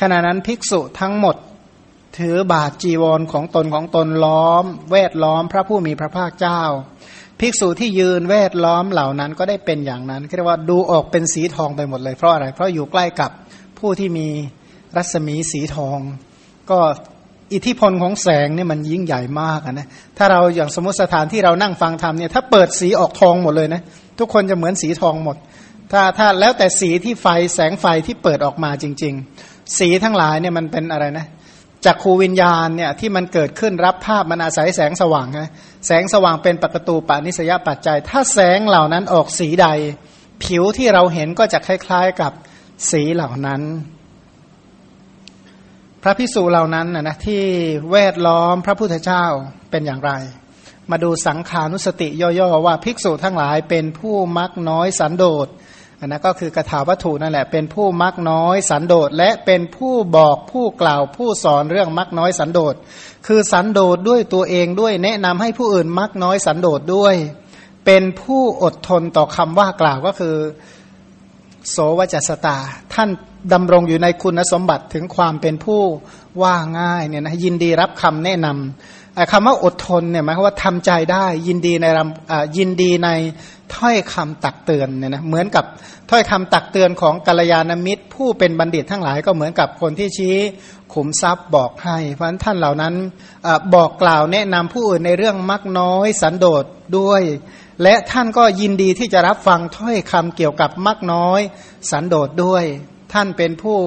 ขณะนั้นภิกษุทั้งหมดถือบาทจีวรของตนของตนล้อม แวดล้อมพระผู้มีพระภาคเจ้า ภิกษุที่ยืนแวดล้อมเหล่านั้นก็ได้เป็นอย่างนั้นเรียกว่าดูออกเป็นสีทองไปหมดเลยเพราะอะไร เพราะอยู่ใกล้กับผู้ที่มีรัศมีสีทอง ก็ อิทธิพลของแสงเนี่ยมันยิ่งใหญ่มากนะถ้าเราอย่างสมมติสถานที่เรานั่งฟังธรรมเนี่ยถ้าเปิดสีออกทองหมดเลยนะทุกคนจะเหมือนสีทองหมด ถ้าถ้าแล้วแต่สีที่ไฟแสงไฟที่เปิดออกมาจริง ๆ สีทั้งหลายเนี่ยมันเป็นอะไรนะจากครูวิญญาณเนี่ยที่มันเกิดขึ้นรับภาพมันอาศัยแสงสว่างนะแสงสว่างเป็นปกตูปานิสยปัจจัย ถ้าแสงเหล่านั้นออกสีใด ผิวที่เราเห็นก็จะคล้าย ๆกับสีเหล่านั้น พระพิสูจเหล่านั้นนะนะที่แวดล้อมพระพุทธเจ้าเป็นอย่างไร มาดูสังขานุสติย่อๆว่าภิกษุทั้งหลายเป็นผู้มักน้อยสันโดษอันนั้นก็คือกถาวัตถุนั่นแหละ เป็นผู้มักน้อยสันโดษและเป็นผู้บอกผู้กล่าวผู้สอนเรื่องมักน้อยสันโดษคือสันโดษด้วยตัวเองด้วยแนะนำให้ผู้อื่นมักน้อยสันโดษด้วย เป็นผู้อดทนต่อคำว่ากล่าวก็คือ โสวจัสตา ท่านดำรงอยู่ในคุณสมบัติถึงความเป็นผู้ว่าง่ายเนี่ยนะยินดีรับคำแนะนำคำว่าอดทนเนี่ยหมายความว่าทำใจได้ยินดีในยินดีในถ้อยคำตักเตือนเนี่ยนะเหมือนกับถ้อยคำตักเตือนของกัลยาณมิตร ผู้เป็นบัณฑิตทั้งหลายก็เหมือนกับคนที่ชี้ขุมทรัพย์บอกให้ เพราะฉะนั้นท่านเหล่านั้นอบอกกล่าวแนะนำผู้อื่นในเรื่องมักน้อยสันโดษด้วย และท่านก็ยินดีที่จะรับฟังถ้อยคำเกี่ยวกับมักน้อย สันโดษด้วย ท่านเป็นผู้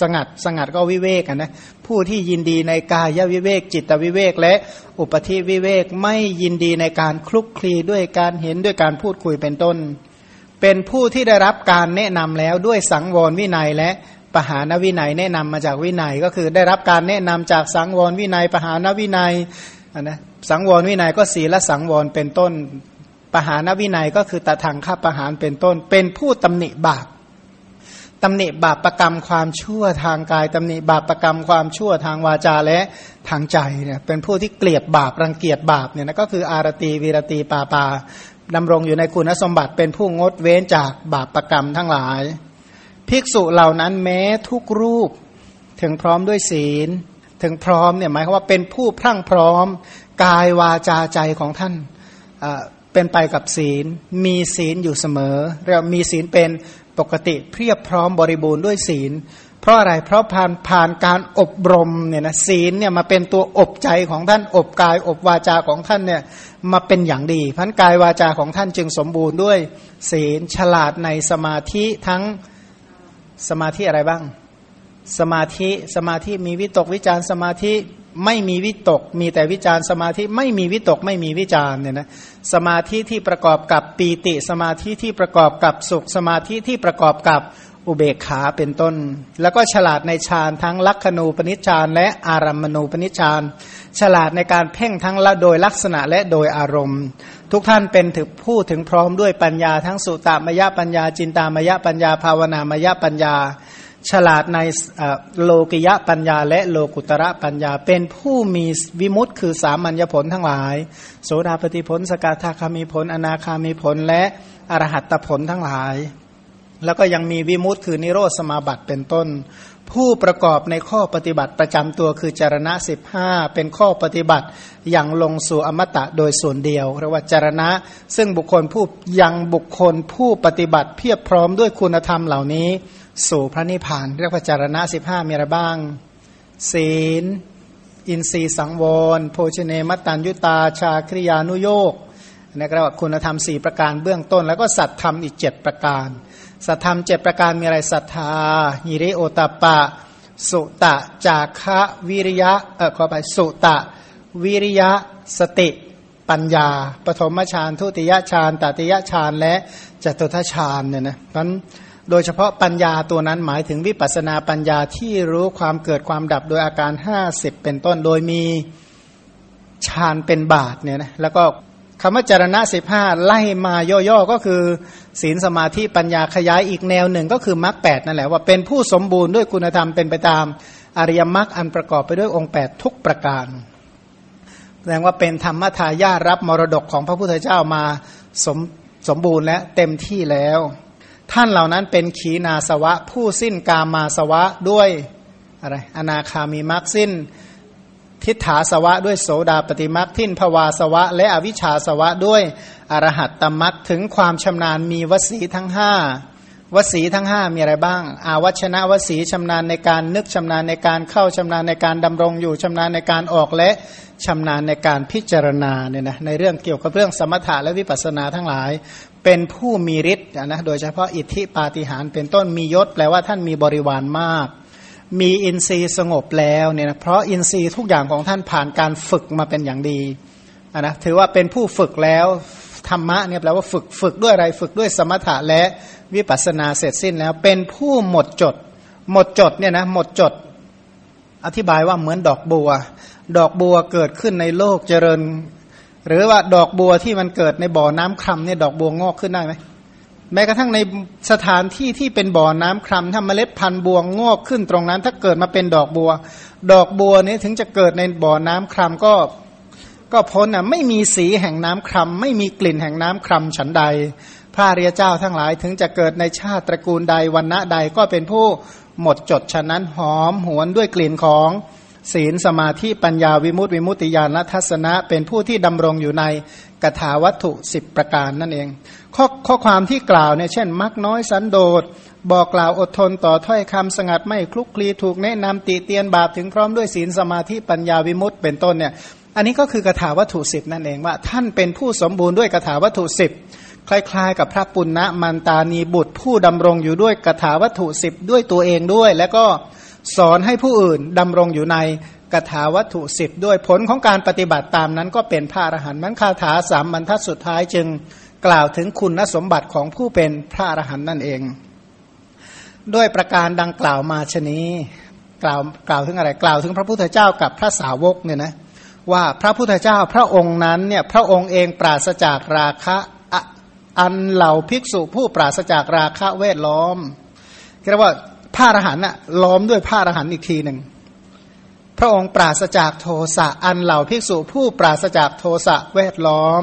สงัดสงัดก็วิเวกนะผู้ที่ยินดีในกายวิเวก จิตวิเวก และอุปธิวิเวกไม่ยินดีในการคลุกคลีด้วยการเห็นด้วยการพูดคุยเป็นต้น เป็นผู้ที่ได้รับการแนะนำแล้วด้วยสังวรวินัยและปหานวินัยแนะนำมาจากวินัยก็คือได้รับการแนะนำจากสังวรวินัย ปหานวินัยนะสังวรวินัยก็ศีลสังวรเป็นต้น ปหานวินัยก็คือตะทางข้าปะหานเป็นต้น เป็นผู้ตำหนิบาปตำหนิบาปประกรรมความชั่วทางกายตำหนิบาปประกรรมความชั่วทางวาจาและทางใจเนี่ยเป็นผู้ที่เกลียดบาปรังเกียจบาปเนี่ยนะก็คืออารตีวีรตีปาปาดำรงอยู่ในคุณสมบัติเป็นผู้งดเว้นจากบาปประกรรมทั้งหลาย ภิกษุเหล่านั้นแม้ทุกรูปถึงพร้อมด้วยศีล ถึงพร้อมเนี่ยหมายความว่าเป็นผู้พรั่งพร้อมกายวาจาใจของท่าน เป็นไปกับศีล มีศีลอยู่เสมอ เรียกมีศีลเป็นปกติเพียบพร้อมบริบูรณ์ด้วยศีล เพราะอะไรเพราะผ่านผ่านการอบรมเนี่ยนะศีลเนี่ยมาเป็นตัวอบใจของท่านอบกายอบวาจาของท่านเนี่ยมาเป็นอย่างดีพันกายวาจาของท่านจึงสมบูรณ์ด้วย ศีลฉลาดในสมาธิทั้งสมาธิอะไรบ้าง สมาธิสมาธิมีวิตกวิจารสมาธิ ไม่มีวิตก มีแต่วิจารสมาธิไม่มีวิตก ไม่มีวิจารเนี่ยนะสมาธิที่ประกอบกับปีติ สมาธิที่ประกอบกับสุข สมาธิที่ประกอบกับอุเบกขาเป็นต้น แล้วก็ฉลาดในฌานทั้งลักขณูปนิชฌานและอารัมมณูปนิชฌานฉลาดในการเพ่งทั้งละโดยลักษณะและโดยอารมณ์ ทุกท่านเป็นถึงผู้ถึงพร้อมด้วยปัญญาทั้งสุตตามยปัญญา จินตามยปัญญา ภาวนามยปัญญา ฉลาดในโลกิยะปัญญาและโลกุตระปัญญา เป็นผู้มีวิมุตต์คือสามัญญผลทั้งหลาย โสดาปฏิผล สกทาคามีผล อนาคามีผล และอรหัตผลทั้งหลาย แล้วก็ยังมีวิมุตต์คือนิโรธสมาบัติเป็นต้น ผู้ประกอบในข้อปฏิบัติประจำตัวคือจารณะสิบห้าเป็นข้อปฏิบัติอย่างลงสู่อมตะโดยส่วนเดียวเรียกว่าจารณะ ซึ่งบุคคลผู้ยังบุคคลผู้ปฏิบัติเพียบพร้อมด้วยคุณธรรมเหล่านี้ สู่พระนิพพาน เรียกว่าจารณะสิบห้ามีอะไรบ้าง ศีล อินทรีสังวร โภชเนมตันยุตา ชาคริยานุโยกนี่ก็เรียกว่าคุณธรรมสี่ประการเบื้องต้น แล้วก็สัตธรรมอีกเจ็ดประการ สัตธรรมเจ็ดประการมีอะไรศรัทธาหิริโอตปะ สุตะ จาคะวิริยะเออขอไปสุตะ วิริยะสติปัญญา ปฐมฌานทุติยฌานตติยฌานและจตุทฌานเนี่ยนะเพราะ โดยเฉพาะปัญญาตัวนั้นหมายถึงวิปัสนาปัญญาที่รู้ความเกิดความดับโดยอาการห้าสิบเป็นต้นโดยมีฌานเป็นบาทเนี่ยนะแล้วก็คำว่าจารณะสิบห้าไล่มาย่อๆก็คือ ศีลสมาธิปัญญาขยายอีกแนวหนึ่งก็คือมรรคแปดนั่นแหละว่าเป็นผู้สมบูรณ์ด้วยคุณธรรมเป็นไปตามอริยมรรคอันประกอบไปด้วยองค์แปดทุกประการแสดงว่าเป็นธรรมทายารับมรดกของพระพุทธเจ้ามาสมสมบูรณ์และเต็มที่แล้ว ท่านเหล่านั้นเป็นขีนาสวะ ผู้สิ้นกามาสวะด้วยอะไรอนาคามีมักสิ้น ทิฏฐาสวะด้วยโสดาปฏิมักทิ้นภวาสวะ และอวิชชาสวะด้วยอรหัตตมักถึงความชำนาญมีวสีทั้งห้าวสีทั้งห้ามีอะไรบ้าง อาวัชนะวสีชำนาญในการนึกชำนาญในการเข้าชำนาญในการดำรงอยู่ชำนาญในการออกและชำนาญในการพิจารณาเนี่ยนะในเรื่องเกี่ยวกับเรื่องสมถะและวิปัสสนาทั้งหลาย เป็นผู้มีฤทธิ์นะโดยเฉพาะอิทธิปาฏิหาริย์เป็นต้นมียศแปลว่าท่านมีบริวารมาก มีอินทรีย์สงบแล้วเนี่ยนะเพราะอินทรีย์ทุกอย่างของท่านผ่านการฝึกมาเป็นอย่างดีนะถือว่าเป็นผู้ฝึกแล้วธรรมะเนี่ยแปลว่าฝึกฝึกด้วยอะไรฝึกด้วยสมถะและวิปัสนาเสร็จสิ้นแล้ว เป็นผู้หมดจด หมดจดเนี่ยนะหมดจด อธิบายว่าเหมือนดอกบัว ดอกบัวเกิดขึ้นในโลกเจริญ หรือว่าดอกบัวที่มันเกิดในบ่อน้ำคำเนี่ยดอกบัวงอกขึ้นได้ไหมแม้กระทั่งในสถานที่ที่เป็นบ่อน้ำคำถ้าเมล็ดพันธุ์บัวงอกขึ้นตรงนั้น ถ้าเกิดมาเป็นดอกบัว ดอกบัวนี้ถึงจะเกิดในบ่อน้ำคำก็ก็พ้นอะไม่มีสีแห่งน้ำครำไม่มีกลิ่นแห่งน้ำครำฉันใด พระเรียเจ้าทั้งหลายถึงจะเกิดในชาติตระกูลใดวันณะใดก็เป็นผู้หมดจดฉะนั้นหอมหวนด้วยกลิ่นของ ศีลสมาธิปัญญาวิมุตติวิมุตติญาณทัศนะ เป็นผู้ที่ดำรงอยู่ในกถาวัตถุสิบประการนั่นเอง ข้อข้อความที่กล่าวเนี่ยเช่น มักน้อยสันโดษบอกกล่าวอดทนต่อถ้อยคำสงัดไม่คลุกคลีถูกแนะนำติเตียนบาปถึงพร้อมด้วยศีลสมาธิปัญญาวิมุตติเป็นต้นเนี่ยอันนี้ก็คือกถาวัตถุสิบนั่นเองว่า ท่านเป็นผู้สมบูรณ์ด้วยกถาวัตถุสิบคล้ายๆ กับพระปุณณมันตานีบุตรผู้ดำรงอยู่ด้วยกถาวัตถุสิบด้วยตัวเองด้วย แล้วก็ สอนให้ผู้อื่นดำรงอยู่ในกถาวัตถุสิบด้วยผลของการปฏิบัติตามนั้นก็เป็นพระอรหันต์มันคาถาสามบรรทัดสุดท้ายจึงกล่าวถึงคุณสมบัติของผู้เป็นพระอรหันต์นั่นเอง ด้วยประการดังกล่าวมาชนี้กล่าวกล่าวถึงอะไรกล่าวถึงพระพุทธเจ้ากับพระสาวกเนี่ยนะว่าพระพุทธเจ้าพระองค์นั้นเนี่ยพระองค์เองปราศจากราคะอันเหล่าภิกษุผู้ปราศจากราคะเวทล้อมเรียกว่า ผ้าอรหันต์น่ะล้อมด้วยผ้าอรหันต์อีกทีหนึ่งพระองค์ปราศจากโทสะอันเหล่าภิกษุผู้ปราศจากโทสะเวทล้อม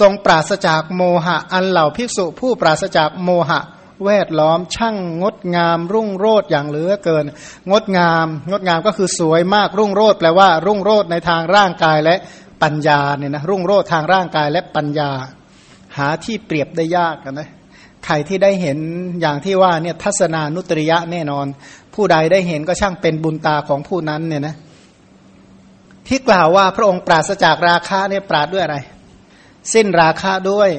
ทรงปราศจากโมหะอันเหล่าภิกษุผู้ปราศจากโมหะ แวดล้อมช่างงดงามรุ่งโรดอย่างเหลือเกิน งดงาม งดงามก็คือสวยมากรุ่งโรดแปลว่า รุ่งโรดในทางร่างกายและปัญญาเนี่ยนะรุ่งโรดทางร่างกายและปัญญา หาที่เปรียบได้ยากกันนะ ใครที่ได้เห็นอย่างที่ว่าเนี่ยทัศนานุตริยะแน่นอน ผู้ใดได้เห็นก็ช่างเป็นบุญตาของผู้นั้นเนี่ยนะที่กล่าวว่าพระองค์ปราศจากราคะเนี่ยปราดด้วยอะไร สิ้นราคะด้วย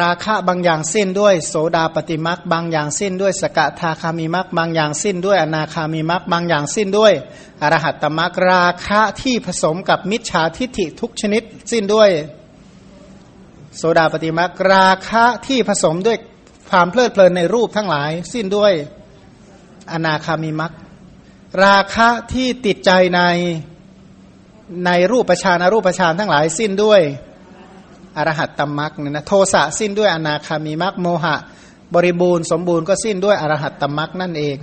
ราคะบางอย่างสิ้นด้วย โสดาปฏิมักบางอย่างสิ้นด้วย สกทาคามีมักบางอย่างสิ้นด้วยอนาคามีมักบางอย่างสิ้นด้วยอรหัตตมักราคะที่ผสมกับมิจฉาทิฏฐิทุกชนิด สิ้นด้วย โสดาปฏิมักราคะที่ผสมด้วยความเพลิดเพลินในรูปทั้งหลาย สิ้นด้วยอนาคามีมักราคะที่ติดใจในในรูปประชานรูปประชานทั้งหลายสิ้นด้วยอรหัตตมักเนี่ยนะโทสะสิ้นด้วยอนาคามีมักโมหะ บริบูรณ์สมบูรณ์ก็สิ้นด้วยอรหัตตมักนั่นเอง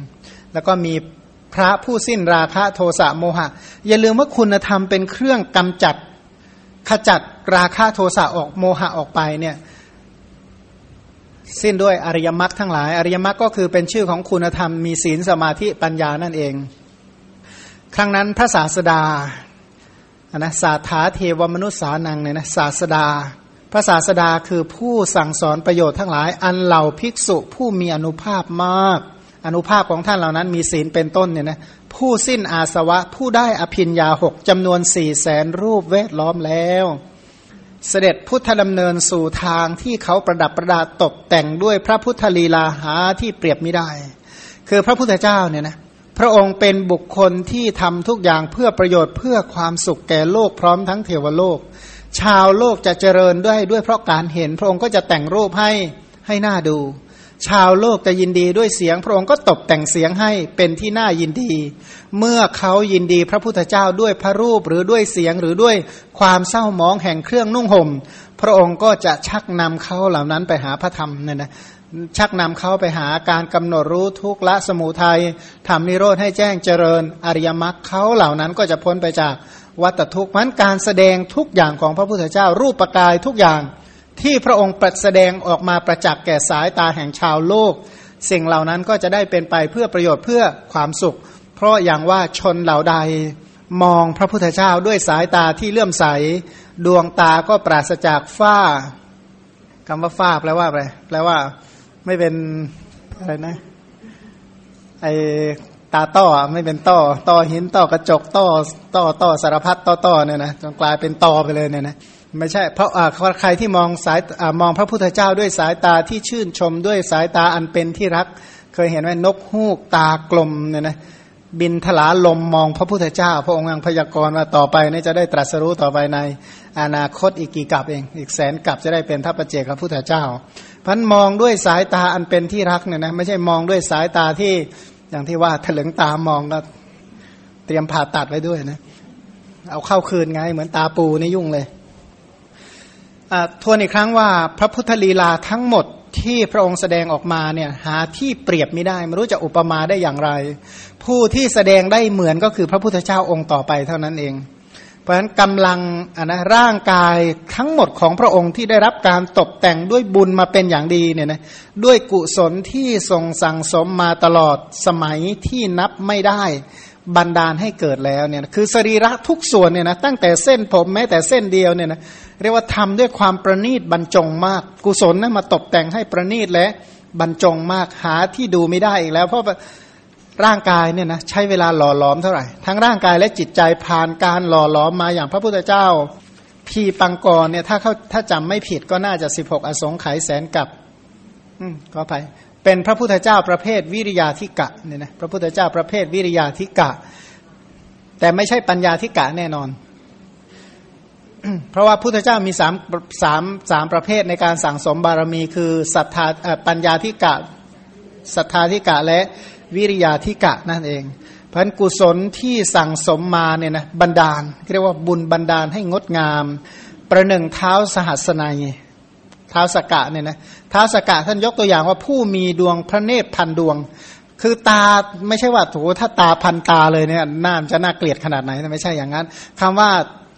แล้วก็มีพระผู้สิ้นราคะโทสะโมหะ อย่าลืมว่าคุณธรรมเป็นเครื่องกำจัด ขจัดราคะโทสะออกโมหะออกไปเนี่ยสิ้นด้วยอริยมรรคทั้งหลาย อริยมรรคก็คือเป็นชื่อของคุณธรรมมีศีลสมาธิปัญญานั่นเอง ครั้งนั้นพระศาสดานะสาธาเทวมนุษย์สานังเนี่ยนะศาสดา พระศาสดาคือผู้สั่งสอนประโยชน์ทั้งหลาย อันเหล่าภิกษุผู้มีอนุภาพมาก อนุภาพของท่านเหล่านั้นมีศีลเป็นต้นเนี่ยนะ ผู้สิ้นอาสวะ ผู้ได้อภินยาหกจำนวนสี่แสนรูปเวทล้อมแล้ว เสด็จพุทธดำเนินสู่ทางที่เขาประดับประดาตกแต่งด้วยพระพุทธลีลาหาที่เปรียบไม่ได้ คือพระพุทธเจ้าเนี่ยนะพระองค์เป็นบุคคลที่ทำทุกอย่างเพื่อประโยชน์เพื่อความสุขแก่โลกพร้อมทั้งเทวโลก ชาวโลกจะเจริญด้วยด้วยเพราะการเห็น พระองค์ก็จะแต่งรูปให้ให้หน้าดู ชาวโลกจะยินดีด้วยเสียงพระองค์ก็ตกแต่งเสียงให้เป็นที่น่ายินดี เมื่อเขายินดีพระพุทธเจ้าด้วยพระรูปหรือด้วยเสียงหรือด้วยความเศร้ามองแห่งเครื่องนุ่งห่ม พระองค์ก็จะชักนำเขาเหล่านั้นไปหาพระธรรมเนี่ยนะชักนำเขาไปหาการกำหนดรู้ทุกละสมุทัยทำนิโรธให้แจ้งเจริญอริยมรรคเขาเหล่านั้นก็จะพ้นไปจากวัตทุกข์มันการแสดงทุกอย่างของพระพุทธเจ้ารูปปกายทุกอย่าง ที่พระองค์ประแสดงออกมาประจักษ์แก่สายตาแห่งชาวโลก สิ่งเหล่านั้นก็จะได้เป็นไปเพื่อประโยชน์เพื่อความสุข เพราะอย่างว่าชนเหล่าใดมองพระพุทธเจ้าด้วยสายตาที่เลื่อมใส ดวงตาก็ปราศจากฝ้าคำว่าฝ้าแปลว่าอะไรแปลว่าไม่เป็นอะไรนะไอตาต้อไม่เป็นต้อต้อหินต้อกระจกต้อต้อต้อสารพัดต้อต้อเนี่ยนะจนกลายเป็นตอไปเลยเนี่ยนะ ไม่ใช่ เพราะใครที่มองสายมองพระพุทธเจ้าด้วยสายตาที่ชื่นชมด้วยสายตาอันเป็นที่รัก เคยเห็นไหมนกฮูกตากลมเนี่ยนะบินถลาลมมองพระพุทธเจ้า พระองค์ยังพยากรณ์ว่าต่อไปนี่จะได้ตรัสรู้ต่อไปในอนาคตอีกกี่กับเอง อีกแสนกับจะได้เป็นทัพเจกพระพุทธเจ้าพันมองด้วยสายตาอันเป็นที่รักเนี่ยนะไม่ใช่มองด้วยสายตาที่อย่างที่ว่าถลึงตามองก็เตรียมผ่าตัดไว้ด้วยนะเอาเข้าคืนไง เหมือนตาปูนี่ยุ่งเลย ทวนอีกครั้งว่าพระพุทธลีลาทั้งหมดที่พระองค์แสดงออกมาเนี่ยหาที่เปรียบไม่ได้ไม่รู้จะอุปมาได้อย่างไร ผู้ที่แสดงได้เหมือนก็คือพระพุทธเจ้าองค์ต่อไปเท่านั้นเอง เพราะฉะนั้นกำลังนะร่างกายทั้งหมดของพระองค์ที่ได้รับการตกแต่งด้วยบุญมาเป็นอย่างดีเนี่ยนะด้วยกุศลที่ทรงสั่งสมมาตลอดสมัยที่นับไม่ได้บันดาลให้เกิดแล้วเนี่ยคือสรีระทุกส่วนเนี่ยนะตั้งแต่เส้นผมแม้แต่เส้นเดียวเนี่ยนะ เรียกว่าทำด้วยความประณีตบรรจงมาก กุศลนะมาตกแต่งให้ประณีตและบรรจงมากหาที่ดูไม่ได้อีกแล้ว เพราะร่างกายเนี่ยนะใช้เวลาหล่อหลอมเท่าไหร่ทั้งร่างกายและจิตใจผ่านการหล่อหลอมมาอย่างพระพุทธเจ้า พีปังกรเนี่ยถ้าเขาถ้าจำไม่ผิดก็น่าจะสิบหกอสงไขยแสนกับ อืมก็ไปเป็นพระพุทธเจ้าประเภทวิริยาธิกะเนี่ยนะพระพุทธเจ้าประเภทวิริยาธิกะ แต่ไม่ใช่ปัญญาธิกะแน่นอน เพราะว่าพุทธเจ้ามีสามสามสามประเภทในการสั่งสมบารมีคือศรัทธาปัญญาธิกะศรัทธาธิกะและวิริยาธิกะนั่นเองพันกุศลที่สั่งสมมาเนี่ยนะบันดาลเรียกว่าบุญบันดาลให้งดงาม ประหนึ่งเท้าสหัสนัยท้าสกะเนี่ยนะเท้าสกะท่านยกตัวอย่างว่าผู้มีดวงพระเนตรพันดวง คือตาไม่ใช่ว่าโถถ้าตาพันตาเลยเนี่ยน่าจะน่าเกลียดขนาดไหนไม่ใช่อย่างนั้นคำว่า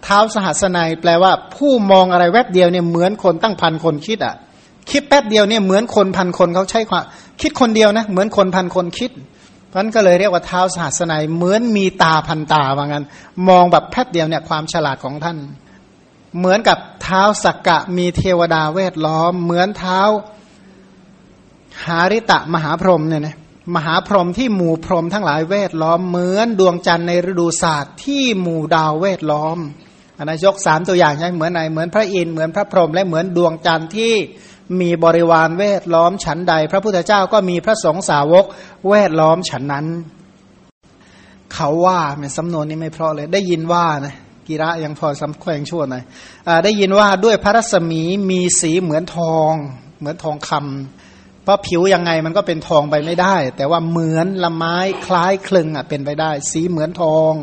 เท้าสหัสนัยแปลว่า ผู้มองอะไรแวบเดียวเนี่ยเหมือนคนตั้งพันคนคิดอะ คิดแป๊บเดียวเนี่ยเหมือนคนพันคนเขาใช้ความคิดคนเดียวนะเหมือนคนพันคนคิดเพราะนั้นก็เลยเรียกว่าเท้าสหัสนัยเหมือนมีตาพันตาว่างั้น มองแบบแป๊บเดียวเนี่ยความฉลาดของท่าน เหมือนกับเท้าสักกะมีเทวดาเวทล้อม เหมือนเท้าหาริตะมหาพรหมเนี่ยนะมหาพรหมที่หมู่พรหมทั้งหลายเวทล้อม เหมือนดวงจันทร์ในฤดูศาสตร์ที่หมู่ดาวเวทล้อม อันนั้นยกสามตัวอย่างใช่เหมือนไหนเหมือนพระอินทร์เหมือนพระพรหมและเหมือนดวงจันทร์ที่มีบริวารเวทล้อมฉันใด พระพุทธเจ้าก็มีพระสงฆ์สาวกเวทล้อมฉันนั้น เขาว่าเนี่ยสำนวนนี้ไม่เพราะเลย ได้ยินว่านะกีระยังพอสำแควงชั่วหน่อยอได้ยินว่าด้วยพระรัศมีมีสีเหมือนทอง เหมือนทองคำเพราะผิวยังไงมันก็เป็นทองไปไม่ได้ แต่ว่าเหมือนละไม้คล้ายคลึงอะเป็นไปได้ สีเหมือนทอง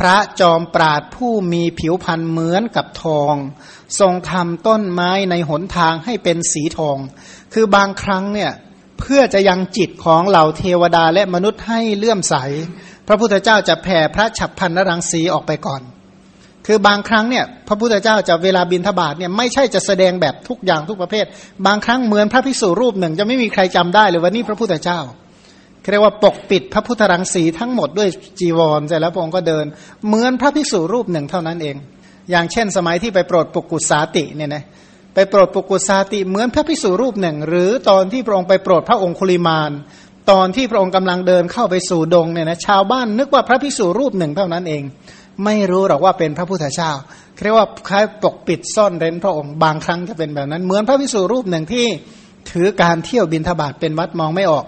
พระจอมปราดผู้มีผิวพรรณเหมือนกับทอง ทรงทำต้นไม้ในหนทางให้เป็นสีทอง คือบางครั้งเนี่ยเพื่อจะยังจิตของเหล่าเทวดาและมนุษย์ให้เลื่อมใส พระพุทธเจ้าจะแผ่พระฉับพันนรังสีออกไปก่อน คือบางครั้งเนี่ยพระพุทธเจ้าจะเวลาบินทบาทเนี่ยไม่ใช่จะแสดงแบบทุกอย่างทุกประเภท บางครั้งเหมือนพระภิกษุรูปหนึ่ง จะไม่มีใครจำได้เลยว่านี่พระพุทธเจ้า เรียกว่าปกปิดพระพุทธรังสีทั้งหมดด้วยจีวรเสร็จแล้วพระองค์ก็เดิน เหมือนพระภิกษุรูปหนึ่งเท่านั้นเอง อย่างเช่น สมัยที่ไปโปรดปุกุสาติเนี่ยนะไปโปรดปุกุสาติเหมือนพระภิกษุรูปหนึ่ง หรือตอนที่พระองค์ไปโปรดพระองคุลิมาน ตอนที่พระองค์กำลังเดินเข้าไปสู่ดงเนี่ยนะชาวบ้านนึกว่าพระภิกษุรูปหนึ่งเท่านั้นเอง ไม่รู้หรอกว่าเป็นพระพุทธเจ้าเรียกว่าคล้ายปกปิดซ่อนเร้นพระองค์บางครั้งจะเป็นแบบนั้น เหมือนพระพิสุรูปหนึ่งที่ถือการเที่ยวบินทบาทเป็นวัดมองไม่ออก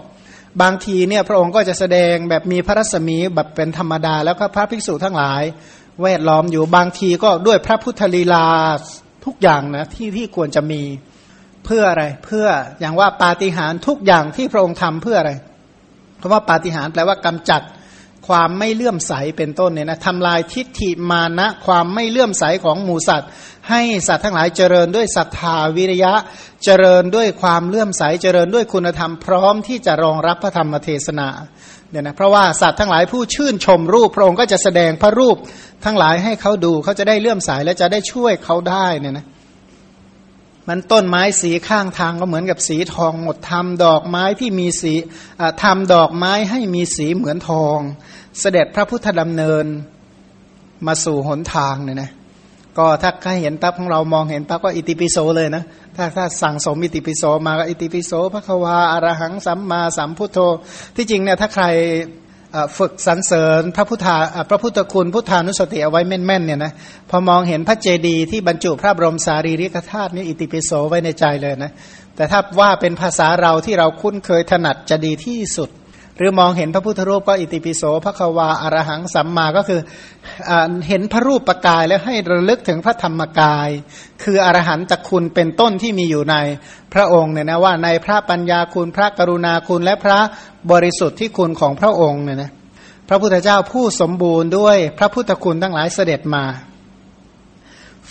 บางทีเนี่ยพระองค์ก็จะแสดงแบบมีพระรัศมีแบบเป็นธรรมดา แล้วก็พระภิกษุทั้งหลาย แวดล้อมอยู่บางทีก็ด้วยพระพุทธลีลาทุกอย่างนะที่ที่ควรจะมีเพื่ออะไร เพื่ออย่างว่าปาฏิหาริย์ทุกอย่างที่พระองค์ทำเพื่ออะไรเพราะว่าปาฏิหาริย์แปลว่ากำจัดความไม่เลื่อมใสเป็นต้นเนี่ยนะทำลายทิฏฐิมานะ ความไม่เลื่อมใสของหมูสัตว์ ให้สัตว์ทั้งหลายเจริญด้วยศรัทธาวิริยะ เจริญด้วยความเลื่อมใสเจริญด้วยคุณธรรมพร้อมที่จะรองรับพระธรรมเทศนาเนี่ยนะเพราะว่าสัตว์ทั้งหลายผู้ชื่นชมรูปพระองค์ก็จะแสดงพระรูปทั้งหลายให้เขาดูเขาจะได้เลื่อมใสและจะได้ช่วยเขาได้เนี่ยนะมันต้นไม้สีข้างทางก็เหมือนกับสีทองหมดทำดอกไม้ที่มีสีทำดอกไม้ให้มีสีเหมือนทอง เสด็จพระพุทธดำเนินมาสู่หนทางเนี่ยนะ ก็ถ้าใครเห็นปั๊บของเรามองเห็นปั๊บก็อิติปิโสเลยนะ ถ้าถ้าสั่งสมอิติปิโสมาก็อิติปิโสพระควาอารหังสัมมาสัมพุทโธ ที่จริงเนี่ยถ้าใครฝึกสรรเสริญพระพุทธาพระพุทธคุณพุทธานุสติเอาไว้แม่นๆเนี่ยนะพอมองเห็นพระเจดีย์ที่บรรจุพระบรมสารีริกธาตุนี่อิติปิโสไว้ในใจเลยนะแต่ถ้าว่าเป็นภาษาเราที่เราคุ้นเคยถนัดจะดีที่สุด รือมองเห็นพระพุทธรูปก็อิติปิโสพระควาอารหังสัมมาก็คืออเห็นพระรูปประกายแล้วให้ระลึกถึงพระธรรมกาย คืออรหันตคุณเป็นต้นที่มีอยู่ในพระองค์เนี่ยนะว่าในพระปัญญาคุณพระกรุณาคุณและพระบริสุทธิ์ที่คุณของพระองค์เนี่ยนะพระพุทธเจ้าผู้สมบูรณ์ด้วยพระพุทธคุณทั้งหลายเสด็จมา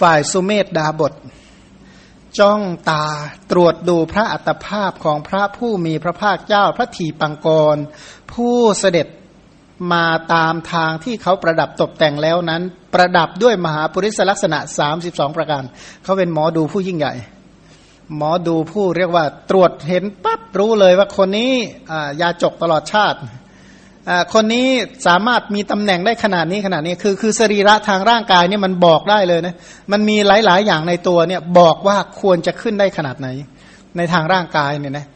ฝ่ายสุเมธดาบท จ้องตาตรวจดูพระอัตภาพของพระผู้มีพระภาคเจ้าพระทีปังกร ผู้เสด็จมาตามทางที่เขาประดับตกแต่งแล้วนั้น ประดับด้วยมหาปริศลักษณะ 32 ประการ เขาเป็นหมอดูผู้ยิ่งใหญ่ หมอดูผู้เรียกว่าตรวจเห็นปั๊บรู้เลยว่าคนนี้ยาจกตลอดชาติ คนนี้สามารถมีตำแหน่งได้ขนาดนี้ขนาดนี้คือคือสรีระทางร่างกายเนี่ยมันบอกได้เลยนะมันมีหลาย ๆ อย่างในตัวเนี่ยบอกว่าควรจะขึ้นได้ขนาดไหน ในทางร่างกายเนี่ยนะ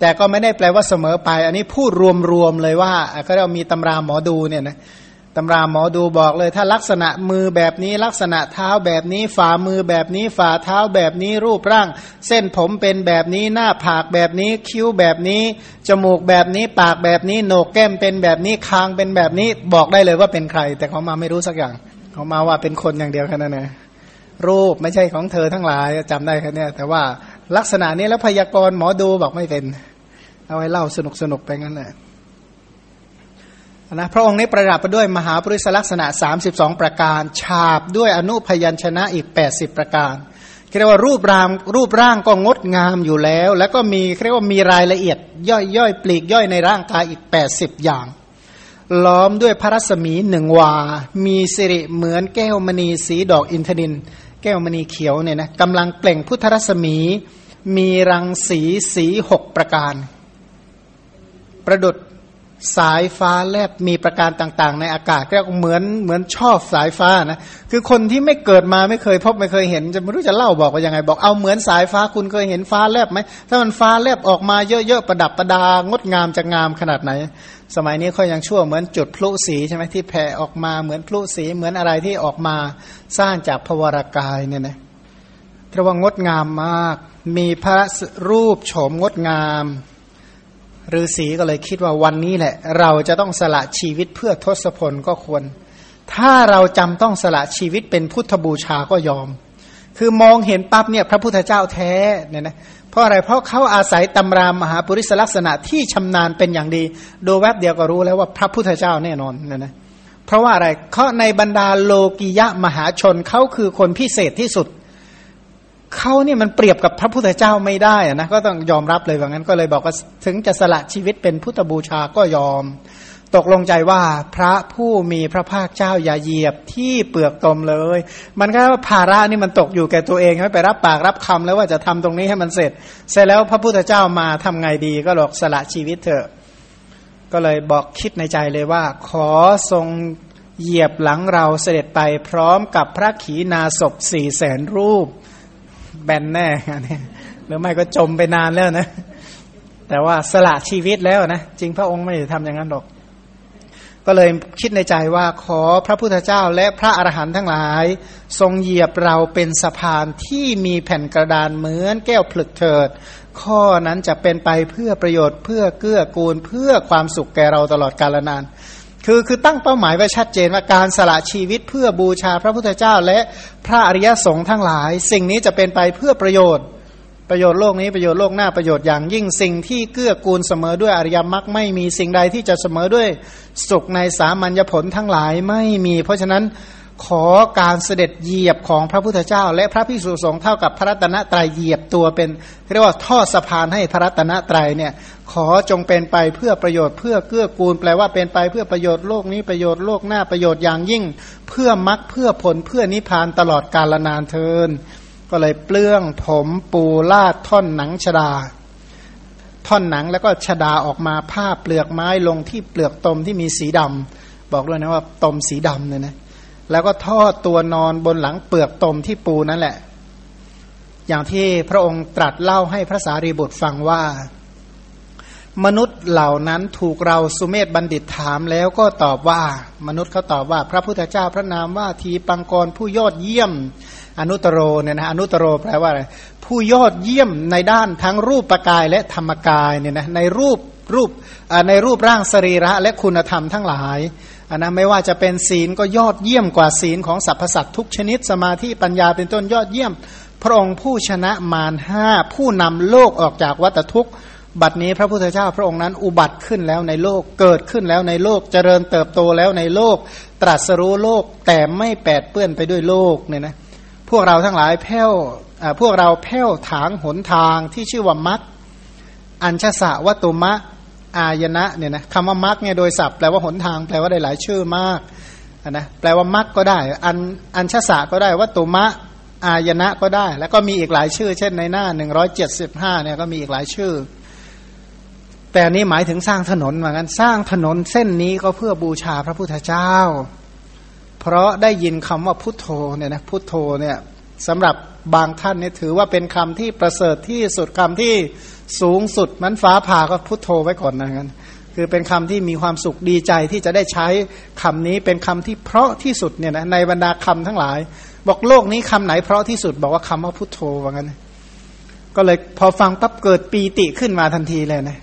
แต่ก็ไม่ได้แปลว่าเสมอไป อันนี้พูดรวม ๆ เลยว่าก็เรามีตำราหมอดูเนี่ยนะ ตำราหมอดูบอกเลย ถ้าลักษณะมือแบบนี้ ลักษณะเท้าแบบนี้ ฝ่ามือแบบนี้ ฝ่าเท้าแบบนี้รูปร่าง เส้นผมเป็นแบบนี้หน้าผากแบบนี้ คิ้วแบบนี้ จมูกแบบนี้ ปากแบบนี้โหนกแก้มเป็นแบบนี้คางเป็นแบบนี้บอกได้เลยว่าเป็นใคร แต่เขามาไม่รู้สักอย่าง เขามาว่าเป็นคนอย่างเดียวแค่นั้นนะรูปไม่ใช่ของเธอทั้งหลายจำได้แค่นี้แต่ว่าลักษณะนี้แล้วพยากรณ์หมอดูบอกไม่เป็น เอาไว้เล่าสนุกสนุกไปงั้นแหละ นะพระองค์นี้ประดับไปด้วยมหาปริศลักษณะ 32 ประการ ฉาบด้วยอนุพยัญชนะอีก 80 ประการเรียกว่ารูปร่างรูปร่างก็งดงามอยู่แล้ว แล้วก็มีเรียกว่ามีรายละเอียด ย่อยย่อยปลีกย่อยในร่างกายอีก 80 อย่าง ล้อมด้วยพระรัศมีหนึ่งวา มีสิริเหมือนแก้วมณีสีดอกอินทนิน แก้วมณีเขียวเนี่ยนะกำลังเปล่งพุทธรัศมี มีรังสีสีหกประการ ประดุด สายฟ้าแลบมีประการต่างๆ ในอากาศก็เหมือนเหมือนชอบสายฟ้านะคือคนที่ไม่เกิดมาไม่เคยพบไม่เคยเห็น จะไม่รู้จะเล่าบอกว่ายังไง บอกเอาเหมือนสายฟ้าคุณเคยเห็นฟ้าแลบไหมถ้ามันฟ้าแลบออกมาเยอะๆประดับประดางดงามจะงามขนาดไหน สมัยนี้เขายังชั่วเหมือนจุดพลุสีใช่ไหมที่แผ่ออกมาเหมือนพลุสีเหมือนอะไรที่ออกมาสร้างจากพวรากายเนี่ยนะเรียกว่างดงามมาก มีพระรูปโฉมงดงาม ฤาษีก็เลยคิดว่าวันนี้แหละ เราจะต้องสละชีวิตเพื่อทศพลก็ควร ถ้าเราจำต้องสละชีวิตเป็นพุทธบูชาก็ยอม คือมองเห็นปั๊บเนี่ยพระพุทธเจ้าแท้เนี่ยนะเพราะอะไรเพราะเขาอาศัยตำรามหาปุริสลักษณะที่ชำนาญเป็นอย่างดี ดูแวบเดียวก็รู้แล้วว่าพระพุทธเจ้าแน่นอนเนี่ยนะเพราะว่าอะไรเขาในบรรดาโลกิยะมหาชนเขาคือคนพิเศษที่สุด เขาเนี่ยมันเปรียบกับพระพุทธเจ้าไม่ได้นะก็ต้องยอมรับเลยว่างั้นก็เลยบอกว่าถึงจะสละชีวิตเป็นพุทธบูชาก็ยอม ตกลงใจว่าพระผู้มีพระภาคเจ้าอย่าเหยียบที่เปลือกตมเลย มันก็ว่าภาระนี่มันตกอยู่แก่ตัวเองไม่ไปรับปากรับคำแล้วว่าจะทำตรงนี้ให้มันเสร็จ เสร็จแล้วพระพุทธเจ้ามาทำไงดีก็หลอกสละชีวิตเถอะ ก็เลยบอกคิดในใจเลยว่า ขอทรงเหยียบหลังเราเสด็จไปพร้อมกับพระขีณาศพสี่แสนรูป แบนแน่นี่หรือไม่ก็จมไปนานแล้วนะ แต่ว่าสละชีวิตแล้วนะ จริงพระองค์ไม่ได้ทำอย่างนั้นหรอก ก็เลยคิดในใจว่าขอพระพุทธเจ้าและพระอรหันต์ทั้งหลาย ทรงเหยียบเราเป็นสะพานที่มีแผ่นกระดานเหมือนแก้วผลึกเถิด ข้อนั้นจะเป็นไปเพื่อประโยชน์เพื่อเกื้อกูลเพื่อความสุขแก่เราตลอดกาลนาน คือคือตั้งเป้าหมายไว้ชัดเจนว่าการสละชีวิตเพื่อบูชาพระพุทธเจ้าและพระอริยสงฆ์ทั้งหลาย สิ่งนี้จะเป็นไปเพื่อประโยชน์ ประโยชน์โลกนี้ประโยชน์โลกหน้าประโยชน์อย่างยิ่งสิ่งที่เกื้อกูลเสมอด้วยอริยมรรคไม่มีสิ่งใดที่จะเสมอด้วยสุขในสามัญญผลทั้งหลายไม่มี เพราะฉะนั้นขอการเสด็จเหยียบของพระพุทธเจ้า และพระพิสุสงฆ์เท่ากับพระรัตนตรัยเหยียบตัวเป็นเรียกว่าทอดสะพานให้พระรัตนตรัยเนี่ย ขอจงเป็นไปเพื่อประโยชน์เพื่อเกื้อกูล แปลว่าเป็นไปเพื่อประโยชน์โลกนี้ประโยชน์โลกหน้าประโยชน์อย่างยิ่ง เพื่อมรักเพื่อผลเพื่อนิพพานตลอดกาลนานเทิน ก็เลยเปลื้องผมปูลาดท่อนหนังชดา ท่อนหนังแล้วก็ชดาออกมาผ้าเปลือกไม้ลงที่เปลือกตมที่มีสีดำบอกเลยนะว่าตมสีดำเนี่ยนะแล้วก็ทอดตัวนอนบนหลังเปลือกตมที่ปูนั่นแหละ อย่างที่พระองค์ตรัสเล่าให้พระสารีบุตรฟังว่า มนุษย์เหล่านั้นถูกเราสุเมธบัณฑิตถามแล้วก็ตอบว่า มนุษย์เขาตอบว่า พระพุทธเจ้าพระนามว่าทีปังกรผู้ยอดเยี่ยม อนุตโรเนี่ยนะอนุตโรแปลว่าอะไรผู้ยอดเยี่ยมในด้านทั้งรูปปกายและธรรมกายเนี่ยนะในรูปรูปในรูปร่างสรีระและคุณธรรมทั้งหลายอันนะไม่ว่าจะเป็นศีลก็ยอดเยี่ยมกว่าศีลของสรรพสัตว์ทุกชนิดสมาธิปัญญาเป็นต้นยอดเยี่ยม พระองค์ผู้ชนะมารห้าผู้นำโลกออกจากวัฏทุกข์ บัดนี้พระพุทธเจ้าพระองค์นั้นอุบัติขึ้นแล้วในโลกเกิดขึ้นแล้วในโลกเจริญเติบโตแล้วในโลก ตรัสรู้โลกแต่ไม่แปดเปื้อนไปด้วยโลกเนี่ยนะพวกเราทั้งหลายแผ้วพวกเราแผ้วถางหนทางที่ชื่อว่ามัคอัญชสะวัตุมะอายนะเนี่ยนะคำว่ามักเนี่ยโดยศัพท์แปลว่าหนทางแปลว่าได้หลายชื่อมากนะแปลว่ามักก็ได้ อันอัญชสะก็ได้วัตุมะอายนะก็ได้ แล้วก็มีอีกหลายชื่อ เช่นในหน้าหนึ่งร้อยเจ็ดสิบห้าเนี่ยก็มีอีกหลายชื่อ แต่นี้หมายถึงสร้างถนนเหมือนกันสร้างถนนเส้นนี้ก็เพื่อบูชาพระพุทธเจ้า เพราะได้ยินคำว่าพุทโธเนี่ยนะพุทโธเนี่ยสำหรับบางท่านเนี่ยถือว่าเป็นคำที่ประเสริฐที่สุดคำที่สูงสุดมันฟ้าผ่าก็พุทโธไว้ก่อนนะกันคือเป็นคำที่มีความสุขดีใจที่จะได้ใช้คำนี้เป็นคำที่เพราะที่สุดเนี่ยนะในบรรดาคำทั้งหลาย บอกโลกนี้คำไหนเพราะที่สุดบอกว่าคำว่าพุทโธว่างั้น ก็เลยพอฟังปั๊บเกิดปีติขึ้นมาทันทีเลยนะ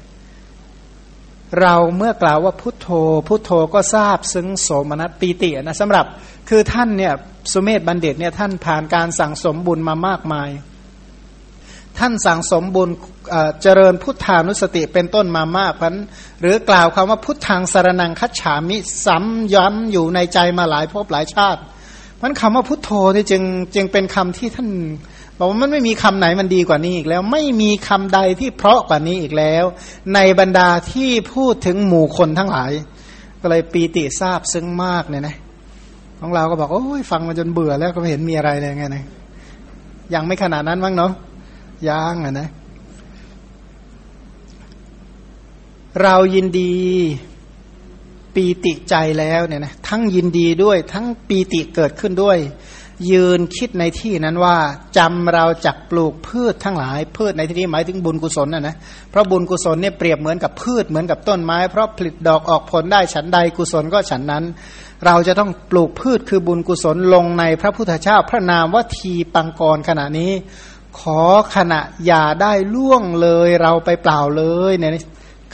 เราเมื่อกล่าวว่าพุทโธ พุทโธก็ทราบซึ้งโสมนัสปีตินะสำหรับคือท่านเนี่ยสุเมธบัณฑิตเนี่ยท่านผ่านการสั่งสมบุญมามากมาย ท่านสั่งสมบุญเจริญพุทธานุสติเป็นต้นมามากพันหรือกล่าวคำว่าพุทธังสารนังคัจฉามิซ้ำย้ำอยู่ในใจมาหลายภพหลายชาติมันคำว่าพุทโธนี่จึงจึงเป็นคำที่ท่าน บอกว่ามันไม่มีคำไหนมันดีกว่านี้อีกแล้ว ไม่มีคำใดที่เพราะกว่านี้อีกแล้ว ในบรรดาที่พูดถึงหมู่คนทั้งหลาย ก็เลยปีติทราบซึ้งมากเนี่ยนะของเราก็บอกโอ้ยฟังมาจนเบื่อแล้วก็ไม่เห็นมีอะไรเลยไงนะยังไม่ขนาดนั้นมั้งเนาะย่างอะนะ เรายินดีปีติใจแล้วเนี่ยนะทั้งยินดีด้วยทั้งปีติเกิดขึ้นด้วย ยืนคิดในที่นั้นว่าจำเราจักปลูกพืชทั้งหลาย พืชในที่นี้หมายถึงบุญกุศลนะนะเพราะบุญกุศลเนี่ยเปรียบเหมือนกับพืชเหมือนกับต้นไม้ เพราะผลิตดอกออกผลได้ฉันใดกุศลก็ฉันนั้น เราจะต้องปลูกพืชคือบุญกุศลลงในพระพุทธเจ้าพระนามว่าทีปังกรขณะนี้ ขอขณะอย่าได้ล่วงเลยเราไปเปล่าเลยเนี่ย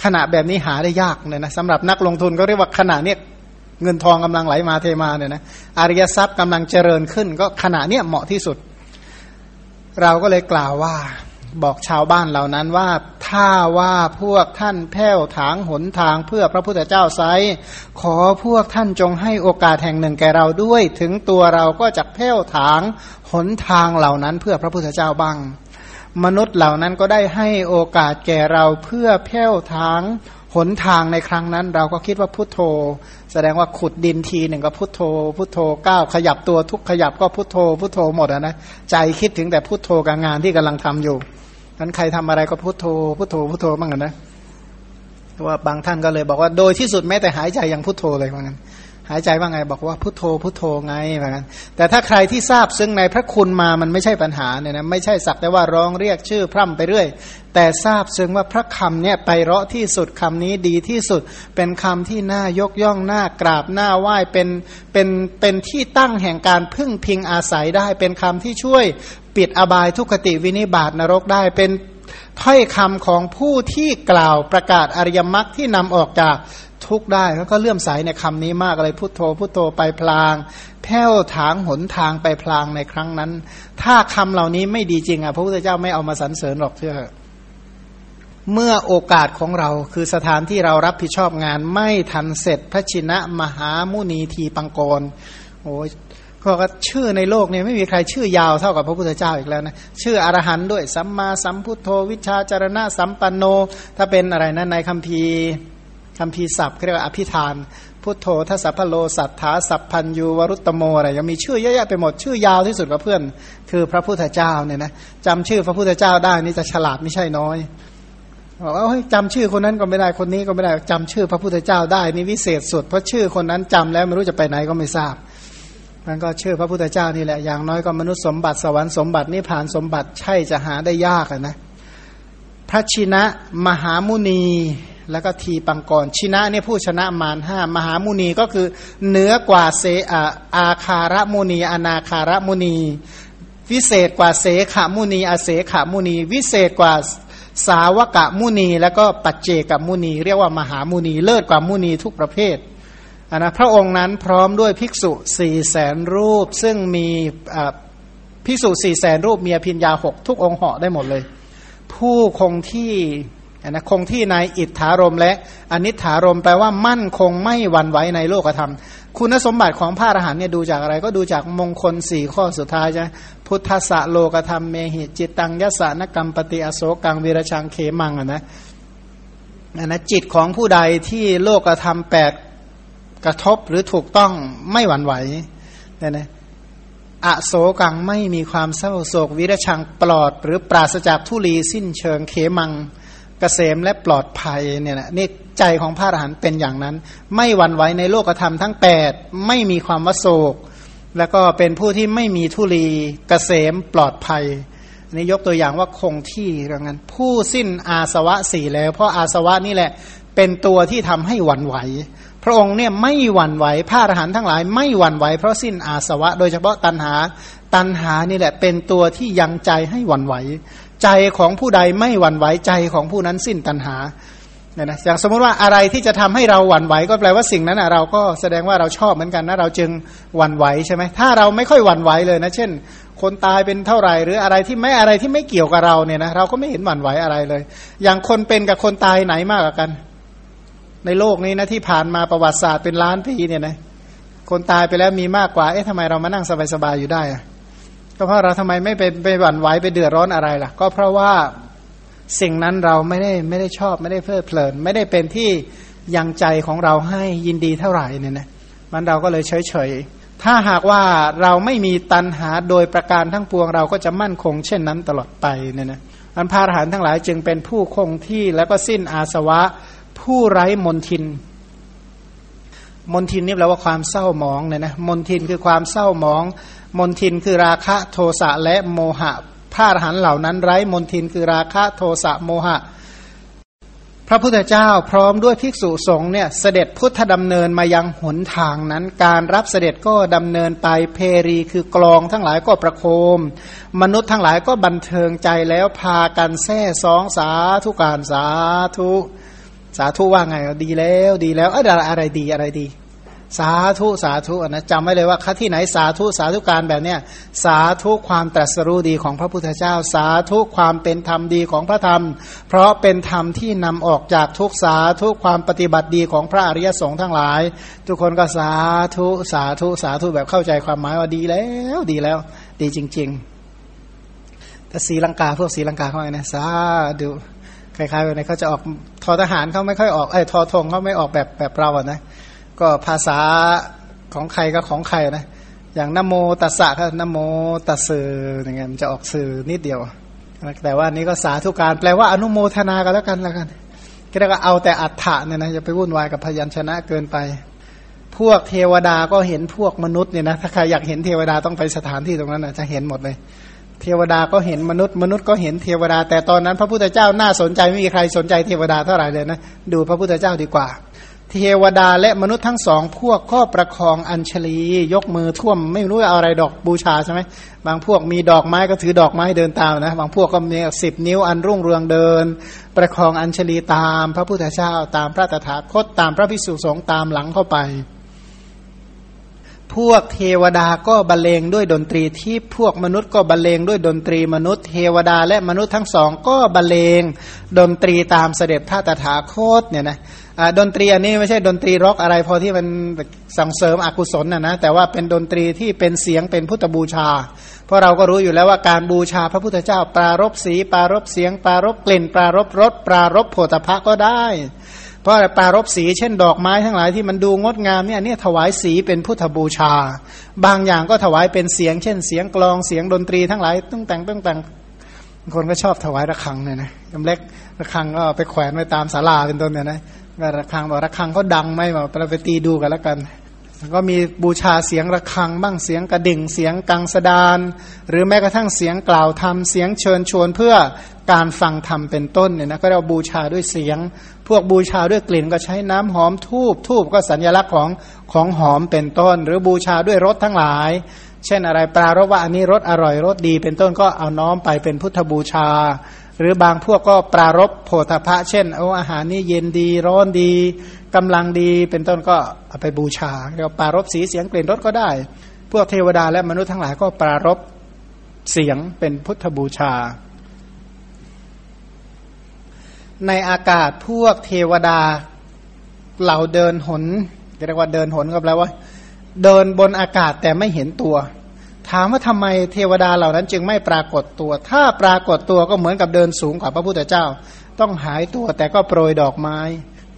ขณะแบบนี้หาได้ยากเนี่ยนะสำหรับนักลงทุนก็เรียกว่าขณะเนี้ย เงินทองกำลังไหลมาเทมาเนี่ยนะอริยทรัพย์กำลังเจริญขึ้น ก็ขณะเนี้ยเหมาะที่สุด เราก็เลยกล่าวว่าบอกชาวบ้านเหล่านั้นว่าถ้าว่าพวกท่านแผ้วถางหนทางเพื่อพระพุทธเจ้าไซขอพวกท่านจงให้โอกาสแห่งหนึ่งแก่เราด้วย ถึงตัวเราก็จะแผ้วถางหนทางเหล่านั้นเพื่อพระพุทธเจ้าบ้าง มนุษย์เหล่านั้นก็ได้ให้โอกาสแก่เราเพื่อแผ้วถางหนทางในครั้งนั้น เราก็คิดว่าพุทโธ แสดงว่าขุดดินทีหนึ่งก็พุทโธ พุทโธก้าวขยับตัวทุกขยับก็พุทโธ พุทโธหมดนะใจคิดถึงแต่พุทโธกับงานที่กำลังทำอยู่นั้นใครทำอะไรก็พุโทโธ พุโทโธพุโทโธบ้างนะว่าบางท่านก็เลยบอกว่าโดยที่สุดแม้แต่หายใจยังพุโทโธเลยว่างั้น หายใจว่าไงบอกว่าพุทโธพุทโธไงว่างั้นแต่ถ้าใครที่ทราบซึ่งในพระคุณมามันไม่ใช่ปัญหาเนี่ยนะไม่ใช่สักแต่ว่าร้องเรียกชื่อพร่ำไปเรื่อย แต่ทราบซึ่งว่าพระคำเนี่ยไปเราะที่สุดคำนี้ดีที่สุด เป็นคำที่น่ายกย่องน่ากราบน่าไหว้เป็นเป็นเป็นที่ตั้งแห่งการพึ่งพิงอาศัยได้ เป็นคำที่ช่วยปิดอบายทุกขติวินิบาตนรกได้เป็นถ้อยคำของผู้ที่กล่าวประกาศอริยมรรคที่นำออกจาก ทุกข์ได้แล้วก็เลื่อมใสในคำนี้มากเลยพุโทโธพุโทโธไปพลาง แผ้วถางหนทางไปพลางในครั้งนั้น ถ้าคำเหล่านี้ไม่ดีจริงอะพระพุทธเจ้าไม่เอามาสรรเสริญหรอกเชื่อเมื่อโอกาสของเราคือสถานที่เรารับผิดชอบงานไม่ทันเสร็จพระชินะมหามุนีทีปังกรโอ้ยก็ชื่อในโลกเนี่ยไม่มีใครชื่อยาวเท่ากับพระพุทธเจ้าอีกแล้วนะชื่ออรหันด้วยสัมมาสัมพุทโธวิชาจารณะสัมปันโน ถ้าเป็นอะไรนะในคัมภีร์ คำพีศัพท์เรียกว่าอภิธาน พุทโธทัสพโลสัทธาสัพพัญยูวรุตโมอะไรยังมีชื่อเยอะแยะไปหมดชื่อยาวที่สุดกับเพื่อน คือพระพุทธเจ้าเนี่ยนะจำชื่อพระพุทธเจ้าได้นี่จะฉลาดไม่ใช่น้อยบอกว่าจำชื่อคนนั้นก็ไม่ได้คนนี้ก็ไม่ได้จำชื่อพระพุทธเจ้าได้นี่วิเศษสุดเพราะชื่อคนนั้นจำแล้วไม่รู้จะไปไหนก็ไม่ทราบมันก็ชื่อพระพุทธเจ้านี่แหละอย่างน้อยก็มนุษย์สมบัติสวรรค์สมบัตินิพพานสมบัติใช่จะหาได้ยากนะพระชินะมหามุนี แล้วก็ทีปังกรชินะเนี่ยผู้ชนะมารห้ามหามุนีก็คือเหนือกว่าเสอาอาคารมุนี อนาคารมุนี วิเศษกว่าเสขามุนีอาเสขามุนี วิเศษกว่าสาวกะมุนี แล้วก็ปัจเจกมุนี เรียกว่ามหามุนี เลิศกว่ามุนีทุกประเภทนะพระองค์นั้นพร้อมด้วยภิกษุสี่แสนรูป ซึ่งมีภิกษุสี่แสนรูปมีอภิญญาหกทุกองค์เหาะได้หมดเลย ผู้คงที่ นะคงที่ในอิทธารมและอนิถารมแปลว่ามั่นคงไม่หวั่นไหวในโลกธรรม คุณสมบัติของพระอรหันต์เนี่ยดูจากอะไรก็ดูจากมงคลสี่ข้อสุดท้ายใช่พุทธะโลกธรรมเมหิจิตตังยสานกรรมปฏิอโศกังวีรชังเขมังอะนะนะจิตของผู้ใดที่โลกธรรมแปดกระทบหรือถูกต้องไม่หวั่นไหวเนี่ยนะอโศกังไม่มีความเศร้าโศกวิรชังปลอด หรือปราศจากทุลีสิ้นเชิงเขมัง กษมและปลอดภัยเนี่ยนะนี่ใจของพระอรหันต์เป็นอย่างนั้น ไม่หวั่นไหวในโลกธรรมทั้ง 8 ไม่มีความวโศก แล้วก็เป็นผู้ที่ไม่มีทุลีกษมปลอดภัยนี่ยกตัวอย่างว่าคงที่เรื่องนั้นผู้สิ้นอาสวะสี่แล้ว เพราะอาสวะนี่แหละเป็นตัวที่ทำให้หวั่นไหว พระองค์เนี่ยไม่หวั่นไหวพระอรหันต์ทั้งหลาย ไม่หวั่นไหวเพราะสิ้นอาสวะ โดยเฉพาะตัณหา ตัณหานี่แหละเป็นตัวที่ยังใจให้หวั่นไหว ใจของผู้ใดไม่หวั่นไหวใจของผู้นั้นสิ้นตัณหาเนี่ยนะอย่างสมมติว่าอะไรที่จะทำให้เราหวั่นไหวก็แปลว่าสิ่งนั้นเราก็แสดงว่าเราชอบเหมือนกันนะเราจึงหวั่นไหวใช่ไหมถ้าเราไม่ค่อยหวั่นไหวเลยนะเช่น คนตายเป็นเท่าไหร่ หรืออะไรที่ไม่อะไรที่ไม่เกี่ยวกับเราเนี่ยนะเราก็ไม่เห็นหวั่นไหวอะไรเลย อย่างคนเป็นกับคนตายไหนมากกว่ากัน ในโลกนี้นะที่ผ่านมาประวัติศาสตร์เป็นล้านปีเนี่ยนะคนตายไปแล้วมีมากกว่าเอ๊ะทำไมเรามานั่งสบายๆอยู่ได้อะ ก็เพราะเราทำไมไม่ไปไปหวั่นไหวไปเดือดร้อนอะไรล่ะ ก็เพราะว่าสิ่งนั้นเราไม่ได้ไม่ได้ชอบไม่ได้เพลิดเพลิน ไม่ได้เป็นที่ยังใจของเราให้ยินดีเท่าไหร่เนี่ยนะมันเราก็เลยเฉยเฉยถ้าหากว่าเราไม่มีตันหาโดยประการทั้งปวงเราก็จะมั่นคง เช่นนั้นตลอดไปเนี่ยนะอันพาหารทั้งหลายจึงเป็นผู้คงที่แล้วก็สิ้นอาสวะ ผู้ไร้มนทิน มนทินนี่แปลว่าความเศร้าหมองเนี่ยนะมนทินคือความเศร้าหมอง มนทินคือราคะโทสะและโมหะ พระอรหันต์เหล่านั้นไร้มนทินคือราคะโทสะโมหะ พระพุทธเจ้าพร้อมด้วยภิกษุสงฆ์เนี่ยเสด็จพุทธดำเนินมายังหนทางนั้น การรับเสด็จก็ดำเนินไปเพรีคือกลองทั้งหลายก็ประโคม มนุษย์ทั้งหลายก็บันเทิงใจแล้วพากันแซ่สองสาธุการสาธุสาธุว่าไงดีแล้วดีแล้วอะไรอะไรดีอะไรดี สาธุสาธุนะจำไว้เลยว่าคัที่ไหนสาธุสาธุการแบบเนี้ยสาธุความตรัสรู้ดีของพระพุทธเจ้า สาธุความเป็นธรรมดีของพระธรรม เพราะเป็นธรรมที่นำออกจากทุกสาธุความปฏิบัติดีของพระอริยสงฆ์ทั้งหลาย ทุกคนก็สาธุสาธุสาธุแบบเข้าใจความหมายว่าดีแล้วดีแล้ว ดีจริงๆแต่สีลังกาพวกสีลังกาเขาไงนะสาดูคล้ายๆแบบนี้เขาจะออกทอทหารเขาไม่ค่อยออกไอ้ทอทงเขาไม่ออกแบบแบบเราอะนะ ก็ภาษาของใครก็ของใครนะ อย่างนโมตัสสะก็นโมตัสสืออย่างเงี้ยมันจะออกสื่อนิดเดียว แต่ว่านี้ก็สาธุการแปลว่าอนุโมทนากันแล้วกันแล้วกันก็เรียกว่าเอาแต่อัฏฐะเนี่ยนะจะไปวุ่นวายกับพยัญชนะเกินไป พวกเทวดาก็เห็นพวกมนุษย์เนี่ยนะถ้าใครอยากเห็นเทวดาต้องไปสถานที่ตรงนั้นนะจะเห็นหมดเลย เทวดาก็เห็นมนุษย์ มนุษย์ก็เห็นเทวดา แต่ตอนนั้น พระพุทธเจ้าน่าสนใจไม่มีใครสนใจเทวดาเท่าไหร่เลยนะดูพระพุทธเจ้าดีกว่า เทวดาและมนุษย์ทั้งสองพวกก็ประคองอัญชลี ยกมือท่วมไม่รู้เอาอะไรดอกบูชาใช่ไหมบางพวกมีดอกไม้ก็ถือดอกไม้เดินตามนะบางพวกก็มีสิบนิ้วอันรุ่งเรืองเดิน ประคองอัญชลีตามพระพุทธเจ้าตามพระตถาคตตามพระภิกษุสงฆ์ตามหลังเข้าไป พวกเทวดาก็บรรเลงด้วยดนตรีที่พวกมนุษย์ก็บรรเลงด้วยดนตรีมนุษย์เทวดาและมนุษย์ทั้งสองก็บรรเลงดนตรีตามเสด็จพระตถาคตเนี่ยนะ ดนตรีอันนี้ไม่ใช่ดนตรีร็อกอะไรพอที่มันสั่งเสริมอกุศลนะนะแต่ว่าเป็นดนตรีที่เป็นเสียงเป็นพุทธบูชา เพราะเราก็รู้อยู่แล้วว่าการบูชาพระพุทธเจ้า ปรารบสี ปรารบเสียง ปรารบกลิ่น ปรารบรสปรารบโผฏฐะก็ได้ เพราะปรารบสีเช่นดอกไม้ทั้งหลายที่มันดูงดงามเนี่ยเนี่ยถวายสีเป็นพุทธบูชา บางอย่างก็ถวายเป็นเสียง เช่น เสียงกลองเสียงดนตรีทั้งหลายต้องแต่งต้องแต่งคนก็ชอบถวายระฆังเนี่ยนะยำเล็กระฆังก็ไปแขวนไว้ตามศาลาเป็นต้นเนี่ยนะ ระฆังบอกระฆังเขาดังไหมบอกเราไปตีดูกันแล้วกันก็มีบูชาเสียงระฆังบ้างเสียงกระดิ่งเสียงกังสดาน หรือแม้กระทั่งเสียงกล่าวธรรมเสียงเชิญชวนเพื่อการฟังธรรมเป็นต้นเนี่ยนะก็เราบูชาด้วยเสียง พวกบูชาด้วยกลิ่นก็ใช้น้ำหอมทูบทูบก็สัญลักษณ์ของของหอมเป็นต้น หรือบูชาด้วยรสทั้งหลาย เช่นอะไรปลารว่าอันนี้รสอร่อยรสดีเป็นต้นก็เอาน้อมไปเป็นพุทธบูชา หรือบางพวกก็ปรารบโพธพะเช่นเอาอาหารนี่เย็นดีร้อนดีกำลังดีเป็นต้นก็เอาไปบูชาเรียกปรารบสีเสียงกลิ่นรสก็ได้ พวกเทวดาและมนุษย์ทั้งหลายก็ปรารบเสียงเป็นพุทธบูชา ในอากาศพวกเทวดาเหล่าเดินหนเรียกว่าเดินหนก็แปลว่า เดินบนอากาศแต่ไม่เห็นตัว ถามว่าทำไมเทวดาเหล่านั้น จึงไม่ปรากฏตัว ถ้าปรากฏตัวก็เหมือนกับเดินสูงกว่าพระพุทธเจ้า ต้องหายตัวแต่ก็โปรยดอกไม้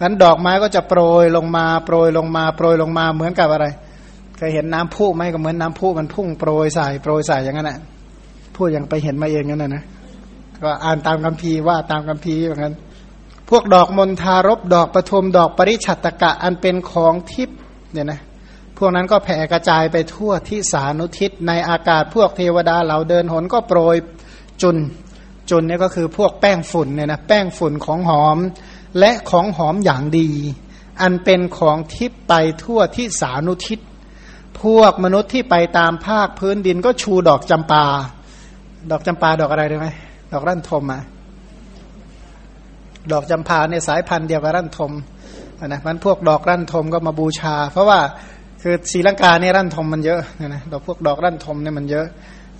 นั้นดอกไม้ก็จะโปรยลงมาโปรยลงมาโปรยลงมาเหมือนกับอะไรเคยเห็นน้ำพุไหมก็เหมือนน้ำพุมันพุ่งโปรยใส่โปรยใส่อย่างนั้นแหละพูดยังไปเห็นมาเองนั่นนะนะก็อ่านตามคัมภีร์ว่าตามคัมภีร์อย่างนั้น พวกดอกมณฑารบดอกปฐมดอกปริชัตตกะอันเป็นของทิพย์เนี่ยนะ พวกนั้นก็แผ่กระจายไปทั่วที่สานุทิศในอากาศพวกเทวดาเหล่าเดินหนก็โปรยจุนจุนเนี่ยก็คือพวกแป้งฝุ่นเนี่ยนะแป้งฝุ่นของหอมและของหอมอย่างดี อันเป็นของทิพไปทั่วที่สานุทิศ พวกมนุษย์ที่ไปตามภาคพื้นดินก็ชูดอกจำปา ดอกจำปาดอกอะไรได้ไหมดอกรั่นทมอะดอกจำปาเนี่ยสายพันธุ์เดียวกับรั่นทมนะมันพวกดอกรั่นทมก็มาบูชา เพราะว่า คือศรีลังกาเนี่ยรั่นทมมันเยอะนะนะดอกพวกดอกรั่นทมเนี่ยมันเยอะ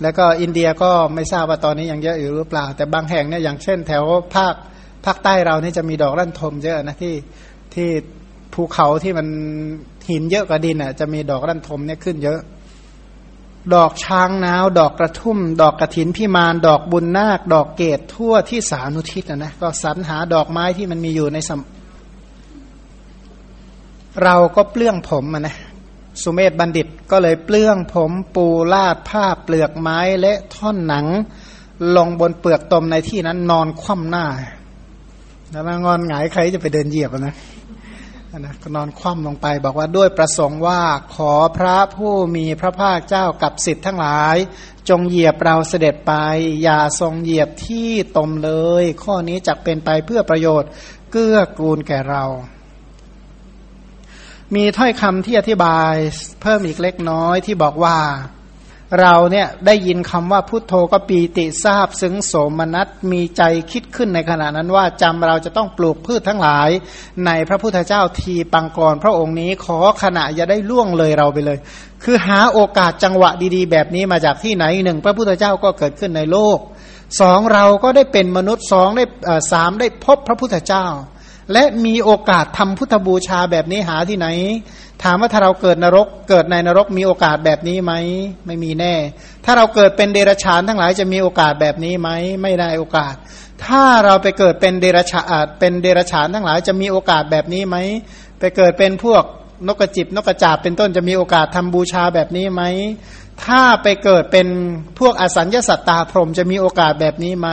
แล้วก็อินเดียก็ไม่ทราบว่าตอนนี้ยังเยอะอยู่หรือเปล่า แต่บางแห่งเนี่ยอย่างเช่น แถวภาคภาคใต้เรานี่จะมีดอกรั่นทมเยอะนะที่ที่ภูเขาที่มันหินเยอะกว่าดินอะจะมีดอกรั่นทมเนี่ยขึ้นเยอะ ดอกช้างนาวดอกกระทุ่ม ดอกกระถินพิมานดอกบุญนาค ดอกเกตทั่วที่สานุทิศนะนะก็สรรหาดอกไม้ที่มันมีอยู่ในสเราก็เปลื้องผมนะ สุเมธบัณฑิตก็เลยเปลื้องผมปูลาดผ้าเปลือกไม้และท่อนหนัง ลงบนเปลือกตมในที่นั้นนอนคว่ำหน้า แล้วงอนหงายใครจะไปเดินเหยียบนะนะก็นอนคว่ำลงไปบอกว่าด้วยประสงค์ว่าขอพระผู้มีพระภาคเจ้ากับสิทธิ์ทั้งหลาย จงเหยียบเราเสด็จไป อย่าทรงเหยียบที่ตมเลย ข้อนี้จะเป็นไปเพื่อประโยชน์เกื้อกูลแก่เรา มีถ้อยคำที่อธิบายเพิ่มอีกเล็กน้อยที่บอกว่า เราเนี่ยได้ยินคำว่าพุทโธก็ปีติทราบซึ้งโสมนัสมีใจคิดขึ้นในขณะนั้นว่าจำเราจะต้องปลูกพืชทั้งหลาย ในพระพุทธเจ้าทีปังกร พระองค์นี้ขอขณะอย่าได้ล่วงเลยเราไปเลย คือหาโอกาสจังหวะดีๆ แบบนี้มาจากที่ไหนหนึ่งพระพุทธเจ้าก็เกิดขึ้นในโลกสองเราก็ได้เป็นมนุษย์สองได้สามได้พบพระพุทธเจ้า และมีโอกาสทำพุทธบูชาแบบนี้หาที่ไหน ถามว่าถ้าเราเกิดนรก เกิดในนรกมีโอกาสแบบนี้ไหม ไม่มีแน่ ถ้าเราเกิดเป็นเดรัจฉานทั้งหลายจะมีโอกาสแบบนี้ไหม ไม่ได้โอกาส ถ้าเราไปเกิดเป็นเดรัจฉานเป็นเดรัจฉานทั้งหลายจะมีโอกาสแบบนี้ไหม ไปเกิดเป็นพวกนกกระจิบนกกระจาบเป็นต้นจะมีโอกาสทำบูชาแบบนี้ไหม ถ้าไปเกิดเป็นพวกอสัญญาสัตตาพรมจะมีโอกาสแบบนี้ไหม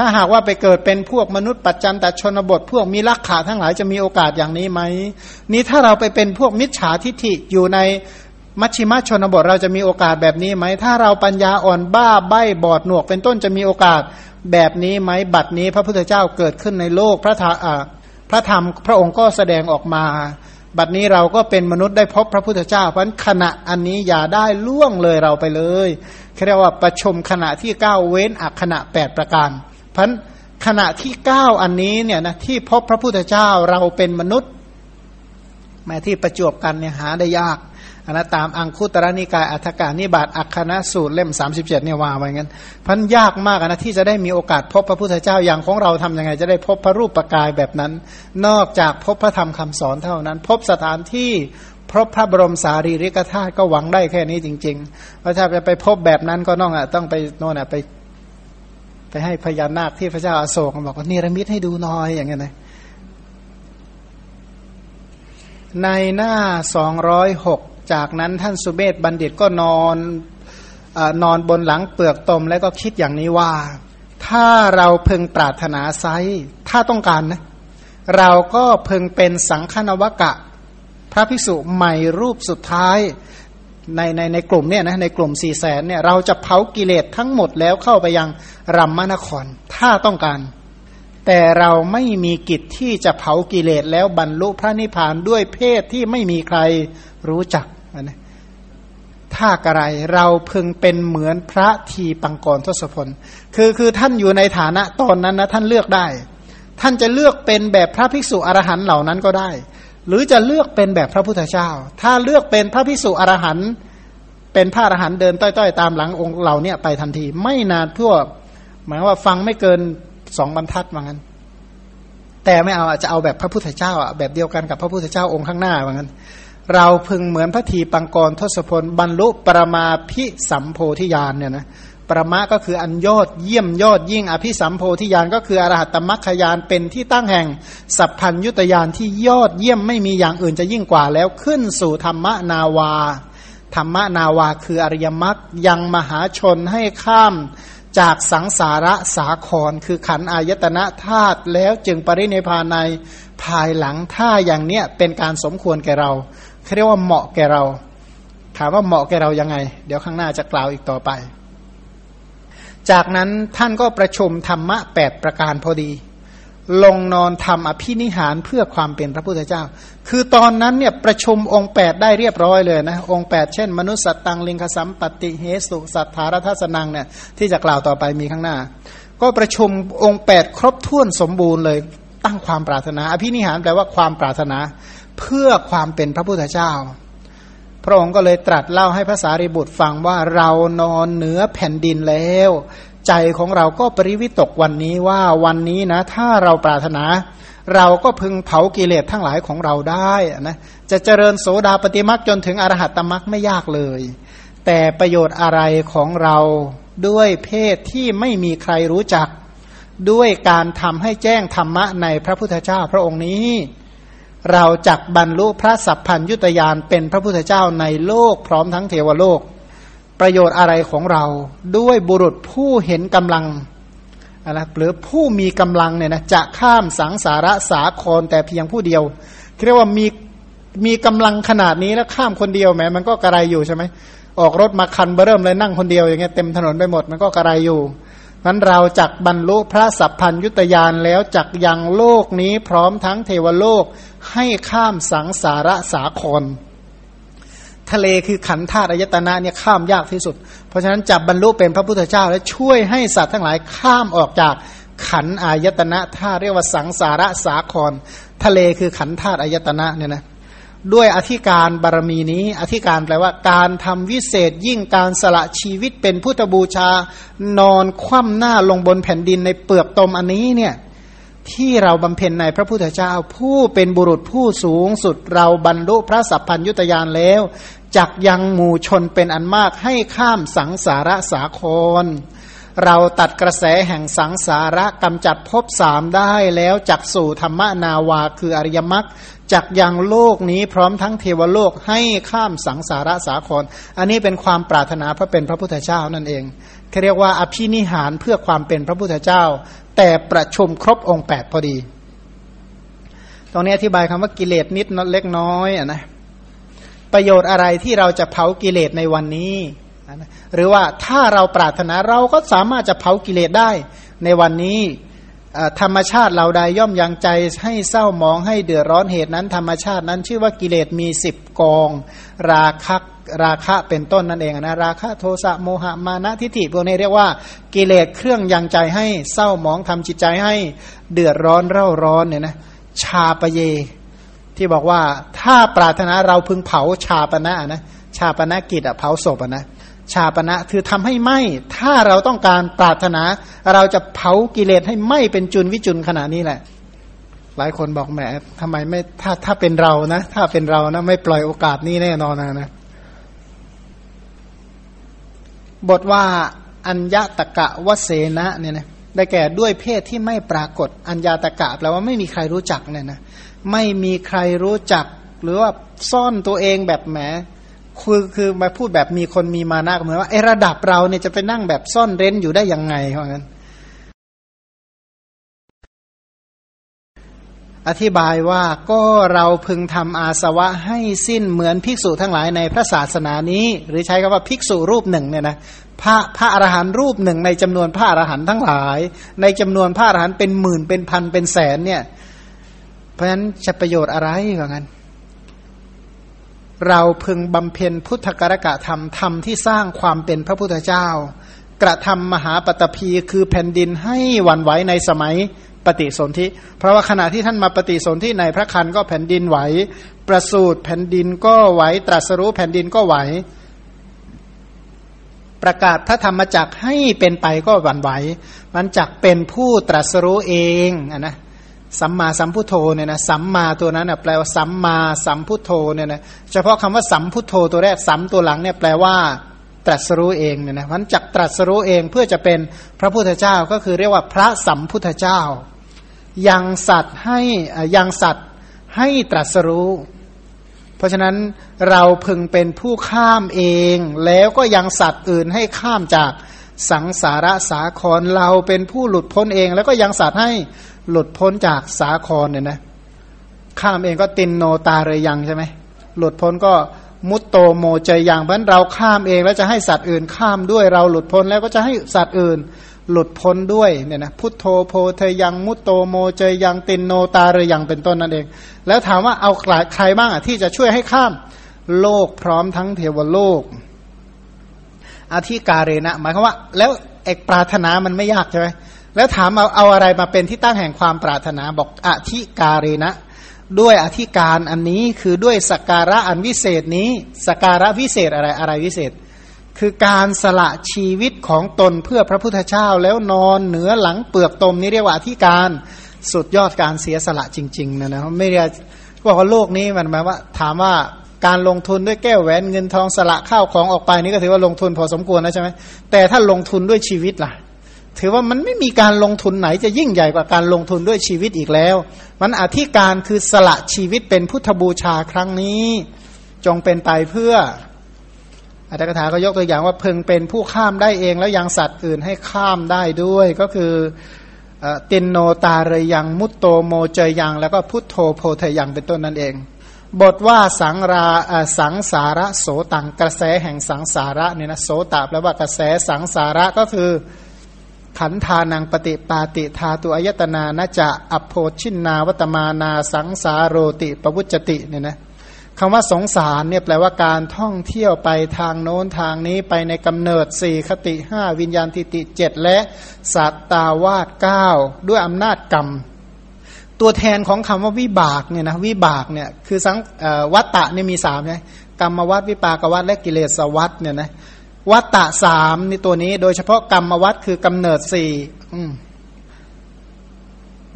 ถ้าหากว่าไปเกิดเป็นพวกมนุษย์ปัจจันตชนบท พวกมีลักขาทั้งหลายจะมีโอกาสอย่างนี้ไหมนี้ถ้าเราไปเป็นพวกมิจฉาทิฐิอยู่ในมัชชิมชนบทเราจะมีโอกาสแบบนี้ไหม ถ้าเราปัญญาอ่อนบ้าใบ้บอดหนวกเป็นต้นจะมีโอกาสแบบนี้ไหมบัดนี้พระพุทธเจ้าเกิดขึ้นในโลกพระธาพระธรรมพระองค์ก็แสดงออกมา บัดนี้เราก็เป็นมนุษย์ได้พบพระพุทธเจ้า เพราะขณะอันนี้อย่าได้ล่วงเลยเราไปเลยเรียกว่าประชมขณะที่เก้าเว้นอักขณะแปดประการ พราะขณะที่เก้าอันนี้เนี่ยนะที่พบพระพุทธเจ้าเราเป็นมนุษย์ แม้ที่ประจวบกันเนี่ยหาได้ยากอันนะตามอังคุตรนิกายอัฏกานิบาตอัคคณะสูตรเล่ม 37เนี่ยว่าไว้งั้นพันยากมากนะที่จะได้มีโอกาสพบพระพุทธเจ้าอย่างของเราทํำยังไง จะได้พบพระรูปประกายแบบนั้น นอกจากพบพระธรรมคำสอนเท่านั้น พบสถานที่พบพระบรมสารีริกธาตุก็หวังได้แค่นี้จริงๆเพราะถ้าจะไปพบแบบนั้นก็น้องอะต้องไปโน่นอะไป ไปให้พญานาคที่พระเจ้าอาโศกบอกว่าเนรมิตให้ดูน้อยอย่างเงี้ยนะในหน้าสองร้อยหกจากนั้นท่านสุเบศบัณฑิตก็นอนอนอนบนหลังเปลือกตมแล้วก็คิดอย่างนี้ว่า ถ้าเราเพึงปรารถนาไซถ้าต้องการนะเราก็พึงเป็นสังฆนวกะ พระภิกษุใหม่รูปสุดท้าย ในในในกลุ่มเนี่ยนะในกลุ่มสี่แสนเนี่ยเราจะเผากิเลสทั้งหมดแล้วเข้าไปยังรัมมนคร ถ้าต้องการ แต่เราไม่มีกิจที่จะเผากิเลสแล้วบรรลุพระนิพพานด้วยเพศที่ไม่มีใครรู้จักนะถ้ากระไรเราพึงเป็นเหมือนพระทีปังกรทศพล คือคือท่านอยู่ในฐานะตอนนั้นนะท่านเลือกได้ ท่านจะเลือกเป็นแบบพระภิกษุอรหันต์เหล่านั้นก็ได้ หรือจะเลือกเป็นแบบพระพุทธเจ้า ถ้าเลือกเป็นพระภิกษุอรหันต์เป็นพระอรหันต์เดินต้อยๆ ตามหลังองค์เหล่านี้ไปทันที ไม่นานทั่วหมายว่าฟังไม่เกินสองบรรทัดว่างั้น แต่ไม่เอาจะเอาแบบพระพุทธเจ้าอะแบบเดียวกันกับพระพุทธเจ้าองค์ข้างหน้าว่างั้น เราพึงเหมือนพระทีปังกรทศพลบรรลุปรมาพิสัมโพธิญาณเนี่ยนะ ปรมาก็คืออันยอดเยี่ยมยอดยิ่งอภิสัมโพธิญาณก็คืออรหัตตมัคคยานเป็นที่ตั้งแห่ง สัพพัญยุตยานที่ยอดเยี่ยมไม่มีอย่างอื่นจะยิ่งกว่าแล้วขึ้นสู่ธรรมนาวา ธรรมนาวาคืออริยมรรคยังมหาชนให้ข้ามจากสังสาระสาครคือขันอายตนะธาตุแล้วจึงปรินิพานในภายหลังถ้าอย่างเนี้ยเป็นการสมควรแก่เราเขาเรียกว่าเหมาะแก่เรา ถามว่าเหมาะแก่เรายังไง เดี๋ยวข้างหน้าจะกล่าวอีกต่อไป จากนั้นท่านก็ประชุมธรรมะแปดประการพอดี ลงนอนทำอภินิหารเพื่อความเป็นพระพุทธเจ้า คือตอนนั้นเนี่ยประชุมองค์แปดได้เรียบร้อยเลยนะ องค์แปดเช่น มนุษย์สัตตังลิงคสัมปติเฮสุสัทธารทัสนังเนี่ยที่จะกล่าวต่อไปมีข้างหน้า ก็ประชุมองค์แปดครบถ้วนสมบูรณ์เลย ตั้งความปรารถนา อภินิหารแปลว่าความปรารถนา เพื่อความเป็นพระพุทธเจ้า ระองค์ก็เลยตรัสเล่าให้พระสารีบุตรฟังว่าเรานอนเหนือแผ่นดินแล้ว ใจของเราก็ปริวิตกวันนี้ว่าวันนี้นะ ถ้าเราปรารถนา เราก็พึงเผากิเลสทั้งหลายของเราได้นะจะเจริญโสดาปฏิมักจนถึงอรหัตตมักไม่ยากเลย แต่ประโยชน์อะไรของเราด้วยเพศที่ไม่มีใครรู้จัก ด้วยการทำให้แจ้งธรรมะในพระพุทธเจ้าพระองค์นี้ เราจักบรรลุพระสัพพัญยุตยานเป็นพระพุทธเจ้าในโลกพร้อมทั้งเทวโลก ประโยชน์อะไรของเราด้วยบุรุษผู้เห็นกำลังนะหรือผู้มีกำลังเนี่ยนะจะข้ามสังสาระสาครแต่เพียงผู้เดียวเรียกว่ามีมีกำลังขนาดนี้แล้วข้ามคนเดียวแม้มันก็กระไรอยู่ใช่ไหมออกรถมาคันเบิ่มเลยนั่งคนเดียวอย่างเงี้ยเต็มถนนไปหมดมันก็กระไรอยู่ นั้นเราจักบรรลุพระสัพพัญยุตยานแล้วจักยังโลกนี้พร้อมทั้งเทวโลกให้ข้ามสังสาระสาคร ทะเลคือขันธาตุอายตนะเนี่ยข้ามยากที่สุด เพราะฉะนั้นจับบรรลุเป็นพระพุทธเจ้า และช่วยให้สัตว์ทั้งหลายข้ามออกจากขันอายตนะท่าเรียกว่าสังสาระสาคร ทะเลคือขันธาตุอายตนะเนี่ยนะ ด้วยอธิการบารมีนี้ อธิการแปลว่า การทำวิเศษยิ่งการสละชีวิตเป็นพุทธบูชา นอนคว่ำหน้าลงบนแผ่นดินในเปลือกตมอันนี้เนี่ยที่เราบำเพ็ญในพระพุทธเจ้า ผู้เป็นบุรุษผู้สูงสุดเราบรรลุพระสัพพัญยุตยานแล้วจักยังหมู่ชนเป็นอันมากให้ข้ามสังสาระสาคร เราตัดกระแสแห่งสังสาระกำจัดภพสามได้แล้วจักสู่ธรรมนาวาคืออริยมรรค จักยังโลกนี้พร้อมทั้งเทวโลกให้ข้ามสังสาระสาคร อันนี้เป็นความปรารถนาพระเป็นพระพุทธเจ้านั่นเองเขาเรียกว่าอภินิหารเพื่อความเป็นพระพุทธเจ้า แต่ประชุมครบองค์แปดพอดี ตรงนี้อธิบายคำว่ากิเลสนิดนเล็กน้อยอนะประโยชน์อะไรที่เราจะเผากิเลสในวันนี้ หรือว่าถ้าเราปรารถนาเราก็สามารถจะเผากิเลสได้ในวันนี้ ธรรมชาติเราใดย่อมยังใจให้เศร้ามองให้เดือดร้อนเหตุนั้น ธรรมชาตินั้นชื่อว่ากิเลสมีสิบกอง ราคะราคะเป็นต้นนั่นเองนะราคะโทสะโมหะมานะทิฏฐิพวกนี้เรียกว่ากิเลสเครื่องยังใจให้เศร้ามองทำจิตใจให้เดือดร้อนเร่าร้อนเนี่ยนะชาปเย ที่บอกว่าถ้าปรารถนาเราพึงเผาชาปณะนะชาปณะกิจอะเผาศพนะ ชาปณะคือทำให้ไหมถ้าเราต้องการปรารถนา เราจะเผากิเลสให้ไหมเป็นจุนวิจุนขนาดนี้แหละ หลายคนบอกแหมทำไมไม่ถ้าถ้าเป็นเรานะ ถ้าเป็นเรานะไม่ปล่อยโอกาสนี้แน่นอนนะนะบทว่าอัญญตกะวเสนะเนี่ยนะได้แก่ด้วยเพศที่ไม่ปรากฏอัญญาตกะแปลว่าไม่มีใครรู้จักเนี่ยนะไม่มีใครรู้จัก หรือว่าซ่อนตัวเองแบบแหม คือคือมาพูดแบบมีคนมีมานะเหมือนว่าไอระดับเราเนี่ยจะไปนั่งแบบซ่อนเร้นอยู่ได้ยังไงเพราะงั้น อธิบายว่าก็เราพึงทำอาสวะให้สิ้นเหมือนภิกษุทั้งหลายในพระศาสนานี้ หรือใช้คำว่าภิกษุรูปหนึ่งเนี่ยนะพระพระอรหันต์รูปหนึ่งในจำนวนพระอรหันต์ทั้งหลาย ในจำนวนพระอรหันต์เป็นหมื่นเป็นพันเป็นแสนเนี่ย เพราะฉะนั้นจะประโยชน์อะไรว่างั้น เราพึงบำเพ็ญพุทธกรกะธรรมธรรมที่สร้างความเป็นพระพุทธเจ้า กระทำมหาปตพีคือแผ่นดินให้วันไหวในสมัยปฏิสนธิ เพราะว่าขณะที่ท่านมาปฏิสนธิในพระคันก็แผ่นดินไหว ประสูตรแผ่นดินก็ไหว ตรัสรู้แผ่นดินก็ไหว ประกาศพระธรรมจักให้เป็นไปก็หวั่นไหว มันจักเป็นผู้ตรัสรู้เองอะนะ สัมมาสัมพุทโธเนี่ยนะสัมมาตัวนั้นนะแปลว่าสัมมาสัมพุทโธเนี่ยนะเฉพาะคำว่าสัมพุทโธตัวแรกสัมตัวหลังเนี่ยแปลว่าตรัสรู้เองเนี่ยนะมันจักตรัสรู้เองเพื่อจะเป็นพระพุทธเจ้าก็คือเรียกว่าพระสัมพุทธเจ้ายังสัตว์ให้ยังสัตว์ให้ตรัสรู้ เพราะฉะนั้นเราพึงเป็นผู้ข้ามเอง แล้วก็ยังสัตว์อื่นให้ข้ามจากสังสาระสาครเราเป็นผู้หลุดพ้นเอง แล้วก็ยังสัตว์ให้ หลุดพ้นจากสาครเนี่ยนะข้ามเองก็ตินโนตาเรยังใช่ไหมหลุดพ้นก็มุตโตโมเจยังเพราะเราข้ามเองแล้วจะให้สัตว์อื่นข้ามด้วยเราหลุดพ้นแล้วก็จะให้สัตว์อื่น หลุดพ้นด้วยเนี่ยนะพุทโธโพเทยังมุตโตโมเจยังตินโนตาเรยังเป็นต้นนั่นเอง แล้วถามว่าเอาใครบ้างอะที่จะช่วยให้ข้ามโลกพร้อมทั้งเทวโลกอธิการเรนะหมายความว่า แล้วเอกปรารถนามันไม่ยากใช่ไหม แล้วถามเอาเอาอะไรมาเป็นที่ตั้งแห่งความปรารถนาบอกอธิการีนะ ด้วยอธิการอันนี้คือด้วยสการะอันวิเศษนี้สการะวิเศษอะไรอะไรวิเศษ คือการสละชีวิตของตนเพื่อพระพุทธเจ้าแล้วนอนเหนือหลังเปลือกตมนี้เรียกว่าอธิการสุดยอดการเสียสละจริง ๆนะนะไม่เรียกบอกว่าโลกนี้มันหมายว่า ถามว่าการลงทุนด้วยแก้วแหวนเงินทองสละข้าวของออกไปนี่ก็ถือว่าลงทุนพอสมควรนะใช่ไหมแต่ถ้าลงทุนด้วยชีวิตล่ะ ถือว่ามันไม่มีการลงทุนไหนจะยิ่งใหญ่กว่าการลงทุนด้วยชีวิตอีกแล้ว มันอธิการคือสละชีวิตเป็นพุทธบูชาครั้งนี้ จงเป็นไปเพื่ออัตถกถาก็ยกตัวอย่างว่าเพึงเป็นผู้ข้ามได้เองแล้วยังสัตว์อื่นให้ข้ามได้ด้วย ก็คือตินโนตาเรยังมุตโตโมเจยัง แล้วก็พุทโธโพเทยังเป็นต้นนั่นเอง บทว่าสังราสังสาระโสตังกระแสแห่งสังสาระเนี่ยนะโสตาแปลว่ากระแสสังสาระก็คือ ขันธานังปฏิปาติธาตุอายตนานะจะอโพชินนาวัตมานาสังสาโรติปวุจติเนี่ยนะคำว่าสงสารเนี่ยแปลว่าการท่องเที่ยวไปทางโน้นทางนี้ไปในกำเนิดสี่คติห้าวิญญาณทิติเจ็ดและสัตตาวาสเก้าด้วยอำนาจกรรม ตัวแทนของคำว่าวิบากเนี่ยนะวิบากเนี่ยคือสังวัตตะเนี่ยมีสามใช่กรรมวัตวิปากวัตและกิเลสวัตเนี่ยนะ วัตตะสามในตัวนี้ โดยเฉพาะกรรมวัตคือกำเนิดสี่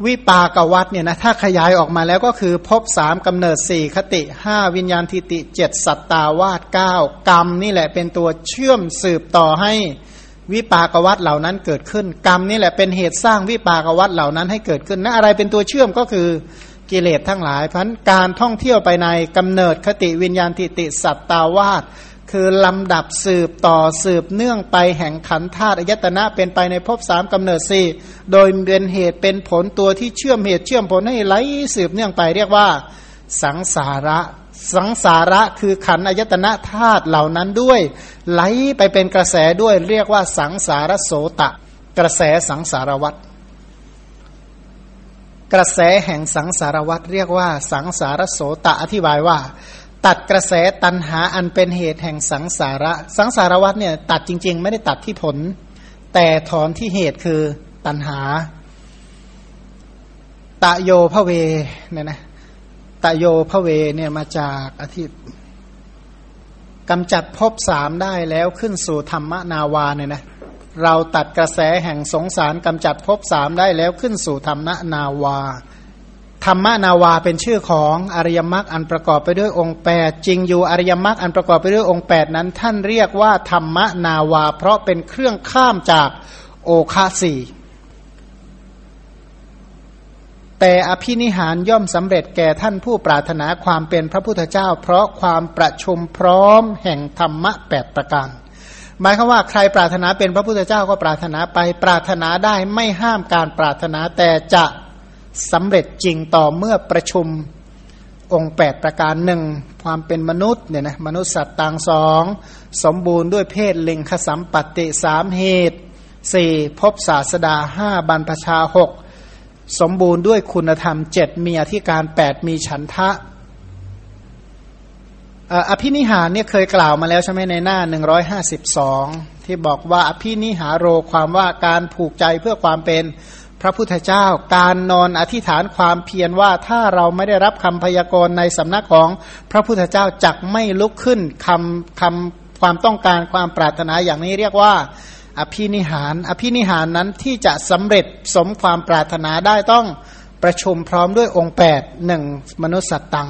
วิปากวัตเนี่ยนะถ้าขยายออกมาแล้วก็คือพบสามกำเนิดสี่คติห้าวิญญาณทิติเจ็ดสัตตาวาสเก้ากรรมนี่แหละเป็นตัวเชื่อมสืบต่อให้วิปากวัตเหล่านั้นเกิดขึ้น กรรมนี่แหละเป็นเหตุสร้างวิปากวัตเหล่านั้นให้เกิดขึ้นนะอะไรเป็นตัวเชื่อมก็คือกิเลสทั้งหลายพันการท่องเที่ยวไปในกำเนิดคติวิญญาณทิติสัตตาวาส คือลำดับสืบต่อสืบเนื่องไปแห่งขันธาตุอายตนะเป็นไปในภพสามกำเนิดสี่โดยเป็นเหตุเป็นผลตัวที่เชื่อมเหตุเชื่อมผลให้ไหลสืบเนื่องไปเรียกว่า สังสาระ สังสาระคือขันอายตนะธาตุเหล่านั้นด้วย ไหลไปเป็นกระแสด้วยเรียกว่าสังสารโสตะ กระแสสังสารวัตรกระแสแห่งสังสารวัตรเรียกว่า สังสารโสตะอธิบายว่า ตัดกระแสตันหาอันเป็นเหตุแห่งสังสาระ สังสารวัตรเนี่ยตัดจริง ๆ ไม่ได้ตัดที่ผล แต่ถอนที่เหตุคือตันหา ตะโยพระเวเนี่ยนะตะโยพระเวเนี่ยมาจากอธิตย์กำจัดภพสามได้แล้วขึ้นสู่ธรรมนาวาเนี่ยนะเราตัดกระแสแห่งสงสารกำจัดภพสามได้แล้วขึ้นสู่ธรรมนาวา ธรรมนาวาเป็นชื่อของอริยมรรคอันประกอบไปด้วยองค์แปดจริงอยู่อริยมรรคอันประกอบไปด้วยองค์แปดนั้น ท่านเรียกว่าธรรมนาวา เพราะเป็นเครื่องข้ามจากโอคาสีแต่อภินิหารย่อมสำเร็จแก่ท่านผู้ปรารถนาความเป็นพระพุทธเจ้า เพราะความประชุมพร้อมแห่งธรรมะแปดประการหมายคือว่าใครปรารถนาเป็นพระพุทธเจ้าก็ปรารถนาไปปรารถนาได้ไม่ห้ามการปรารถนาแต่จะ สำเร็จจริงต่อเมื่อประชุมองค์แปดประการหนึ่งความเป็นมนุษย์เนี่ยนะมนุษย์สัตว์ต่างสองสมบูรณ์ด้วยเพศเลิงขสัมปติสามเหตุสี่พบศาสดาห้าบรรพชาหกสมบูรณ์ด้วยคุณธรรมเจ็ดมีอธิการแปดมีฉันทะอภินิหารเนี่ยเคยกล่าวมาแล้วใช่ไหมในหน้าหนึ่งร้อยห้าสิบสองที่บอกว่าอภินิหารโรความว่าการผูกใจเพื่อความเป็น พระพุทธเจ้า การนอนอธิษฐานความเพียรว่าถ้าเราไม่ได้รับคำพยากรณ์ในสำนักของพระพุทธเจ้าจักไม่ลุกขึ้นคำคำความต้องการความปรารถนาอย่างนี้เรียกว่า อภินิหาร อภินิหารนั้นที่จะสำเร็จสมความปรารถนาได้ต้องประชุมพร้อมด้วยองค์8หนึ่งมนุษย์สัตตัง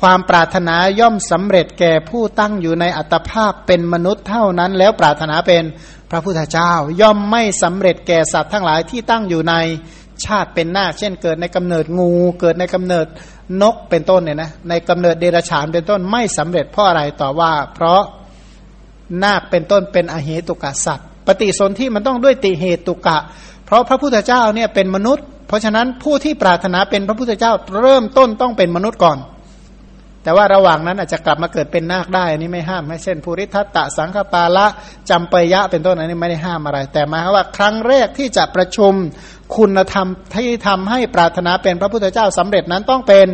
ความปรารถนาย่อมสำเร็จแก่ผู้ตั้งอยู่ในอัตภาพเป็นมนุษย์เท่านั้น แล้วปรารถนาเป็นพระพุทธเจ้า ย่อมไม่สำเร็จแก่สัตว์ทั้งหลายที่ตั้งอยู่ในชาติเป็นนาคเช่นเกิดในกำเนิดงู เกิดในกำเนิดนกเป็นต้นเนี่ยนะในกำเนิดเดรัจฉานเป็นต้นไม่สำเร็จเพราะอะไรต่อว่า เพราะนาคเป็นต้นเป็นอเหตุกสัตว์ ปฏิสนธิมันต้องด้วยติเหตุตุกะ เพราะพระพุทธเจ้าเนี่ยเป็นมนุษย์ เพราะฉะนั้นผู้ที่ปรารถนาเป็นพระพุทธเจ้าเริ่มต้นต้องเป็นมนุษย์ก่อน แต่ว่าระหว่างนั้นอาจจะกลับมาเกิดเป็นนาคได้อันนี้ไม่ห้ามไม่เช่นภูริทัตตะสังฆปาละจำปยะเป็นต้นอันนี้ไม่ได้ห้ามอะไร แต่หมายว่าครั้งแรกที่จะประชุมคุณธรรมที่ทำให้ปรารถนาเป็นพระพุทธเจ้าสำเร็จนั้นต้องเป็น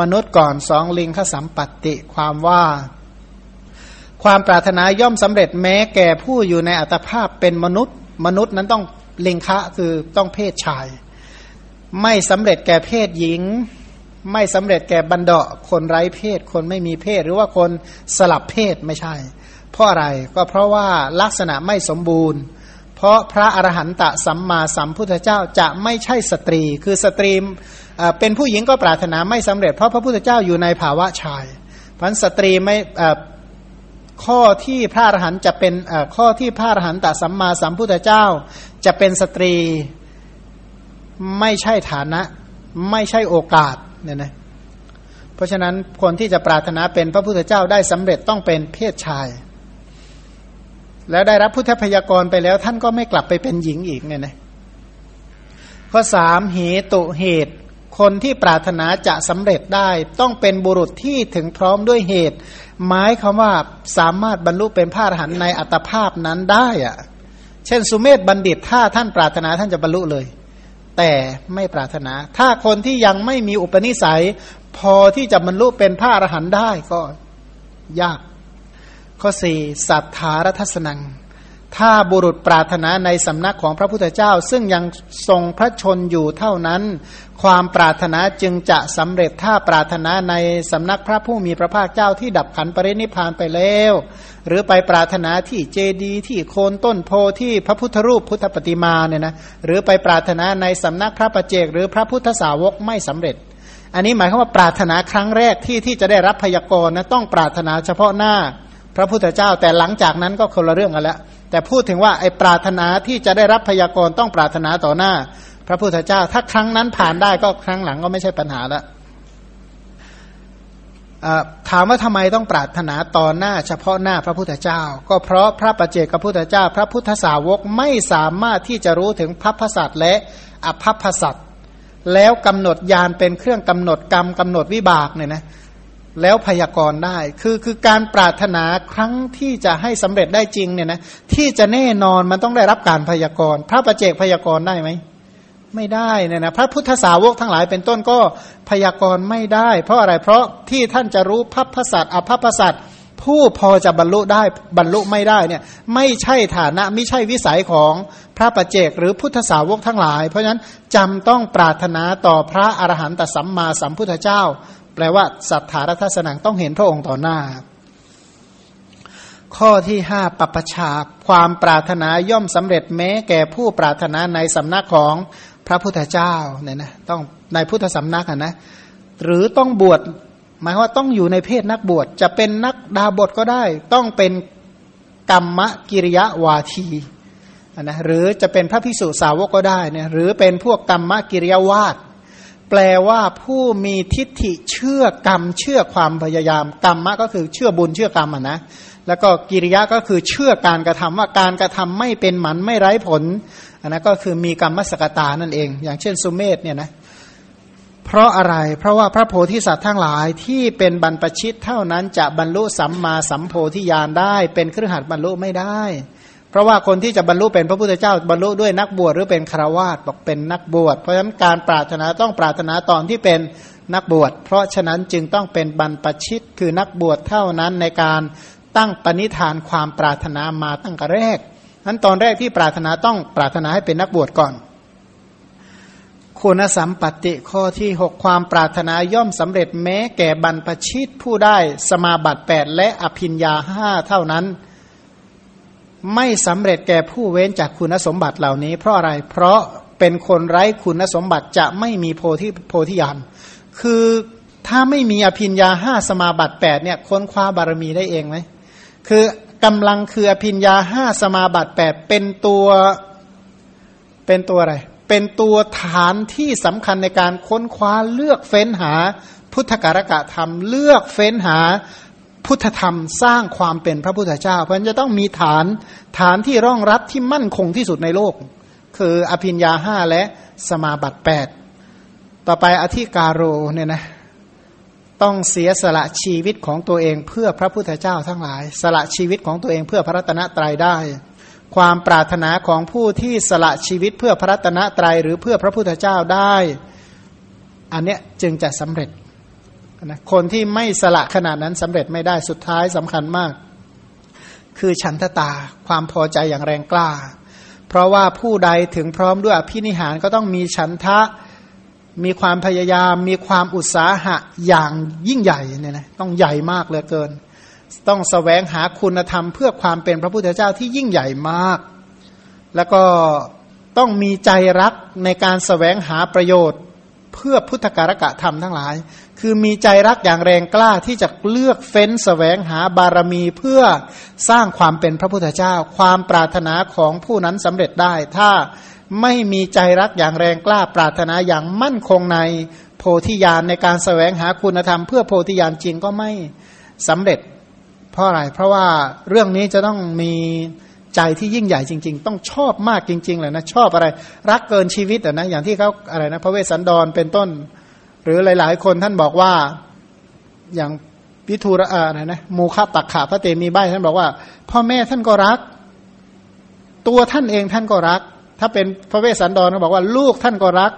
มนุษย์ก่อนสองลิงขสัมปัติความว่า ความปรารถนาย่อมสำเร็จแม้แก่ผู้อยู่ในอัตภาพเป็นมนุษย์ มนุษย์นั้นต้องลิงคะคือต้องเพศชาย ไม่สำเร็จแก่เพศหญิง ไม่สำเร็จแก่บันดาคนไร้เพศ คนไม่มีเพศ หรือว่าคนสลับเพศไม่ใช่ เพราะอะไรก็เพราะว่าลักษณะไม่สมบูรณ์ เพราะพระอรหันตสัมมาสัมพุทธเจ้าจะไม่ใช่สตรี คือสตรีเป็นผู้หญิงก็ปรารถนาไม่สำเร็จ เพราะพระพุทธเจ้าอยู่ในภาวะชายพันสตรีไม่ข้อที่พระอรหันต์จะเป็นข้อที่พระอรหันตสัมมาสัมพุทธเจ้า จะเป็นสตรีไม่ใช่ฐานะ ไม่ใช่โอกาส เนี่ยนะเพราะฉะนั้นคนที่จะปรารถนาเป็นพระพุทธเจ้าได้สำเร็จต้องเป็นเพศชาย แล้วได้รับพุทธพยากรไปแล้ว ท่านก็ไม่กลับไปเป็นหญิงอีกเนี่ยนะข้อสามเหตุเหตุ คนที่ปรารถนาจะสำเร็จได้ ต้องเป็นบุรุษที่ถึงพร้อมด้วยเหตุ หมายคำว่าสามารถบรรลุเป็นพระอรหันต์ในอัตภาพนั้นได้อะเช่นสุเมธบัณฑิตถ้าท่านปรารถนาท่านจะบรรลุเลย แต่ไม่ปรารถนา ถ้าคนที่ยังไม่มีอุปนิสัย พอที่จะบรรลุเป็นพระอรหันต์ได้ก็ยาก ข้อสี่สัทธารัตสนัง ถ้าบุรุษปรารถนาในสำนักของพระพุทธเจ้า ซึ่งยังทรงพระชนอยู่เท่านั้น ความปรารถนาจึงจะสำเร็จถ้าปรารถนาในสำนักพระผู้มีพระภาคเจ้าที่ดับขันปรินิพานไปแล้ว หรือไปปรารถนาที่เจดีที่โคนต้นโพที่พระพุทธรูปพุทธปฏิมาเนี่ยนะหรือไปปรารถนาในสำนักพระประเจก หรือพระพุทธสาวกไม่สำเร็จ อันนี้หมายความว่าปรารถนาครั้งแรกที่ที่จะได้รับพยากรณ์นะต้องปรารถนาเฉพาะหน้า พระพุทธเจ้าแต่หลังจากนั้นก็คนละเรื่องกันแล้ว แต่พูดถึงว่าไอ้ปรารถนาที่จะได้รับพยากรณ์ต้องปรารถนาต่อหน้า พระพุทธเจ้า ถ้าครั้งนั้นผ่านได้ก็ครั้งหลังก็ไม่ใช่ปัญหาละถามว่าทำไมต้องปรารถนาต่อหน้า เฉพาะหน้าพระพุทธเจ้า ก็เพราะพระประเจกพระพุทธเจ้า พระพุทธสาวกไม่สามารถที่จะรู้ถึงพัพพสัตและอภัพพสัตแล้วกำหนดยานเป็นเครื่องกำหนดกรรมกำหนดวิบากเนี่ยนะ แล้วพยากรณ์ได้ คือคือการปรารถนาครั้งที่จะให้สำเร็จได้จริงเนี่ยนะที่จะแน่นอนมันต้องได้รับการพยากรณ์ พระประเจกพยากรณ์ได้ไหมไม่ได้เนี่ยนะพระพุทธสาวกทั้งหลายเป็นต้นก็พยากรณ์ไม่ได้ เพราะอะไรเพราะที่ท่านจะรู้พัพพสัตอภัพพสัตผู้พอจะบรรลุได้บรรลุไม่ได้เนี่ยไม่ใช่ฐานะไม่ใช่วิสัยของพระประเจกหรือพุทธสาวกทั้งหลาย เพราะฉะนั้นจำต้องปรารถนาต่อพระอรหันตสัมมาสัมพุทธเจ้า แปลว่าสัทธารทัศนังต้องเห็นพระองค์ต่อหน้า ข้อที่ห้าปปชาความปรารถนาย่อมสำเร็จแม้แก่ผู้ปรารถนาในสำนักของพระพุทธเจ้าเนี่ยนะต้องในพุทธสำนักนะหรือต้องบวชหมายว่าต้องอยู่ในเพศนักบวชจะเป็นนักดาบทก็ได้ ต้องเป็นกรรมกิริยาวาทีนะหรือจะเป็นพระพิสุสาวกก็ได้เนี่ยหรือเป็นพวกกรรมกิริยาวาด แปลว่าผู้มีทิฏฐิเชื่อกรรม เชื่อความพยายาม กรรมะก็คือเชื่อบุญเชื่อกรรมอะนะแล้วก็กิริยะก็คือเชื่อการกระทำว่าการกระทำไม่เป็นหมันไม่ไร้ผลอันนั้นก็คือมีกรรมสกตานั่นเอง อย่างเช่นสุเมธเนี่ยนะเพราะอะไรเพราะว่าพระโพธิสัตว์ทั้งหลายที่เป็นบรรพชิตเท่านั้นจะบรรลุสัมมาสัมโพธิญาณได้ เป็นเครือขัดบรรลุไม่ได้ เพราะว่าคนที่จะบรรลุเป็นพระพุทธเจ้าบรรลุด้วยนักบวชหรือเป็นคราวาสบอกเป็นนักบวช เพราะฉะนั้นการปรารถนาต้องปรารถนาตอนที่เป็นนักบวช เพราะฉะนั้นจึงต้องเป็นบรรพชิตคือนักบวชเท่านั้นในการตั้งปณิธานความปรารถนามาตั้งแต่แรกนั้นตอนแรกที่ปรารถนาต้องปรารถนาให้เป็นนักบวชก่อน คุณสัมปติข้อที่หกความปรารถนาย่อมสำเร็จแม้แก่บรรพชิตผู้ได้สมาบัติแปดและอภิญญาห้าเท่านั้น ไม่สำเร็จแก่ผู้เว้นจากคุณสมบัติเหล่านี้ เพราะอะไรเพราะเป็นคนไร้คุณสมบัติจะไม่มีโพธิโพธิญาณคือถ้าไม่มีอภิญญาห้าสมาบัติแปดเนี่ยค้นคว้าบารมีได้เองไหมคือกำลังคืออภิญญาห้าสมาบัติแปดเป็นตัวเป็นตัวอะไร เป็นตัวฐานที่สำคัญในการค้นคว้าเลือกเฟ้นหา พุทธการกะธรรม เลือกเฟ้นหา พุทธธรรมสร้างความเป็นพระพุทธเจ้า เพราะฉะนั้นจะต้องมีฐานฐานที่ร่องรับที่มั่นคงที่สุดในโลก คืออภิญญาห้าและสมาบัติแปดต่อไปอธิการโรเนี่ยนะต้องเสียสละชีวิตของตัวเองเพื่อพระพุทธเจ้าทั้งหลาย สละชีวิตของตัวเองเพื่อพระรัตนตรัยได้ ความปรารถนาของผู้ที่สละชีวิตเพื่อพระรัตนตรัยหรือเพื่อพระพุทธเจ้าได้ อันเนี้ยจึงจะสำเร็จ นะคนที่ไม่สละขนาดนั้นสำเร็จไม่ได้สุดท้ายสำคัญมาก คือฉันทตาความพอใจอย่างแรงกล้า เพราะว่าผู้ใดถึงพร้อมด้วยอภินิหารก็ต้องมีฉันทะมีความพยายาม มีความอุตสาหะอย่างยิ่งใหญ่เนี่ยนะต้องใหญ่มากเหลือเกิน ต้องสแสวงหาคุณธรรมเพื่อความเป็นพระพุทธเจ้าที่ยิ่งใหญ่มาก แล้วก็ต้องมีใจรักในการสแสวงหาประโยชน์ เพื่อพุทธการกะธรรมทั้งหลาย คือมีใจรักอย่างแรงกล้าที่จะเลือกเฟ้นสแสวงหาบารมีเพื่อสร้างความเป็นพระพุทธเจ้า ความปรารถนาของผู้นั้นสำเร็จได้ ถ้าไม่มีใจรักอย่างแรงกล้าปรารถนาอย่างมั่นคงในโพธิญาณในการสแสวงหาคุณธรรมเพื่อโพธิญาณจริงก็ไม่สำเร็จ เพราะอะไรเพราะว่าเรื่องนี้จะต้องมีใจที่ยิ่งใหญ่จริง ๆ ต้องชอบมากจริงๆเลยนะชอบอะไร รักเกินชีวิตอะนะอย่างที่เขาอะไรนะพระเวสสันดรเป็นต้น หรือหลาย ๆ คนท่านบอกว่าอย่างพิทูระอะไรนะมูคตักขาพระเตมีใบท่านบอกว่า พ่อแม่ท่านก็รัก ตัวท่านเองท่านก็รัก ถ้าเป็นพระเวสสันดรก็บอกว่าลูกท่านก็รัก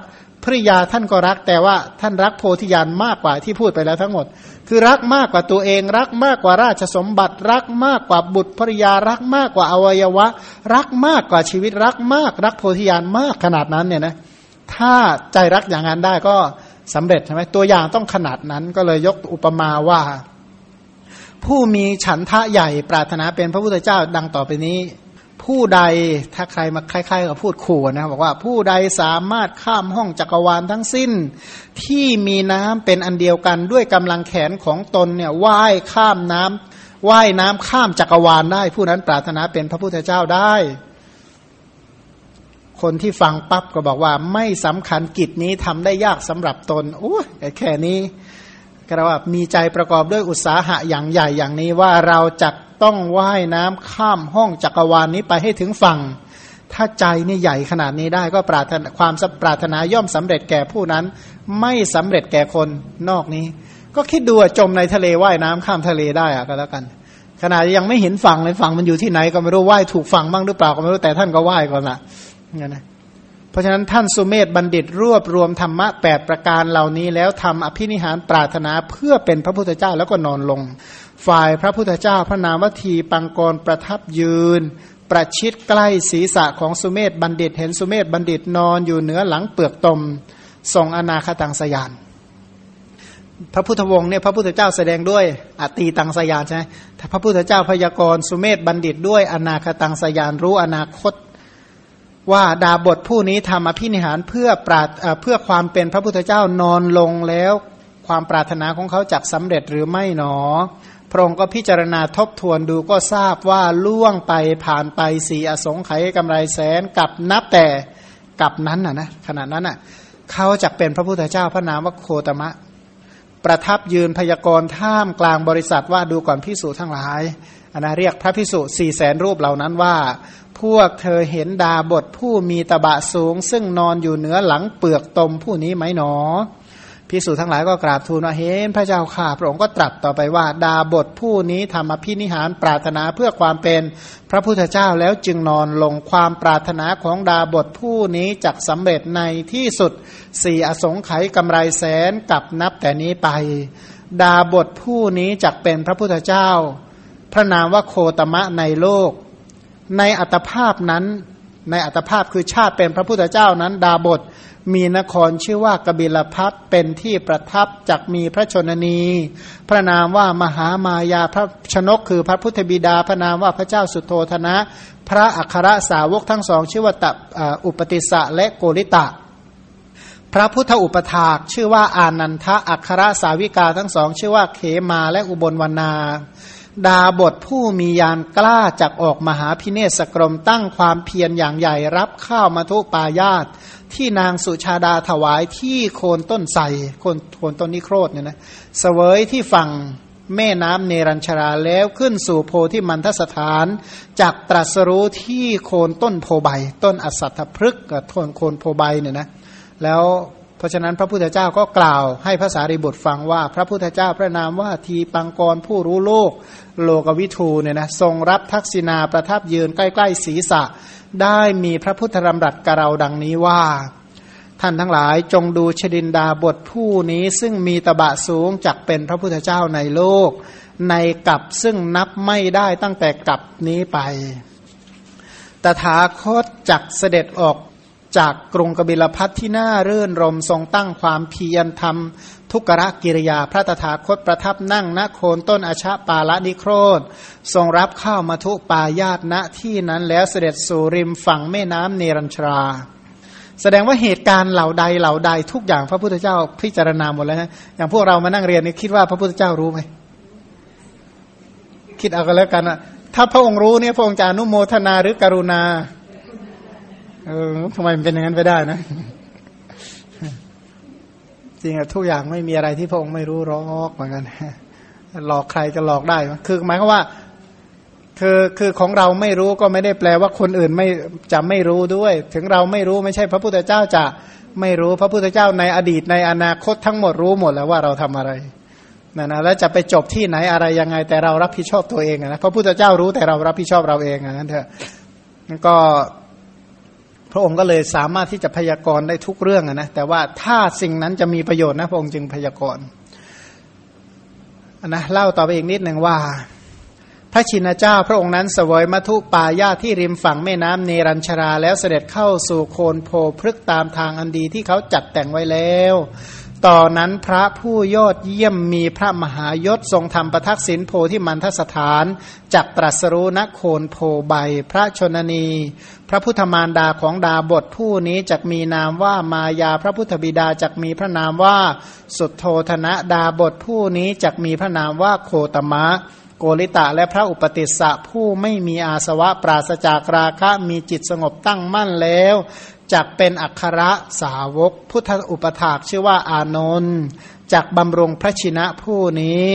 ภริยาท่านก็รัก แต่ว่าท่านรักโพธิญาณมากกว่าที่พูดไปแล้วทั้งหมด คือรักมากกว่าตัวเอง รักมากกว่าราชสมบัติ รักมากกว่าบุตรภริยารักมากกว่าอวัยวะ รักมากกว่าชีวิตรักมาก รักโพธิญาณมากขนาดนั้นเนี่ยนะถ้าใจรักอย่างนั้นได้ก็ สำเร็จใช่ไหมตัวอย่างต้องขนาดนั้นก็เลยยกอุปมาว่า ผู้มีฉันทะใหญ่ปรารถนาเป็นพระพุทธเจ้าดังต่อไปนี้ ผู้ใดถ้าใครมาคล้ายๆกับพูดขู่นะบอกว่าผู้ใดสามารถข้ามห้องจักรวาลทั้งสิ้น ที่มีน้ำเป็นอันเดียวกันด้วยกำลังแขนของตนเนี่ยว่ายข้ามน้ำว่ายน้ำข้ามจักรวาลได้ ผู้นั้นปรารถนาเป็นพระพุทธเจ้าได้ คนที่ฟังปั๊บก็บอกว่าไม่สำคัญกิจนี้ทำได้ยากสำหรับตนโอ้แค่นี้ก็ว่ามีใจประกอบด้วยอุตสาหะอย่างใหญ่อย่างนี้ว่าเราจะต้องว่ายน้ำข้ามห้องจักรวาลนนี้ไปให้ถึงฝั่ง ถ้าใจนี่ใหญ่ขนาดนี้ได้ก็ปรารถนาความปรารถนาย่อมสำเร็จแก่ผู้นั้น ไม่สำเร็จแก่คนนอกนี้ ก็คิดดูจมในทะเลว่ายน้ำข้ามทะเลได้อะก็แล้วกัน ขนาดยังไม่เห็นฝั่งเลยฝั่งมันอยู่ที่ไหนก็ไม่รู้ว่ายถูกฝั่งบ้างหรือเปล่าก็ไม่รู้แต่ท่านก็ว่ายก่อนละ งั้นนะเพราะฉะนั้นท่านสุเมธบัณฑิตรวบรวมธรรมะแปดประการเหล่านี้ แล้วทำอภินิหารปรารถนาเพื่อเป็นพระพุทธเจ้าแล้วก็นอนลง ฝ่ายพระพุทธเจ้าพระนามวทีปังกรประทับยืน ประชิดใกล้ศีรษะของสุเมธบัณฑิต เห็นสุเมธบัณฑิตนอนอยู่เหนือหลังเปลือกตมทรงอนาคตังสยาน พระพุทธวงศ์เนี่ยพระพุทธเจ้าแสดงด้วยอตีตังสยานใช่ไหมพระพุทธเจ้าพยากรณ์สุเมธบัณฑิตด้วยอนาคตังสยานรู้อนาคต ว่าดาบทผู้นี้ทำอภินิหารเพื่อปราเพื่อความเป็นพระพุทธเจ้านอนลงแล้ว ความปรารถนาของเขาจักสำเร็จหรือไม่หนอ พระองค์ก็พิจารณาทบทวนดูก็ทราบว่าล่วงไปผ่านไปสี่อสงไขยกำไรแสนกับนับแต่กับนั้นน่ะนะขณะนั้นน่ะเขาจะเป็นพระพุทธเจ้าพระนามว่าโคตมะ ประทับยืนพยากรณ์ท่ามกลางบริษัทว่าดูก่อนพิสูจทั้งหลายอันนะเรียกพระพิสุสี่แสนรูปเหล่านั้นว่า พวกเธอเห็นดาบทผู้มีตบะสูง ซึ่งนอนอยู่เหนือหลังเปลือกตมผู้นี้ไหมหนอพิสูจทั้งหลายก็กราบทูลว่าเห็นพระเจ้าข่าพระองค์ก็ตรัสต่อไปว่า ดาบทผู้นี้ทำอภินิหารปรารถนาเพื่อความเป็นพระพุทธเจ้าแล้วจึงนอนลงความปรารถนาของดาบทผู้นี้จักสำเร็จในที่สุดสี่อสงไขยกำไรแสนกับนับแต่นี้ไป ดาบทผู้นี้จักเป็นพระพุทธเจ้า พระนามว่าโคตมะในโลก ในอัตภาพนั้น ในอัตภาพคือชาติเป็นพระพุทธเจ้านั้น ดาบทมีนครชื่อว่ากบิลพัทเป็นที่ประทับจักมีพระชนนี พระนามว่ามหามายาพระชนกคือพระพุทธบิดา พระนามว่าพระเจ้าสุโธธนะ พระอัครสาวกทั้งสองชื่อว่าตอุปติสะและโกริตะ พระพุทธอุปถากชื่อว่าอานันทะอัครสาวิกาทั้งสอง ชื่อว่าเขมาและอุบลวรรณา ดาบทผู้มียานกล้าจักออกมหาพิเนศกรมตั้งความเพียรอย่างใหญ่รับข้าวมาทุปายาต ที่นางสุชาดาถวายที่โคนต้นใสโคนโคนต้นนิโครธเนี่ยนะเสวยที่ฝั่งแม่น้ำเนรัญชราแล้วขึ้นสู่โพที่มันทสถานจากตรัสรู้ที่โคนต้นโพใบ ต้นอสัตถพฤกษ์กับต้นโคนโพใบเนี่ยนะแล้ว เพราะฉะนั้นพระพุทธเจ้าก็กล่าวให้ภาษาริบุตรฟังว่า พระพุทธเจ้าพระนามว่าทีปังกรผู้รู้โลก โลกวิทูเนี่ยนะทรงรับทักษิณาประทับยืนใกล้ๆศีรษะ ได้มีพระพุทธรำรัสกเราดังนี้ว่า ท่านทั้งหลายจงดูชดินดาบทผู้นี้ซึ่งมีตบะสูงจักเป็นพระพุทธเจ้าในโลก ในกับซึ่งนับไม่ได้ตั้งแต่กับนี้ไปตถาคตจักเสด็จออก จากกรุงกบิลพัทที่น่าเรื่นรมทรงตั้งความเพียรทำทุกรกิริยาพระตถาคตประทับนั่งณโคนต้นอชะปาละนิโครธ ทรงรับข้าวมาทุปายาตณที่นั้นแล้วเสด็จสู่ริมฝั่งแม่น้ำเนรัญชราแสดงว่าเหตุการณ์เหล่าใดเหล่าใดทุกอย่างพระพุทธเจ้าพิจารณาหมดแล้วนะอย่างพวกเรามานั่งเรียนนี่คิดว่าพระพุทธเจ้ารู้ไหมคิดเอากันแล้วกันอะถ้าพระองค์รู้เนี่ยพระองค์จะอนุโมทนาหรือกรุณา เออทำไมมันเป็นอย่างนั้นไปได้นะ จริงอะทุกอย่างไม่มีอะไรที่พระองค์ไม่รู้รอกเหมือนกันหลอกใครจะหลอกได้ คือหมายความว่าคือคือของเราไม่รู้ก็ไม่ได้แปลว่าคนอื่นไม่จะไม่รู้ด้วย ถึงเราไม่รู้ไม่ใช่พระพุทธเจ้าจะไม่รู้พระพุทธเจ้าในอดีตในอนาคตทั้งหมดรู้หมดแล้วว่าเราทำอะไรนะนะแล้วจะไปจบที่ไหนอะไรยังไงแต่เรารับผิดชอบตัวเองนะพระพุทธเจ้ารู้แต่เรารับผิดชอบเราเองอย่างนั้นเถอะก็ พระองค์ก็เลยสามารถที่จะพยากรณ์ได้ทุกเรื่องนะแต่ว่าถ้าสิ่งนั้นจะมีประโยชน์นะพระองค์จึงพยากรณ์นะเล่าต่อไปอีกนิดหนึ่งว่า พระชินเจ้าพระองค์นั้นเสวยมัทุปายาที่ริมฝั่งแม่น้ำเนรัญชราแล้วเสด็จเข้าสู่โคนโพพฤกตามทางอันดีที่เขาจัดแต่งไว้แล้ว ต่อนนั้นพระผู้ยอดเยี่ยมมีพระมหายศทรงธรรมประทักษิณโพที่มันทสถานจักตรัสรู้นโคนโพใบ พระชนนี พระพุทธมารดาของดาบทผู้นี้จักมีนามว่ามายาพระพุทธบิดาจักมีพระนามว่าสุดโทธนะดาบทผู้นี้จักมีพระนามว่าโคตมะโกริตะและพระอุปติสสะผู้ไม่มีอาสวะปราศจากราคะมีจิตสงบตั้งมั่นแล้ว จักเป็นอัครสาวก พุทธอุปถากชื่อว่าอานนท์จากบำรงพระชินะผู้นี้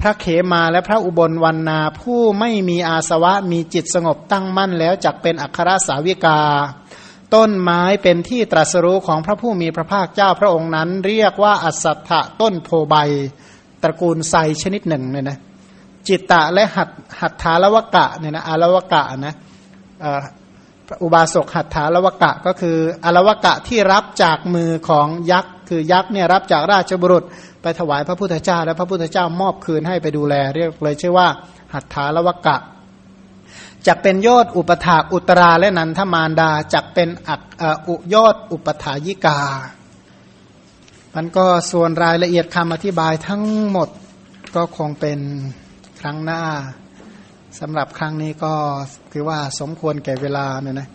พระเขมาและพระอุบลวันนาผู้ไม่มีอาสวะมีจิตสงบตั้งมั่นแล้วจักเป็นอัครสาวิกา ต้นไม้เป็นที่ตรัสรู้ของพระผู้มีพระภาคเจ้าพระองค์นั้น เรียกว่าอัศถะต้นโพใบ ตระกูลไซชนิดหนึ่งเนี่ยนะจิตตะและหัตหัตถาลวกะเนี่ยนะอารวกะนะ อุบาสกหัตถาลวกะก็คืออลวกะที่รับจากมือของยักษ์คือยักษ์เนี่ยรับจากราชบุรุษไปถวายพระพุทธเจ้า และพระพุทธเจ้ามอบคืนให้ไปดูแล เรียกเลยชื่อว่า หัตถาลวกะจะเป็นยอดอุปถาอุตราและนันทมารดาจะเป็นอักอุยอดอุปถายิกา มันก็ส่วนรายละเอียดคำอธิบายทั้งหมดก็คงเป็นครั้งหน้า สำหรับครั้งนี้ก็คือว่าสมควรแก่เวลาเนี่ยนะ